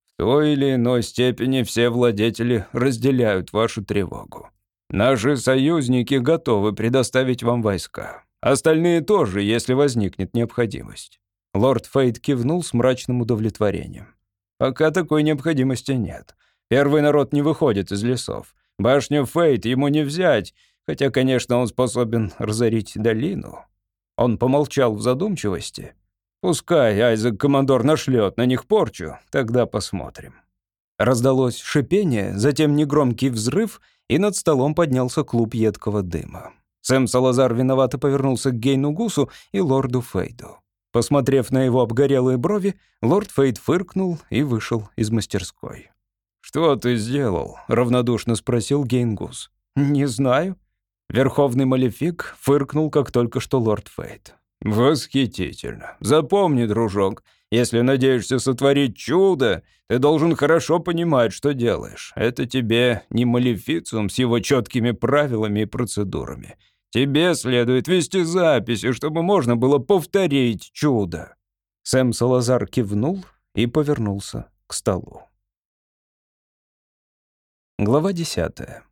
«В той или иной степени все владетели разделяют вашу тревогу. Наши союзники готовы предоставить вам войска. Остальные тоже, если возникнет необходимость». Лорд Фейт кивнул с мрачным удовлетворением. «Пока такой необходимости нет. Первый народ не выходит из лесов. Башню Фейт ему не взять, хотя, конечно, он способен разорить долину. Он помолчал в задумчивости. Пускай Айзек Командор нашлет на них порчу, тогда посмотрим». Раздалось шипение, затем негромкий взрыв, и над столом поднялся клуб едкого дыма. Сэм Салазар виновато повернулся к Гейну Гусу и лорду Фейду. Посмотрев на его обгорелые брови, лорд Фейд фыркнул и вышел из мастерской. «Что ты сделал?» — равнодушно спросил Гейнгус. «Не знаю». Верховный Малефик фыркнул, как только что лорд Фейд. «Восхитительно. Запомни, дружок, если надеешься сотворить чудо, ты должен хорошо понимать, что делаешь. Это тебе не малефициум с его четкими правилами и процедурами. Тебе следует вести записи, чтобы можно было повторить чудо». Сэм Салазар кивнул и повернулся к столу. Глава десятая.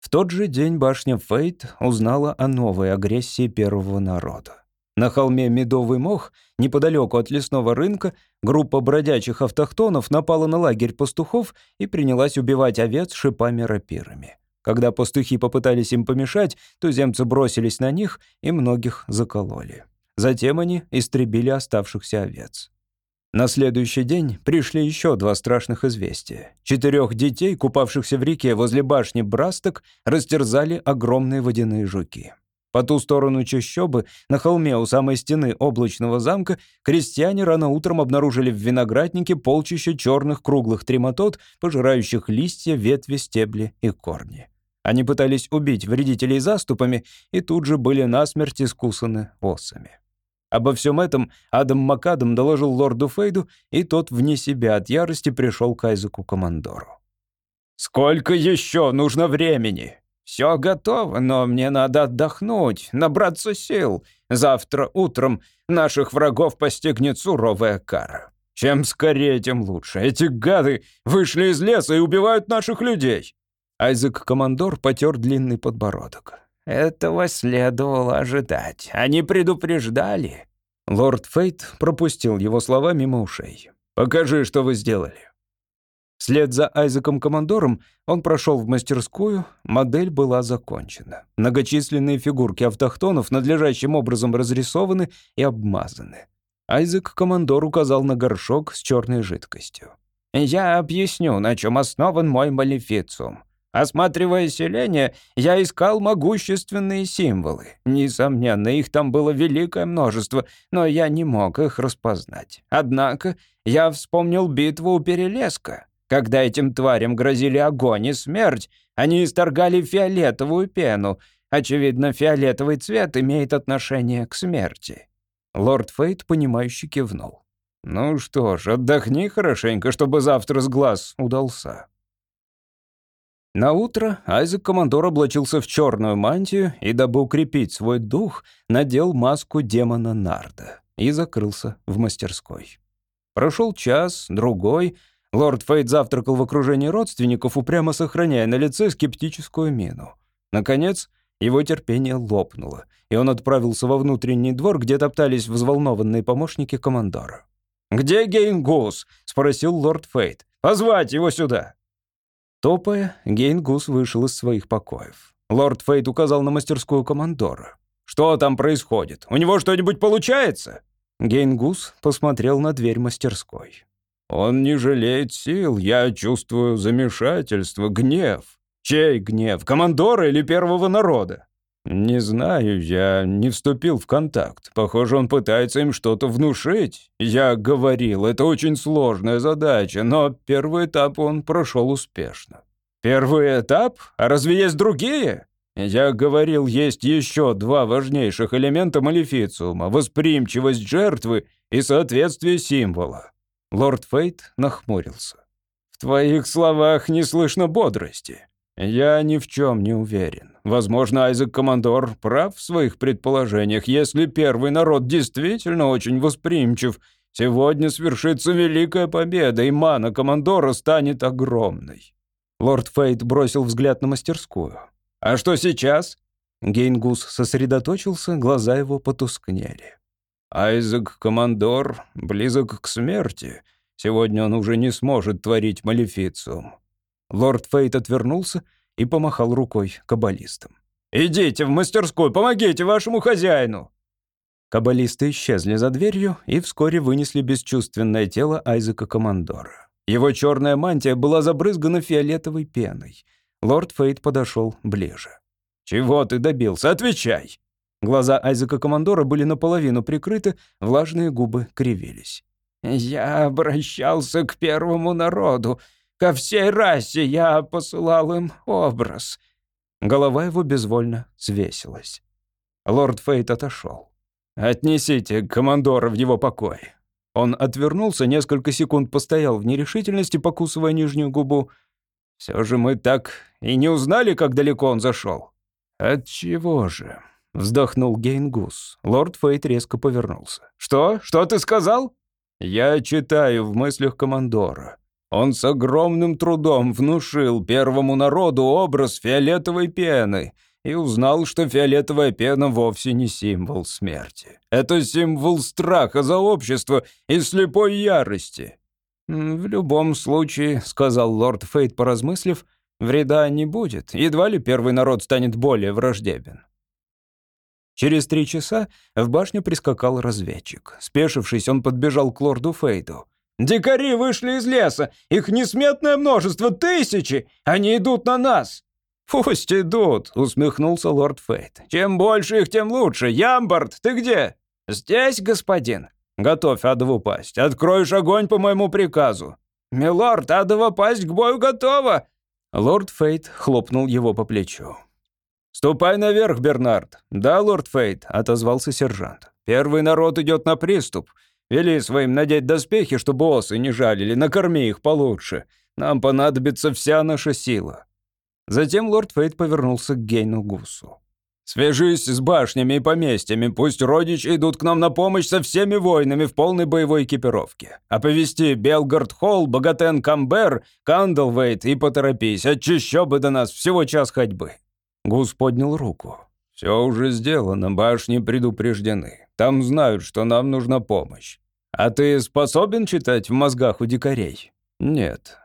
В тот же день башня Фейт узнала о новой агрессии первого народа. На холме Медовый Мох, неподалеку от лесного рынка, группа бродячих автохтонов напала на лагерь пастухов и принялась убивать овец шипами-рапирами. Когда пастухи попытались им помешать, туземцы бросились на них и многих закололи. Затем они истребили оставшихся овец. На следующий день пришли еще два страшных известия. Четырех детей, купавшихся в реке возле башни Брасток, растерзали огромные водяные жуки. По ту сторону чащобы, на холме у самой стены облачного замка, крестьяне рано утром обнаружили в винограднике полчища черных круглых тремотот, пожирающих листья, ветви, стебли и корни. Они пытались убить вредителей заступами и тут же были насмерть искусаны осами. Обо всем этом Адам Макадам доложил лорду Фейду, и тот вне себя от ярости пришел к Айзеку Командору. «Сколько еще нужно времени?» «Все готово, но мне надо отдохнуть, набраться сил. Завтра утром наших врагов постигнет суровая кара. Чем скорее, тем лучше. Эти гады вышли из леса и убивают наших людей». Айзек Командор потер длинный подбородок. «Этого следовало ожидать. Они предупреждали». Лорд Фейт пропустил его слова мимо ушей. «Покажи, что вы сделали». Вслед за Айзеком Командором он прошел в мастерскую, модель была закончена. Многочисленные фигурки автохтонов надлежащим образом разрисованы и обмазаны. Айзек Командор указал на горшок с черной жидкостью. «Я объясню, на чем основан мой малефициум. Осматривая селение, я искал могущественные символы. Несомненно, их там было великое множество, но я не мог их распознать. Однако я вспомнил битву у Перелеска. Когда этим тварям грозили огонь и смерть, они исторгали фиолетовую пену. Очевидно, фиолетовый цвет имеет отношение к смерти. Лорд Фейт, понимающе кивнул. «Ну что ж, отдохни хорошенько, чтобы завтра с глаз удался». На утро Айзек Командор облачился в черную мантию и, дабы укрепить свой дух, надел маску демона Нарда и закрылся в мастерской. Прошел час, другой — Лорд Фейт завтракал в окружении родственников, упрямо сохраняя на лице скептическую мину. Наконец, его терпение лопнуло, и он отправился во внутренний двор, где топтались взволнованные помощники командора. «Где Гейнгус?» — спросил лорд Фейт. «Позвать его сюда!» Топая, Гейнгус вышел из своих покоев. Лорд Фейт указал на мастерскую командора. «Что там происходит? У него что-нибудь получается?» Гейнгус посмотрел на дверь мастерской. Он не жалеет сил, я чувствую замешательство, гнев. Чей гнев, командора или первого народа? Не знаю, я не вступил в контакт. Похоже, он пытается им что-то внушить. Я говорил, это очень сложная задача, но первый этап он прошел успешно. Первый этап? А разве есть другие? Я говорил, есть еще два важнейших элемента малефициума — восприимчивость жертвы и соответствие символа. Лорд Фейт нахмурился. «В твоих словах не слышно бодрости. Я ни в чем не уверен. Возможно, Айзек Командор прав в своих предположениях. Если первый народ действительно очень восприимчив, сегодня свершится великая победа, и мана Командора станет огромной». Лорд Фейт бросил взгляд на мастерскую. «А что сейчас?» Гейнгус сосредоточился, глаза его потускнели. Айзек Командор близок к смерти. Сегодня он уже не сможет творить малефициум». Лорд Фейт отвернулся и помахал рукой каббалистам. «Идите в мастерскую, помогите вашему хозяину!» Каббалисты исчезли за дверью и вскоре вынесли бесчувственное тело Айзека Командора. Его черная мантия была забрызгана фиолетовой пеной. Лорд Фейт подошел ближе. «Чего ты добился? Отвечай!» Глаза Айзека Командора были наполовину прикрыты, влажные губы кривились. «Я обращался к первому народу. Ко всей расе я посылал им образ». Голова его безвольно свесилась. Лорд Фейт отошел. «Отнесите командора в его покой». Он отвернулся, несколько секунд постоял в нерешительности, покусывая нижнюю губу. «Все же мы так и не узнали, как далеко он зашел». «Отчего же?» — вздохнул Гейнгус. Лорд Фейт резко повернулся. «Что? Что ты сказал?» «Я читаю в мыслях командора. Он с огромным трудом внушил первому народу образ фиолетовой пены и узнал, что фиолетовая пена вовсе не символ смерти. Это символ страха за общество и слепой ярости. «В любом случае», — сказал лорд Фейт, поразмыслив, — «вреда не будет. Едва ли первый народ станет более враждебен». Через три часа в башню прискакал разведчик. Спешившись, он подбежал к лорду Фейду. «Дикари вышли из леса! Их несметное множество, тысячи! Они идут на нас!» «Пусть идут», — усмехнулся лорд Фейт. «Чем больше их, тем лучше. Ямбард, ты где?» «Здесь, господин». «Готовь адову пасть. Откроешь огонь по моему приказу». «Милорд, адова пасть к бою готова!» Лорд Фейт хлопнул его по плечу. «Ступай наверх, Бернард!» «Да, лорд Фейт», — отозвался сержант. «Первый народ идет на приступ. Вели своим надеть доспехи, чтобы осы не жалили, накорми их получше. Нам понадобится вся наша сила». Затем лорд Фейт повернулся к Гейну Гусу. «Свяжись с башнями и поместьями, пусть родичи идут к нам на помощь со всеми воинами в полной боевой экипировке. Оповести Белгард Холл, Богатен Камбер, Кандлвейт и поторопись, от чащобы до нас всего час ходьбы». Гус поднял руку. «Все уже сделано, башни предупреждены. Там знают, что нам нужна помощь. А ты способен читать в мозгах у дикарей?» «Нет».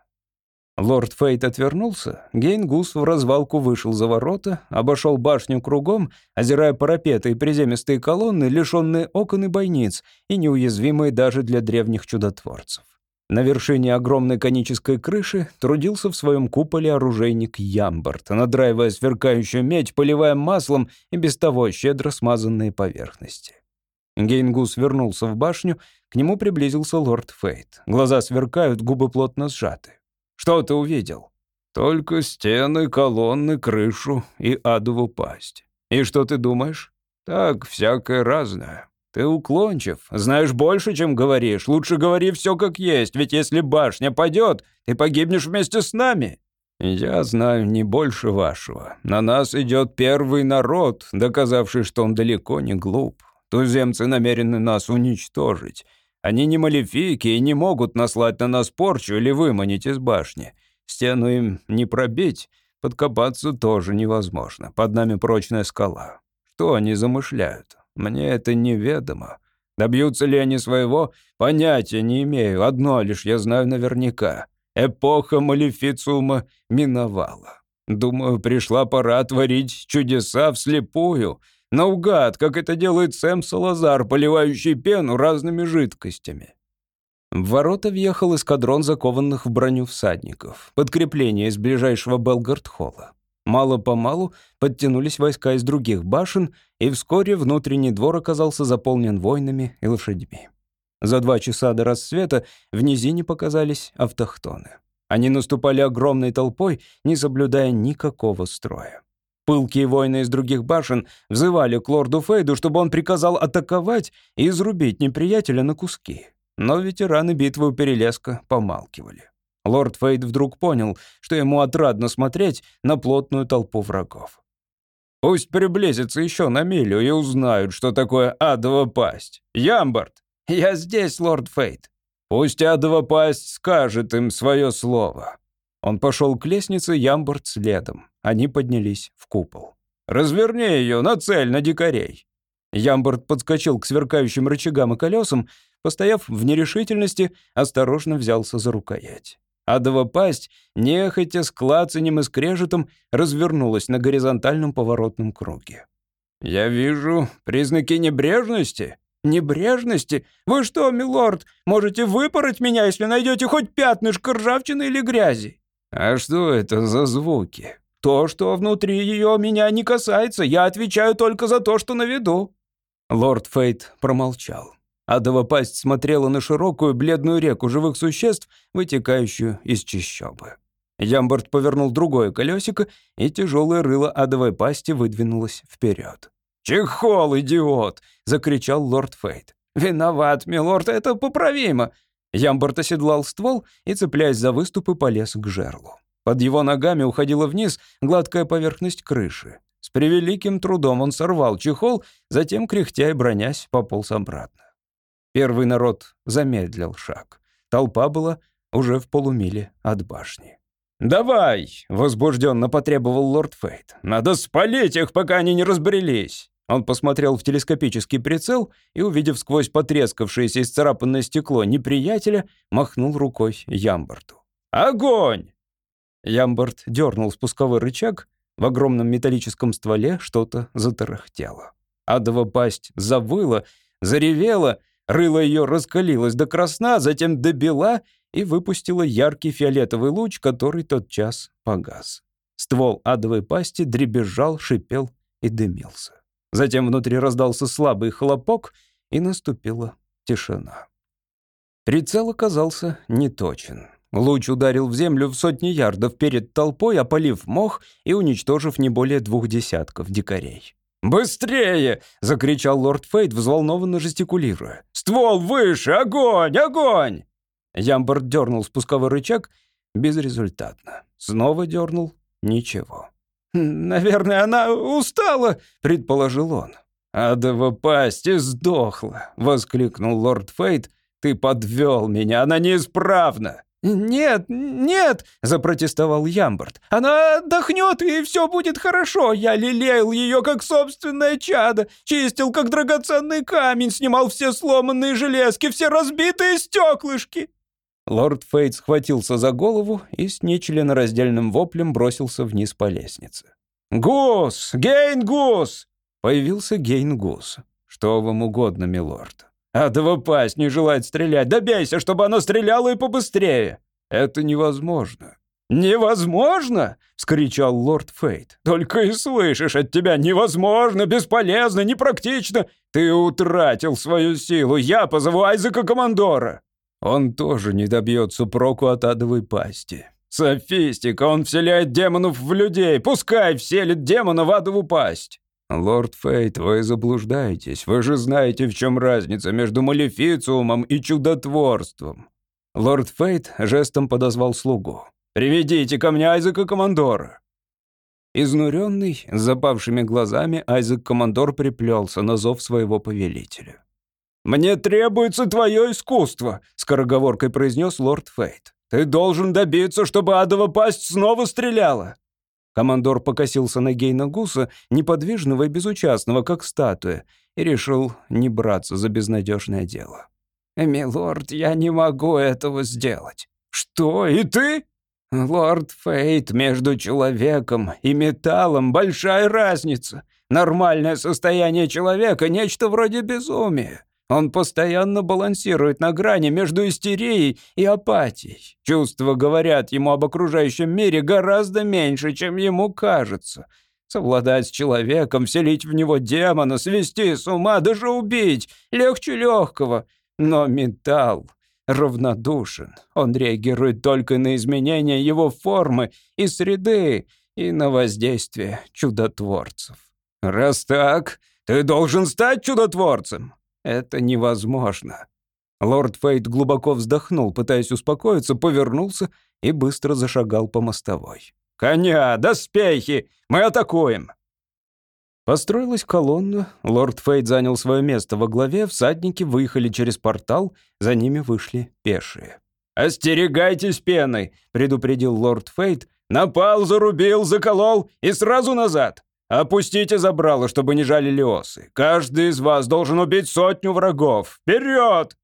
Лорд Фейт отвернулся. Гейн Гус вразвалку вышел за ворота, обошел башню кругом, озирая парапеты и приземистые колонны, лишенные окон и бойниц, и неуязвимые даже для древних чудотворцев. На вершине огромной конической крыши трудился в своем куполе оружейник Ямбард, надраивая сверкающую медь, поливая маслом и без того щедро смазанные поверхности. Гейнгус вернулся в башню, к нему приблизился лорд Фейт. Глаза сверкают, губы плотно сжаты. «Что ты увидел?» «Только стены, колонны, крышу и адову пасть. И что ты думаешь?» «Так, всякое разное. «Ты уклончив, знаешь больше, чем говоришь. Лучше говори все как есть, ведь если башня падет, ты погибнешь вместе с нами». «Я знаю не больше вашего. На нас идет первый народ, доказавший, что он далеко не глуп. Туземцы намерены нас уничтожить. Они не малефики и не могут наслать на нас порчу или выманить из башни. Стену им не пробить, подкопаться тоже невозможно. Под нами прочная скала. Что они замышляют? Мне это неведомо. Добьются ли они своего, понятия не имею. Одно лишь я знаю наверняка. Эпоха Малефициума миновала. Думаю, пришла пора творить чудеса вслепую, наугад, как это делает Сэм Салазар, поливающий пену разными жидкостями. В ворота въехал эскадрон закованных в броню всадников, подкрепление из ближайшего Белгард-холла. Мало-помалу подтянулись войска из других башен, и вскоре внутренний двор оказался заполнен воинами и лошадьми. За два часа до рассвета в низине показались автохтоны. Они наступали огромной толпой, не соблюдая никакого строя. Пылкие воины из других башен взывали к лорду Фейду, чтобы он приказал атаковать и изрубить неприятеля на куски. Но ветераны битвы у Перелеска помалкивали. Лорд Фейд вдруг понял, что ему отрадно смотреть на плотную толпу врагов. Пусть приблизятся еще на милю и узнают, что такое адова пасть. Ямбард, я здесь, лорд Фейд. Пусть адова пасть скажет им свое слово. Он пошел к лестнице, Ямбард следом. Они поднялись в купол. «Разверни ее на цель, на дикарей!» Ямбард подскочил к сверкающим рычагам и колесам, постояв в нерешительности, осторожно взялся за рукоять. Адова пасть, нехотя с клацанем и скрежетом, развернулась на горизонтальном поворотном круге. «Я вижу признаки небрежности». «Небрежности? Вы что, милорд, можете выпороть меня, если найдете хоть пятнышко ржавчины или грязи?» «А что это за звуки?» «То, что внутри ее, меня не касается. Я отвечаю только за то, что на виду». Лорд Фейт промолчал. Адова пасть смотрела на широкую бледную реку живых существ, вытекающую из чащобы. Ямбард повернул другое колесико, и тяжелое рыло адовой пасти выдвинулось вперед. «Чехол, идиот!» — закричал лорд Фейт. «Виноват, милорд, это поправимо!» Ямбард оседлал ствол и, цепляясь за выступы, полез к жерлу. Под его ногами уходила вниз гладкая поверхность крыши. С превеликим трудом он сорвал чехол, затем, кряхтя и бронясь, пополз обратно. Первый народ замедлил шаг. Толпа была уже в полумиле от башни. «Давай!» — возбужденно потребовал лорд Фейт. «Надо спалить их, пока они не разбрелись!» Он посмотрел в телескопический прицел и, увидев сквозь потрескавшееся и сцарапанное стекло неприятеля, махнул рукой Ямбарту. «Огонь!» Ямбард дернул спусковой рычаг, в огромном металлическом стволе что-то затарахтело. Адова пасть завыла, заревела, рыло ее раскалилось до красна, затем до бела и выпустила яркий фиолетовый луч, который тотчас погас. Ствол адовой пасти дребезжал, шипел и дымился. Затем внутри раздался слабый хлопок, и наступила тишина. Прицел оказался неточен. Луч ударил в землю в сотни ярдов перед толпой, опалив мох и уничтожив не более двух десятков дикарей. «Быстрее!» — закричал лорд Фейт, взволнованно жестикулируя. «Ствол выше! Огонь! Огонь!» Ямбард дернул спусковой рычаг безрезультатно. Снова дернул — ничего. «Наверное, она устала», — предположил он. «Адова пасть и сдохла», — воскликнул лорд Фейт. «Ты подвел меня, она неисправна». «Нет, нет!» — запротестовал Ямберт. «Она отдохнет, и все будет хорошо. Я лелеял ее, как собственное чадо, чистил, как драгоценный камень, снимал все сломанные железки, все разбитые стеклышки». Лорд Фейт схватился за голову и с нечленораздельным воплем бросился вниз по лестнице. «Гус! Гейн Гус!» Появился Гейн Гус. «Что вам угодно, милорд?» Адова пасть не желает стрелять. Добейся, чтобы она стреляла и побыстрее. Это невозможно. «Невозможно!» — вскричал лорд Фейт. «Только и слышишь от тебя невозможно, бесполезно, непрактично. Ты утратил свою силу. Я позову Айзека Командора». Он тоже не добьется проку от адовой пасти. Софистика, он вселяет демонов в людей. Пускай вселит демона в адову пасть. «Лорд Фейт, вы заблуждаетесь. Вы же знаете, в чем разница между малефициумом и чудотворством». Лорд Фейт жестом подозвал слугу. «Приведите ко мне Айзека Командора». Изнуренный, с запавшими глазами, Айзек Командор приплелся на зов своего повелителя. «Мне требуется твое искусство», — скороговоркой произнес лорд Фейт. «Ты должен добиться, чтобы адова пасть снова стреляла». Командор покосился на Гейна Гуса, неподвижного и безучастного, как статуя, и решил не браться за безнадежное дело. «Милорд, я не могу этого сделать». «Что, и ты?» «Лорд Фейт, между человеком и металлом большая разница. Нормальное состояние человека — нечто вроде безумия. Он постоянно балансирует на грани между истерией и апатией. Чувства говорят ему об окружающем мире гораздо меньше, чем ему кажется. Совладать с человеком, вселить в него демона, свести с ума, даже убить — легче легкого. Но металл равнодушен. Он реагирует только на изменения его формы и среды, и на воздействие чудотворцев. «Раз так, ты должен стать чудотворцем!» Это невозможно. Лорд Фейт глубоко вздохнул, пытаясь успокоиться, повернулся и быстро зашагал по мостовой. «Коня, доспехи! Мы атакуем!» Построилась колонна, лорд Фейт занял свое место во главе, всадники выехали через портал, за ними вышли пешие. «Остерегайтесь пены!» — предупредил лорд Фейт. «Напал, зарубил, заколол и сразу назад!» «Опустите забрало, чтобы не жалили осы. Каждый из вас должен убить сотню врагов. Вперед!»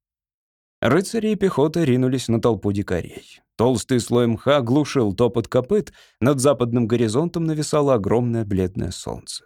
Рыцари и пехота ринулись на толпу дикарей. Толстый слой мха глушил топот копыт, над западным горизонтом нависало огромное бледное солнце.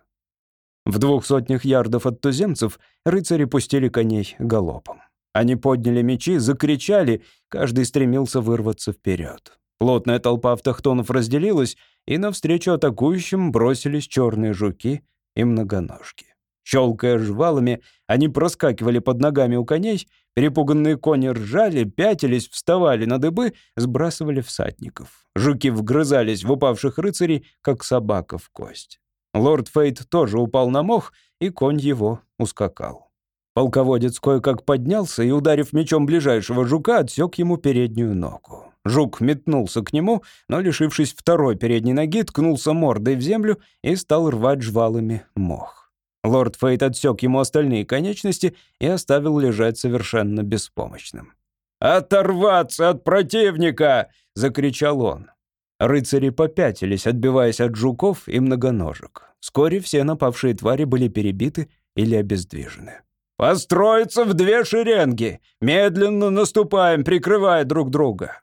В двух сотнях ярдов от туземцев рыцари пустили коней галопом. Они подняли мечи, закричали, каждый стремился вырваться вперед. Плотная толпа автохтонов разделилась, и навстречу атакующим бросились черные жуки и многоножки. Щелкая жвалами, они проскакивали под ногами у коней, перепуганные кони ржали, пятились, вставали на дыбы, сбрасывали всадников. Жуки вгрызались в упавших рыцарей, как собака в кость. Лорд Фейт тоже упал на мох, и конь его ускакал. Полководец кое-как поднялся и, ударив мечом ближайшего жука, отсек ему переднюю ногу. Жук метнулся к нему, но, лишившись второй передней ноги, ткнулся мордой в землю и стал рвать жвалами мох. Лорд Фейт отсек ему остальные конечности и оставил лежать совершенно беспомощным. «Оторваться от противника!» — закричал он. Рыцари попятились, отбиваясь от жуков и многоножек. Вскоре все напавшие твари были перебиты или обездвижены. «Построиться в две шеренги! Медленно наступаем, прикрывая друг друга!»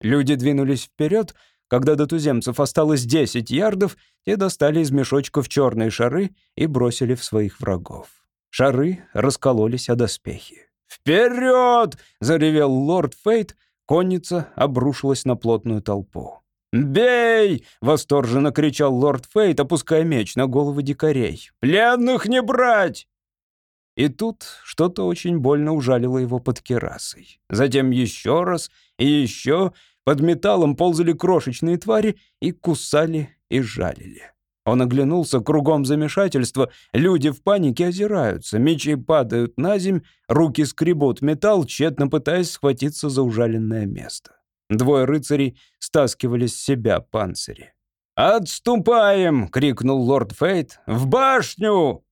Люди двинулись вперед. Когда до туземцев осталось 10 ярдов, те достали из мешочков черные шары и бросили в своих врагов. Шары раскололись о доспехи. «Вперед!» — заревел лорд Фейт. Конница обрушилась на плотную толпу. «Бей!» — восторженно кричал лорд Фейт, опуская меч на головы дикарей. «Пленных не брать!» И тут что-то очень больно ужалило его под керасой. Затем еще раз и еще под металлом ползали крошечные твари и кусали и жалили. Он оглянулся, кругом замешательства, люди в панике озираются, мечи падают на земь, руки скребут металл, тщетно пытаясь схватиться за ужаленное место. Двое рыцарей стаскивали с себя панцири. «Отступаем!» — крикнул лорд Фейт. «В башню!»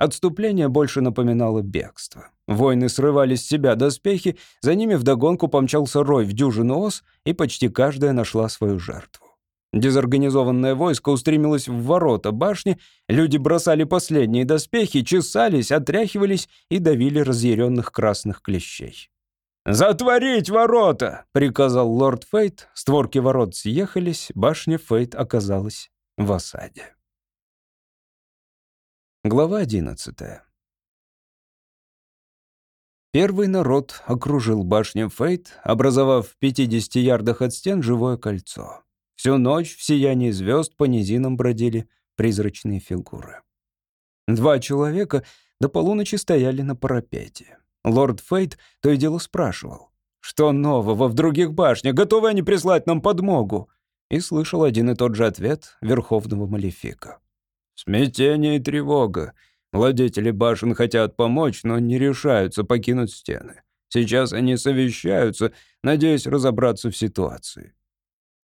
Отступление больше напоминало бегство. Воины срывали с себя доспехи, за ними вдогонку помчался рой в дюжину ос, и почти каждая нашла свою жертву. Дезорганизованное войско устремилось в ворота башни, люди бросали последние доспехи, чесались, отряхивались и давили разъяренных красных клещей. «Затворить ворота!» — приказал лорд Фейт. Створки ворот съехались, башня Фейт оказалась в осаде. Глава одиннадцатая. Первый народ окружил башню Фейт, образовав в 50 ярдах от стен живое кольцо. Всю ночь в сиянии звезд по низинам бродили призрачные фигуры. Два человека до полуночи стояли на парапете. Лорд Фейт то и дело спрашивал. «Что нового в других башнях? Готовы они прислать нам подмогу?» И слышал один и тот же ответ Верховного Малефика. Смятение и тревога. Владетели башен хотят помочь, но не решаются покинуть стены. Сейчас они совещаются, надеясь разобраться в ситуации.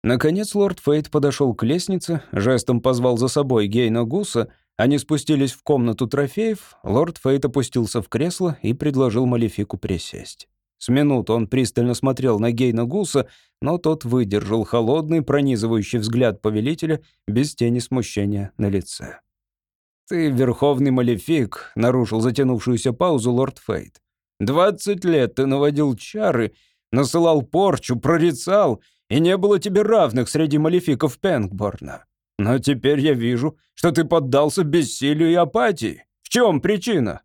Наконец лорд Фейт подошел к лестнице, жестом позвал за собой Гейна Гуса. Они спустились в комнату трофеев. Лорд Фейт опустился в кресло и предложил Малефику присесть. С минуту он пристально смотрел на Гейна Гуса, но тот выдержал холодный, пронизывающий взгляд повелителя без тени смущения на лице. «Ты верховный малефик», — нарушил затянувшуюся паузу лорд Фейт. «Двадцать лет ты наводил чары, насылал порчу, прорицал, и не было тебе равных среди малефиков Пенкборна. Но теперь я вижу, что ты поддался бессилию и апатии. В чем причина?»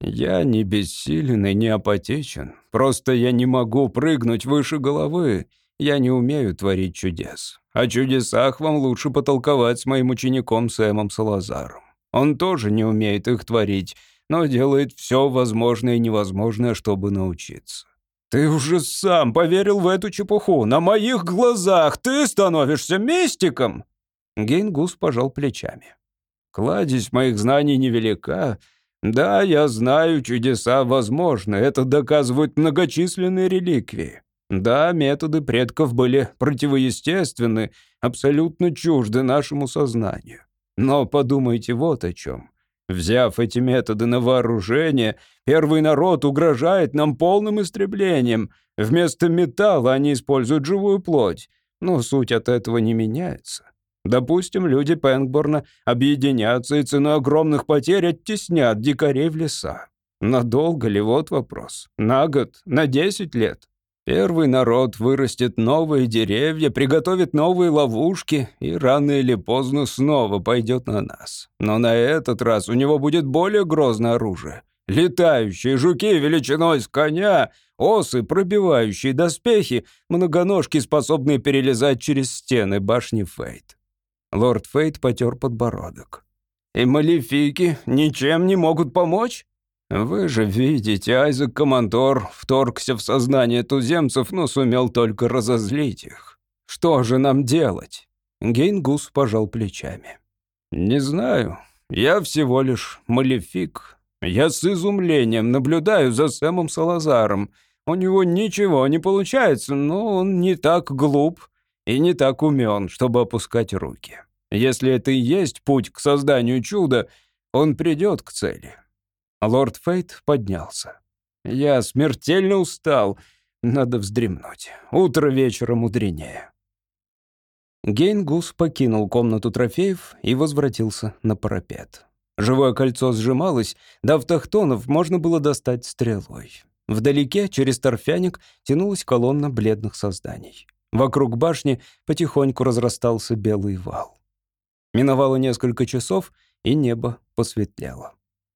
«Я не бессилен и не апатичен. Просто я не могу прыгнуть выше головы. Я не умею творить чудес. О чудесах вам лучше потолковать с моим учеником Сэмом Салазаром. Он тоже не умеет их творить, но делает все возможное и невозможное, чтобы научиться. Ты уже сам поверил в эту чепуху. На моих глазах ты становишься мистиком. Гейнгус пожал плечами. Кладезь моих знаний невелика, да, я знаю, чудеса возможны, это доказывают многочисленные реликвии. Да, методы предков были противоестественны, абсолютно чужды нашему сознанию. Но подумайте вот о чем. Взяв эти методы на вооружение, первый народ угрожает нам полным истреблением. Вместо металла они используют живую плоть. Но суть от этого не меняется. Допустим, люди Пэнгборна объединятся и ценой огромных потерь оттеснят дикарей в леса. Надолго ли? Вот вопрос. На год? На 10 лет? Первый народ вырастет новые деревья, приготовит новые ловушки и рано или поздно снова пойдет на нас. Но на этот раз у него будет более грозное оружие. Летающие жуки величиной с коня, осы, пробивающие доспехи, многоножки, способные перелезать через стены башни Фейт. Лорд Фейт потер подбородок. «И малефики ничем не могут помочь?» «Вы же видите, Айзек Командор вторгся в сознание туземцев, но сумел только разозлить их. Что же нам делать?» Гейнгус пожал плечами. «Не знаю. Я всего лишь малефик. Я с изумлением наблюдаю за Сэмом Салазаром. У него ничего не получается, но он не так глуп и не так умен, чтобы опускать руки. Если это и есть путь к созданию чуда, он придет к цели. Лорд Фейт поднялся. «Я смертельно устал. Надо вздремнуть. Утро вечера мудренее». Гейнгус покинул комнату трофеев и возвратился на парапет. Живое кольцо сжималось, до автохтонов можно было достать стрелой. Вдалеке, через торфяник, тянулась колонна бледных созданий. Вокруг башни потихоньку разрастался белый вал. Миновало несколько часов, и небо посветлело.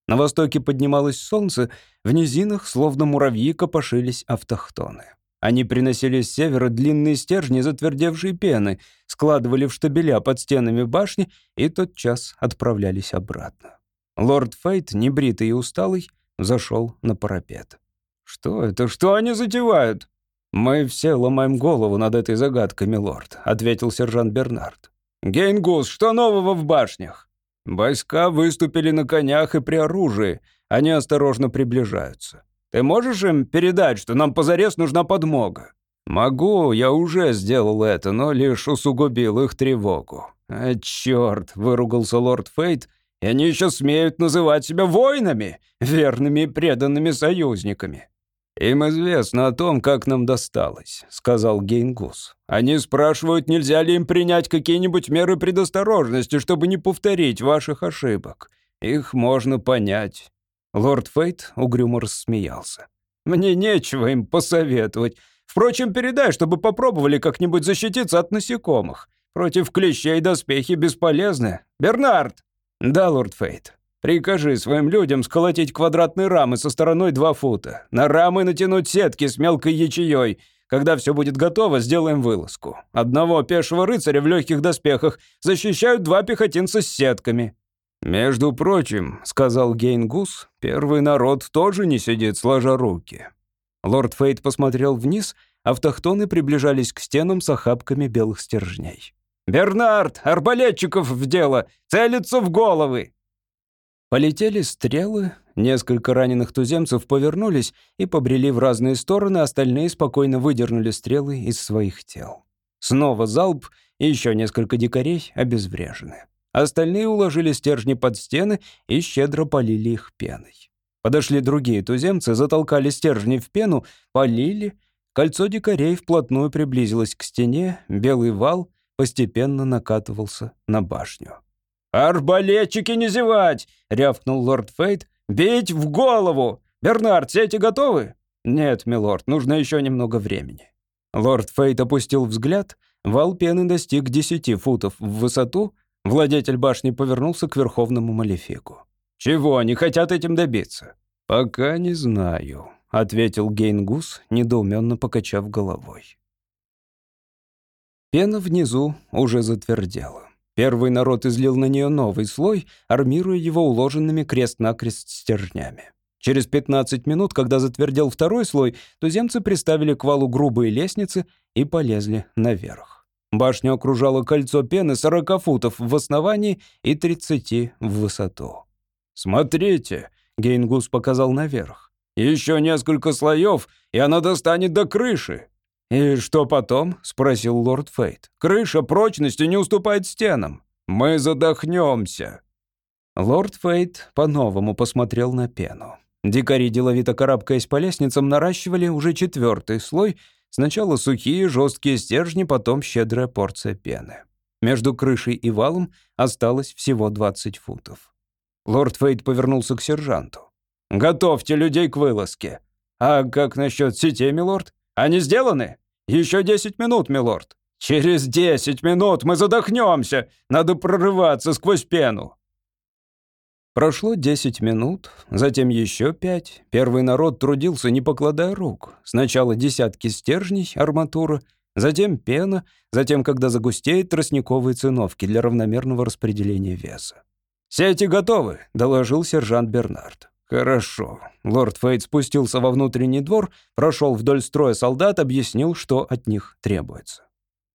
На востоке поднималось солнце, в низинах, словно муравьи, копошились автохтоны. Они приносили с севера длинные стержни затвердевшей пены, складывали в штабеля под стенами башни и тотчас отправлялись обратно. Лорд Фейт, небритый и усталый, зашел на парапет. «Что это? Что они затевают?» «Мы все ломаем голову над этой загадкой, милорд», — ответил сержант Бернард. «Гейнгус, что нового в башнях?» Войска выступили на конях и при оружии. Они осторожно приближаются. Ты можешь им передать, что нам позарез нужна подмога? Могу, я уже сделал это, но лишь усугубил их тревогу. А черт, выругался лорд Фейт, и они еще смеют называть себя воинами, верными и преданными союзниками. «Им известно о том, как нам досталось», — сказал Гейнгус. «Они спрашивают, нельзя ли им принять какие-нибудь меры предосторожности, чтобы не повторить ваших ошибок. Их можно понять». Лорд Фейт угрюмо рассмеялся. «Мне нечего им посоветовать. Впрочем, передай, чтобы попробовали как-нибудь защититься от насекомых. Против клещей доспехи бесполезны. Бернард!» «Да, лорд Фейт». Прикажи своим людям сколотить квадратные рамы со стороной 2 фута. На рамы натянуть сетки с мелкой ячеей. Когда все будет готово, сделаем вылазку. Одного пешего рыцаря в легких доспехах защищают два пехотинца с сетками». «Между прочим», — сказал Гейнгус, — «первый народ тоже не сидит сложа руки». Лорд Фейт посмотрел вниз, автохтоны приближались к стенам с охапками белых стержней. «Бернард, арбалетчиков в дело! Целится в головы!» Полетели стрелы, несколько раненых туземцев повернулись и побрели в разные стороны, остальные спокойно выдернули стрелы из своих тел. Снова залп, и еще несколько дикарей обезврежены. Остальные уложили стержни под стены и щедро полили их пеной. Подошли другие туземцы, затолкали стержни в пену, полили. Кольцо дикарей вплотную приблизилось к стене, белый вал постепенно накатывался на башню. «Арбалетчики не зевать!» — рявкнул лорд Фейт. «Бить в голову! Бернард, сети готовы?» «Нет, милорд, нужно еще немного времени». Лорд Фейт опустил взгляд. Вал пены достиг десяти футов в высоту. Владетель башни повернулся к верховному малефику. «Чего они хотят этим добиться?» «Пока не знаю», — ответил Гейнгус, недоуменно покачав головой. Пена внизу уже затвердела. Первый народ излил на нее новый слой, армируя его уложенными крест-накрест стержнями. Через 15 минут, когда затвердел второй слой, туземцы приставили к валу грубые лестницы и полезли наверх. Башню окружало кольцо пены 40 футов в основании и 30 в высоту. «Смотрите», — Гейнгус показал наверх, — «еще несколько слоев, и она достанет до крыши». «И что потом?» — спросил лорд Фейт. «Крыша прочностью не уступает стенам. Мы задохнемся». Лорд Фейт по-новому посмотрел на пену. Дикари, деловито карабкаясь по лестницам, наращивали уже четвертый слой. Сначала сухие жесткие стержни, потом щедрая порция пены. Между крышей и валом осталось всего 20 футов. Лорд Фейт повернулся к сержанту. «Готовьте людей к вылазке». «А как насчет сетей, милорд?» Они сделаны? Еще десять минут, милорд. Через десять минут мы задохнемся. Надо прорываться сквозь пену. Прошло десять минут, затем еще пять. Первый народ трудился, не покладая рук. Сначала десятки стержней, арматура, затем пена, затем, когда загустеет, тростниковые циновки для равномерного распределения веса. «Сети готовы», — доложил сержант Бернард. «Хорошо». Лорд Фейт спустился во внутренний двор, прошел вдоль строя солдат, объяснил, что от них требуется.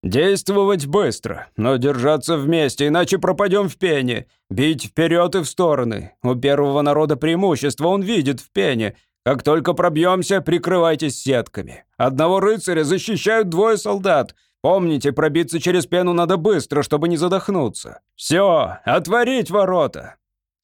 «Действовать быстро, но держаться вместе, иначе пропадем в пене. Бить вперед и в стороны. У первого народа преимущество, он видит в пене. Как только пробьемся, прикрывайтесь сетками. Одного рыцаря защищают двое солдат. Помните, пробиться через пену надо быстро, чтобы не задохнуться. Все, отворить ворота!»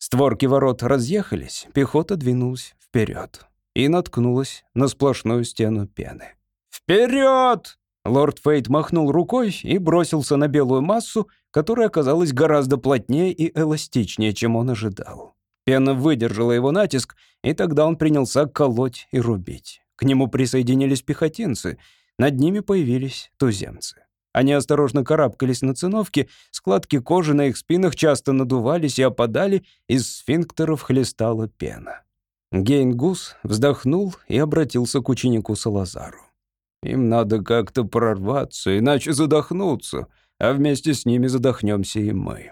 Створки ворот разъехались, пехота двинулась вперед и наткнулась на сплошную стену пены. «Вперед!» Лорд Фейт махнул рукой и бросился на белую массу, которая оказалась гораздо плотнее и эластичнее, чем он ожидал. Пена выдержала его натиск, и тогда он принялся колоть и рубить. К нему присоединились пехотинцы, над ними появились туземцы. Они осторожно карабкались на циновки, складки кожи на их спинах часто надувались и опадали, из сфинктеров хлестала пена. Гейнгус вздохнул и обратился к ученику Салазару. Им надо как-то прорваться, иначе задохнуться, а вместе с ними задохнемся и мы.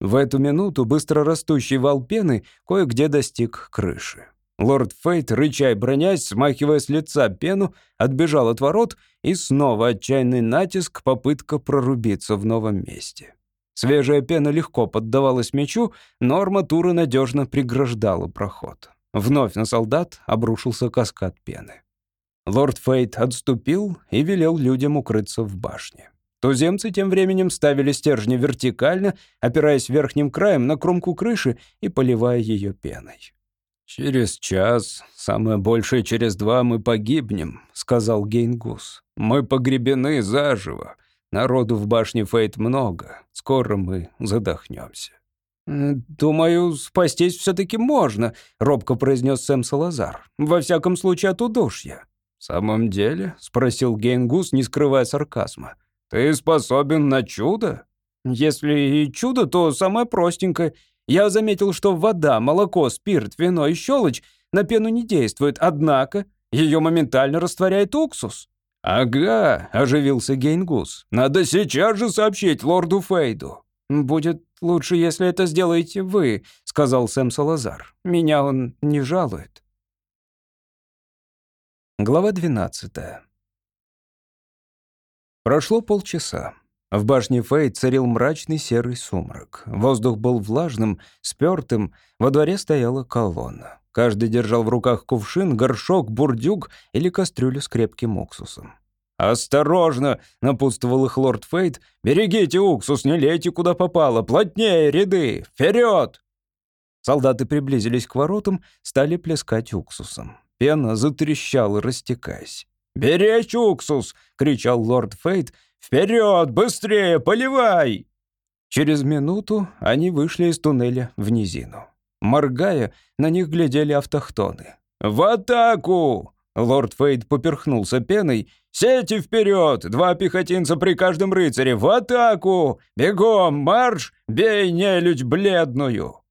В эту минуту быстро растущий вал пены кое-где достиг крыши. Лорд Фейт, рыча и бронясь, смахивая с лица пену, отбежал от ворот, и снова отчаянный натиск, попытка прорубиться в новом месте. Свежая пена легко поддавалась мечу, но арматура надежно преграждала проход. Вновь на солдат обрушился каскад пены. Лорд Фейт отступил и велел людям укрыться в башне. Туземцы тем временем ставили стержни вертикально, опираясь верхним краем на кромку крыши и поливая ее пеной. «Через час, самое большее через два, мы погибнем», — сказал Гейнгус. «Мы погребены заживо. Народу в башне Фейт много. Скоро мы задохнемся». «Думаю, спастись все-таки можно», — робко произнес Сэм Салазар. «Во всяком случае, от удушья». «В самом деле?» — спросил Гейнгус, не скрывая сарказма. «Ты способен на чудо?» «Если и чудо, то самое простенькое. Я заметил, что вода, молоко, спирт, вино и щелочь на пену не действуют, однако ее моментально растворяет уксус». «Ага», — оживился Гейнгус. «Надо сейчас же сообщить лорду Фейду». «Будет лучше, если это сделаете вы», — сказал Сэм Салазар. «Меня он не жалует». Глава 12. Прошло полчаса. В башне Фейт царил мрачный серый сумрак. Воздух был влажным, спёртым, во дворе стояла колонна. Каждый держал в руках кувшин, горшок, бурдюк или кастрюлю с крепким уксусом. «Осторожно!» — напутствовал их лорд Фейт. «Берегите уксус, не лейте куда попало! Плотнее ряды! Вперед!» Солдаты приблизились к воротам, стали плескать уксусом. Пена затрещала, растекаясь. «Беречь уксус!» — кричал лорд Фейт. «Вперед! Быстрее! Поливай!» Через минуту они вышли из туннеля в низину. Моргая, на них глядели автохтоны. «В атаку!» Лорд Фейт поперхнулся пеной. «Сети вперед! Два пехотинца при каждом рыцаре! В атаку! Бегом! Марш! Бей нелюдь бледную!»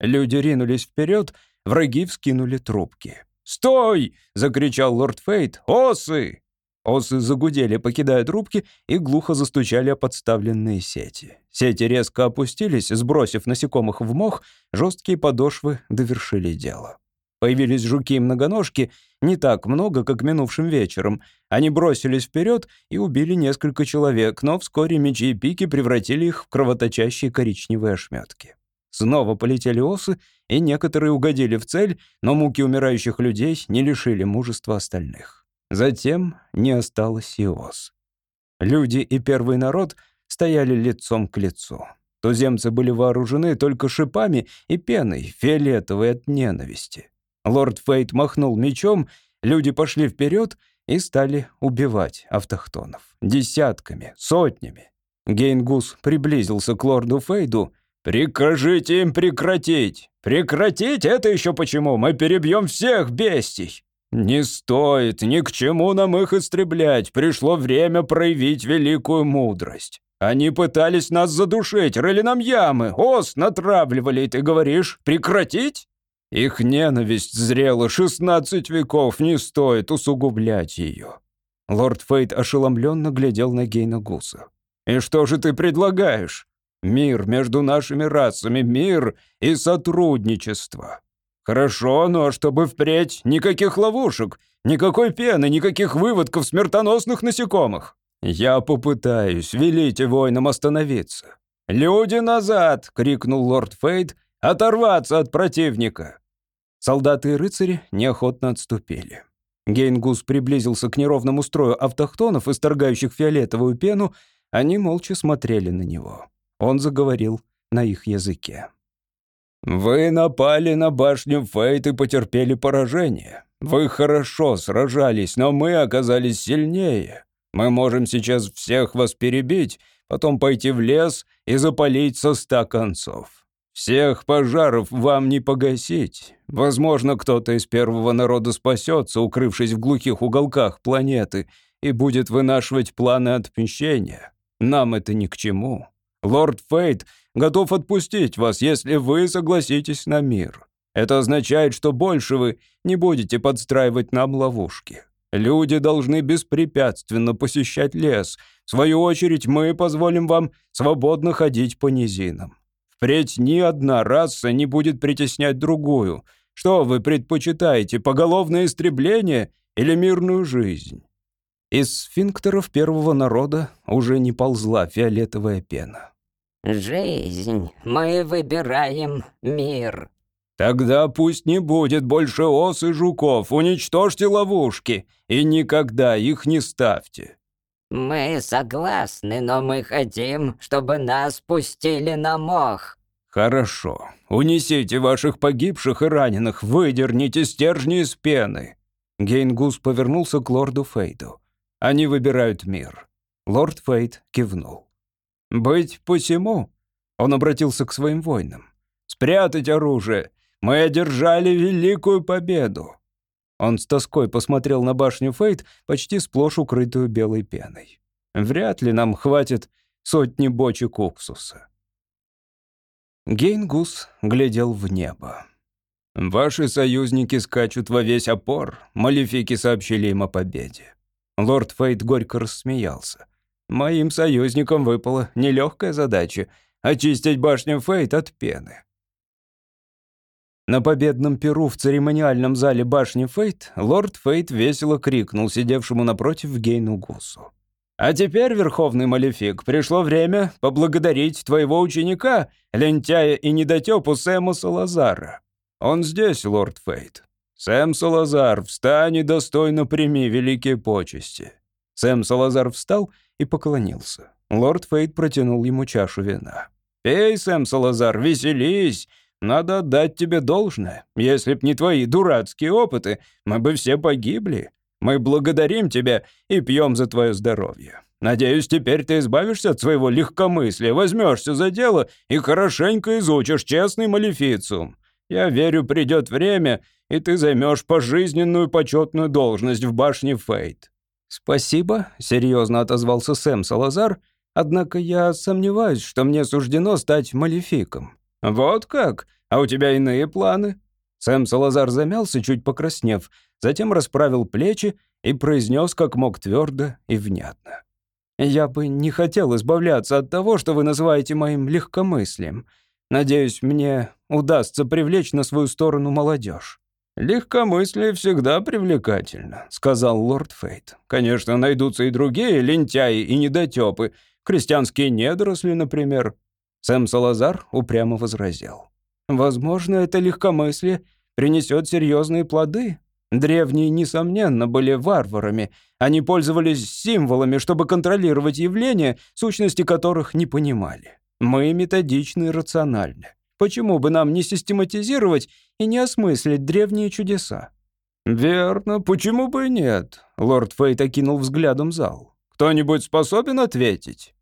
Люди ринулись вперед, враги вскинули трубки. «Стой!» — закричал лорд Фейт. «Осы!» Осы загудели, покидая трубки, и глухо застучали о подставленные сети. Сети резко опустились, сбросив насекомых в мох, жесткие подошвы довершили дело. Появились жуки и многоножки, не так много, как минувшим вечером. Они бросились вперед и убили несколько человек, но вскоре мечи и пики превратили их в кровоточащие коричневые ошметки. Снова полетели осы, и некоторые угодили в цель, но муки умирающих людей не лишили мужества остальных. Затем не осталось и ос. Люди и первый народ стояли лицом к лицу. Туземцы были вооружены только шипами и пеной, фиолетовой от ненависти. Лорд Фейт махнул мечом, люди пошли вперед и стали убивать автохтонов. Десятками, сотнями. Гейнгус приблизился к лорду Фейду — «Прикажите им прекратить! Прекратить? Это еще почему? Мы перебьем всех бестий!» «Не стоит, ни к чему нам их истреблять. Пришло время проявить великую мудрость. Они пытались нас задушить, рыли нам ямы, ос натравливали, и ты говоришь, прекратить?» Их ненависть зрела 16 веков, не стоит усугублять ее. Лорд Фейт ошеломленно глядел на Гейна Гуса. «И что же ты предлагаешь? Мир между нашими расами, мир и сотрудничество. Хорошо, но чтобы впредь никаких ловушек, никакой пены, никаких выводков смертоносных насекомых. Я попытаюсь, велите воинам остановиться. «Люди назад!» — крикнул лорд Фейт. «Оторваться от противника!» Солдаты и рыцари неохотно отступили. Гейнгус приблизился к неровному строю автохтонов, исторгающих фиолетовую пену. Они молча смотрели на него. Он заговорил на их языке. «Вы напали на башню Фейт и потерпели поражение. Вы хорошо сражались, но мы оказались сильнее. Мы можем сейчас всех вас перебить, потом пойти в лес и запалить со ста концов. Всех пожаров вам не погасить. Возможно, кто-то из первого народа спасется, укрывшись в глухих уголках планеты, и будет вынашивать планы отмщения. Нам это ни к чему. Лорд Фейт готов отпустить вас, если вы согласитесь на мир. Это означает, что больше вы не будете подстраивать нам ловушки. Люди должны беспрепятственно посещать лес. В свою очередь, мы позволим вам свободно ходить по низинам. Впредь ни одна раса не будет притеснять другую. Что вы предпочитаете, поголовное истребление или мирную жизнь? Из сфинктеров первого народа уже не ползла фиолетовая пена. «Жизнь. Мы выбираем мир». «Тогда пусть не будет больше ос и жуков. Уничтожьте ловушки и никогда их не ставьте». «Мы согласны, но мы хотим, чтобы нас пустили на мох». «Хорошо. Унесите ваших погибших и раненых, выдерните стержни из пены». Гейнгус повернулся к лорду Фейду. «Они выбирают мир». Лорд Фейд кивнул. «Быть посему?» Он обратился к своим воинам. «Спрятать оружие! Мы одержали великую победу!» Он с тоской посмотрел на башню Фейт, почти сплошь укрытую белой пеной. «Вряд ли нам хватит сотни бочек уксуса». Гейнгус глядел в небо. «Ваши союзники скачут во весь опор», — малефики сообщили им о победе. Лорд Фейт горько рассмеялся. Моим союзникам выпала нелегкая задача — очистить башню Фейт от пены. На победном перу в церемониальном зале башни Фейт лорд Фейт весело крикнул сидевшему напротив Гейну Гусу. «А теперь, Верховный Малефик, пришло время поблагодарить твоего ученика, лентяя и недотепу Сэма Салазара. Он здесь, лорд Фейт. Сэм Салазар, встань и достойно прими великие почести». Сэм Салазар встал и поклонился. Лорд Фейт протянул ему чашу вина. «Пей, Сэм Салазар, веселись! Надо отдать тебе должное. Если б не твои дурацкие опыты, мы бы все погибли. Мы благодарим тебя и пьем за твое здоровье. Надеюсь, теперь ты избавишься от своего легкомыслия, возьмешься за дело и хорошенько изучишь честный малефициум. Я верю, придет время, и ты займешь пожизненную почетную должность в башне Фейт. «Спасибо», — серьезно отозвался Сэм Салазар, «однако я сомневаюсь, что мне суждено стать малефиком». «Вот как? А у тебя иные планы?» Сэм Салазар замялся, чуть покраснев, затем расправил плечи и произнес как мог твердо и внятно. «Я бы не хотел избавляться от того, что вы называете моим легкомыслием. Надеюсь, мне удастся привлечь на свою сторону молодежь. «Легкомыслие всегда привлекательно», — сказал лорд Фейт. «Конечно, найдутся и другие лентяи и недотепы, крестьянские недоросли, например». Сэм Салазар упрямо возразил. «Возможно, это легкомыслие принесет серьезные плоды. Древние, несомненно, были варварами. Они пользовались символами, чтобы контролировать явления, сущности которых не понимали. Мы методичны и рациональны. Почему бы нам не систематизировать и не осмыслить древние чудеса? «Верно, почему бы и нет?» Лорд Фейт окинул взглядом зал. «Кто-нибудь способен ответить?»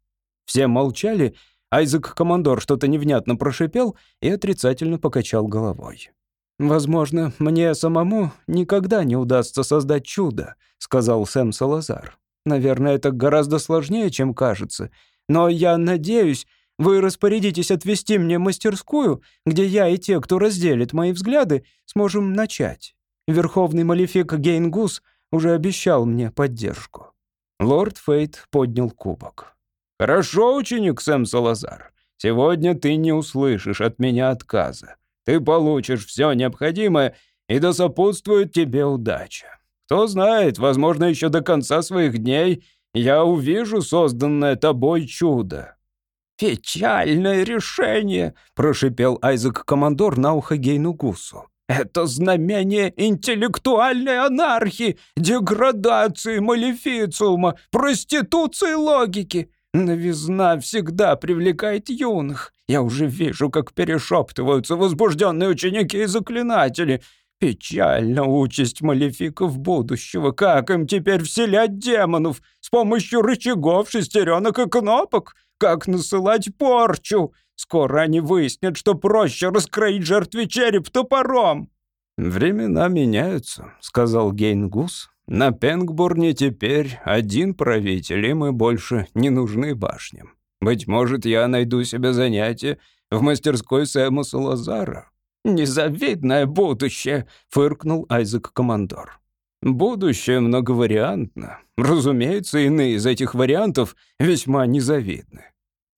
Все молчали, Айзек Командор что-то невнятно прошипел и отрицательно покачал головой. «Возможно, мне самому никогда не удастся создать чудо», — сказал Сэм Салазар. «Наверное, это гораздо сложнее, чем кажется. Но я надеюсь, вы распорядитесь отвести мне мастерскую, где я и те, кто разделит мои взгляды, сможем начать. Верховный малефик Гейнгус уже обещал мне поддержку». Лорд Фейт поднял кубок. «Хорошо, ученик Сэм Салазар. Сегодня ты не услышишь от меня отказа. Ты получишь все необходимое, и да сопутствует тебе удача. Кто знает, возможно, еще до конца своих дней я увижу созданное тобой чудо». «Печальное решение», — прошипел Айзек-командор на ухо Гейну Гусу. «Это знамение интеллектуальной анархии, деградации малефициума, проституции логики. Новизна всегда привлекает юных. Я уже вижу, как перешептываются возбужденные ученики и заклинатели. Печальна участь малефиков будущего. Как им теперь вселять демонов? С помощью рычагов, шестеренок и кнопок? Как насылать порчу? Скоро они выяснят, что проще раскроить жертве череп топором. «Времена меняются», — сказал Гейнгус, на Пенгбурне теперь один правитель, и мы больше не нужны башням. Быть может, я найду себе занятие в мастерской Сэма Салазара». «Незавидное будущее», — фыркнул Айзек-командор. «Будущее многовариантно. Разумеется, иные из этих вариантов весьма незавидны».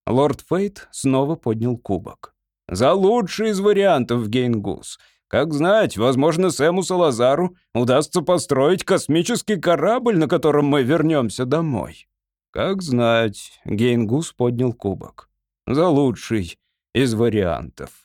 Лорд Фейт снова поднял кубок. «За лучший из вариантов, Гейнгус. Как знать, возможно, Сэму Салазару удастся построить космический корабль, на котором мы вернемся домой. Как знать, Гейнгус поднял кубок. За лучший из вариантов.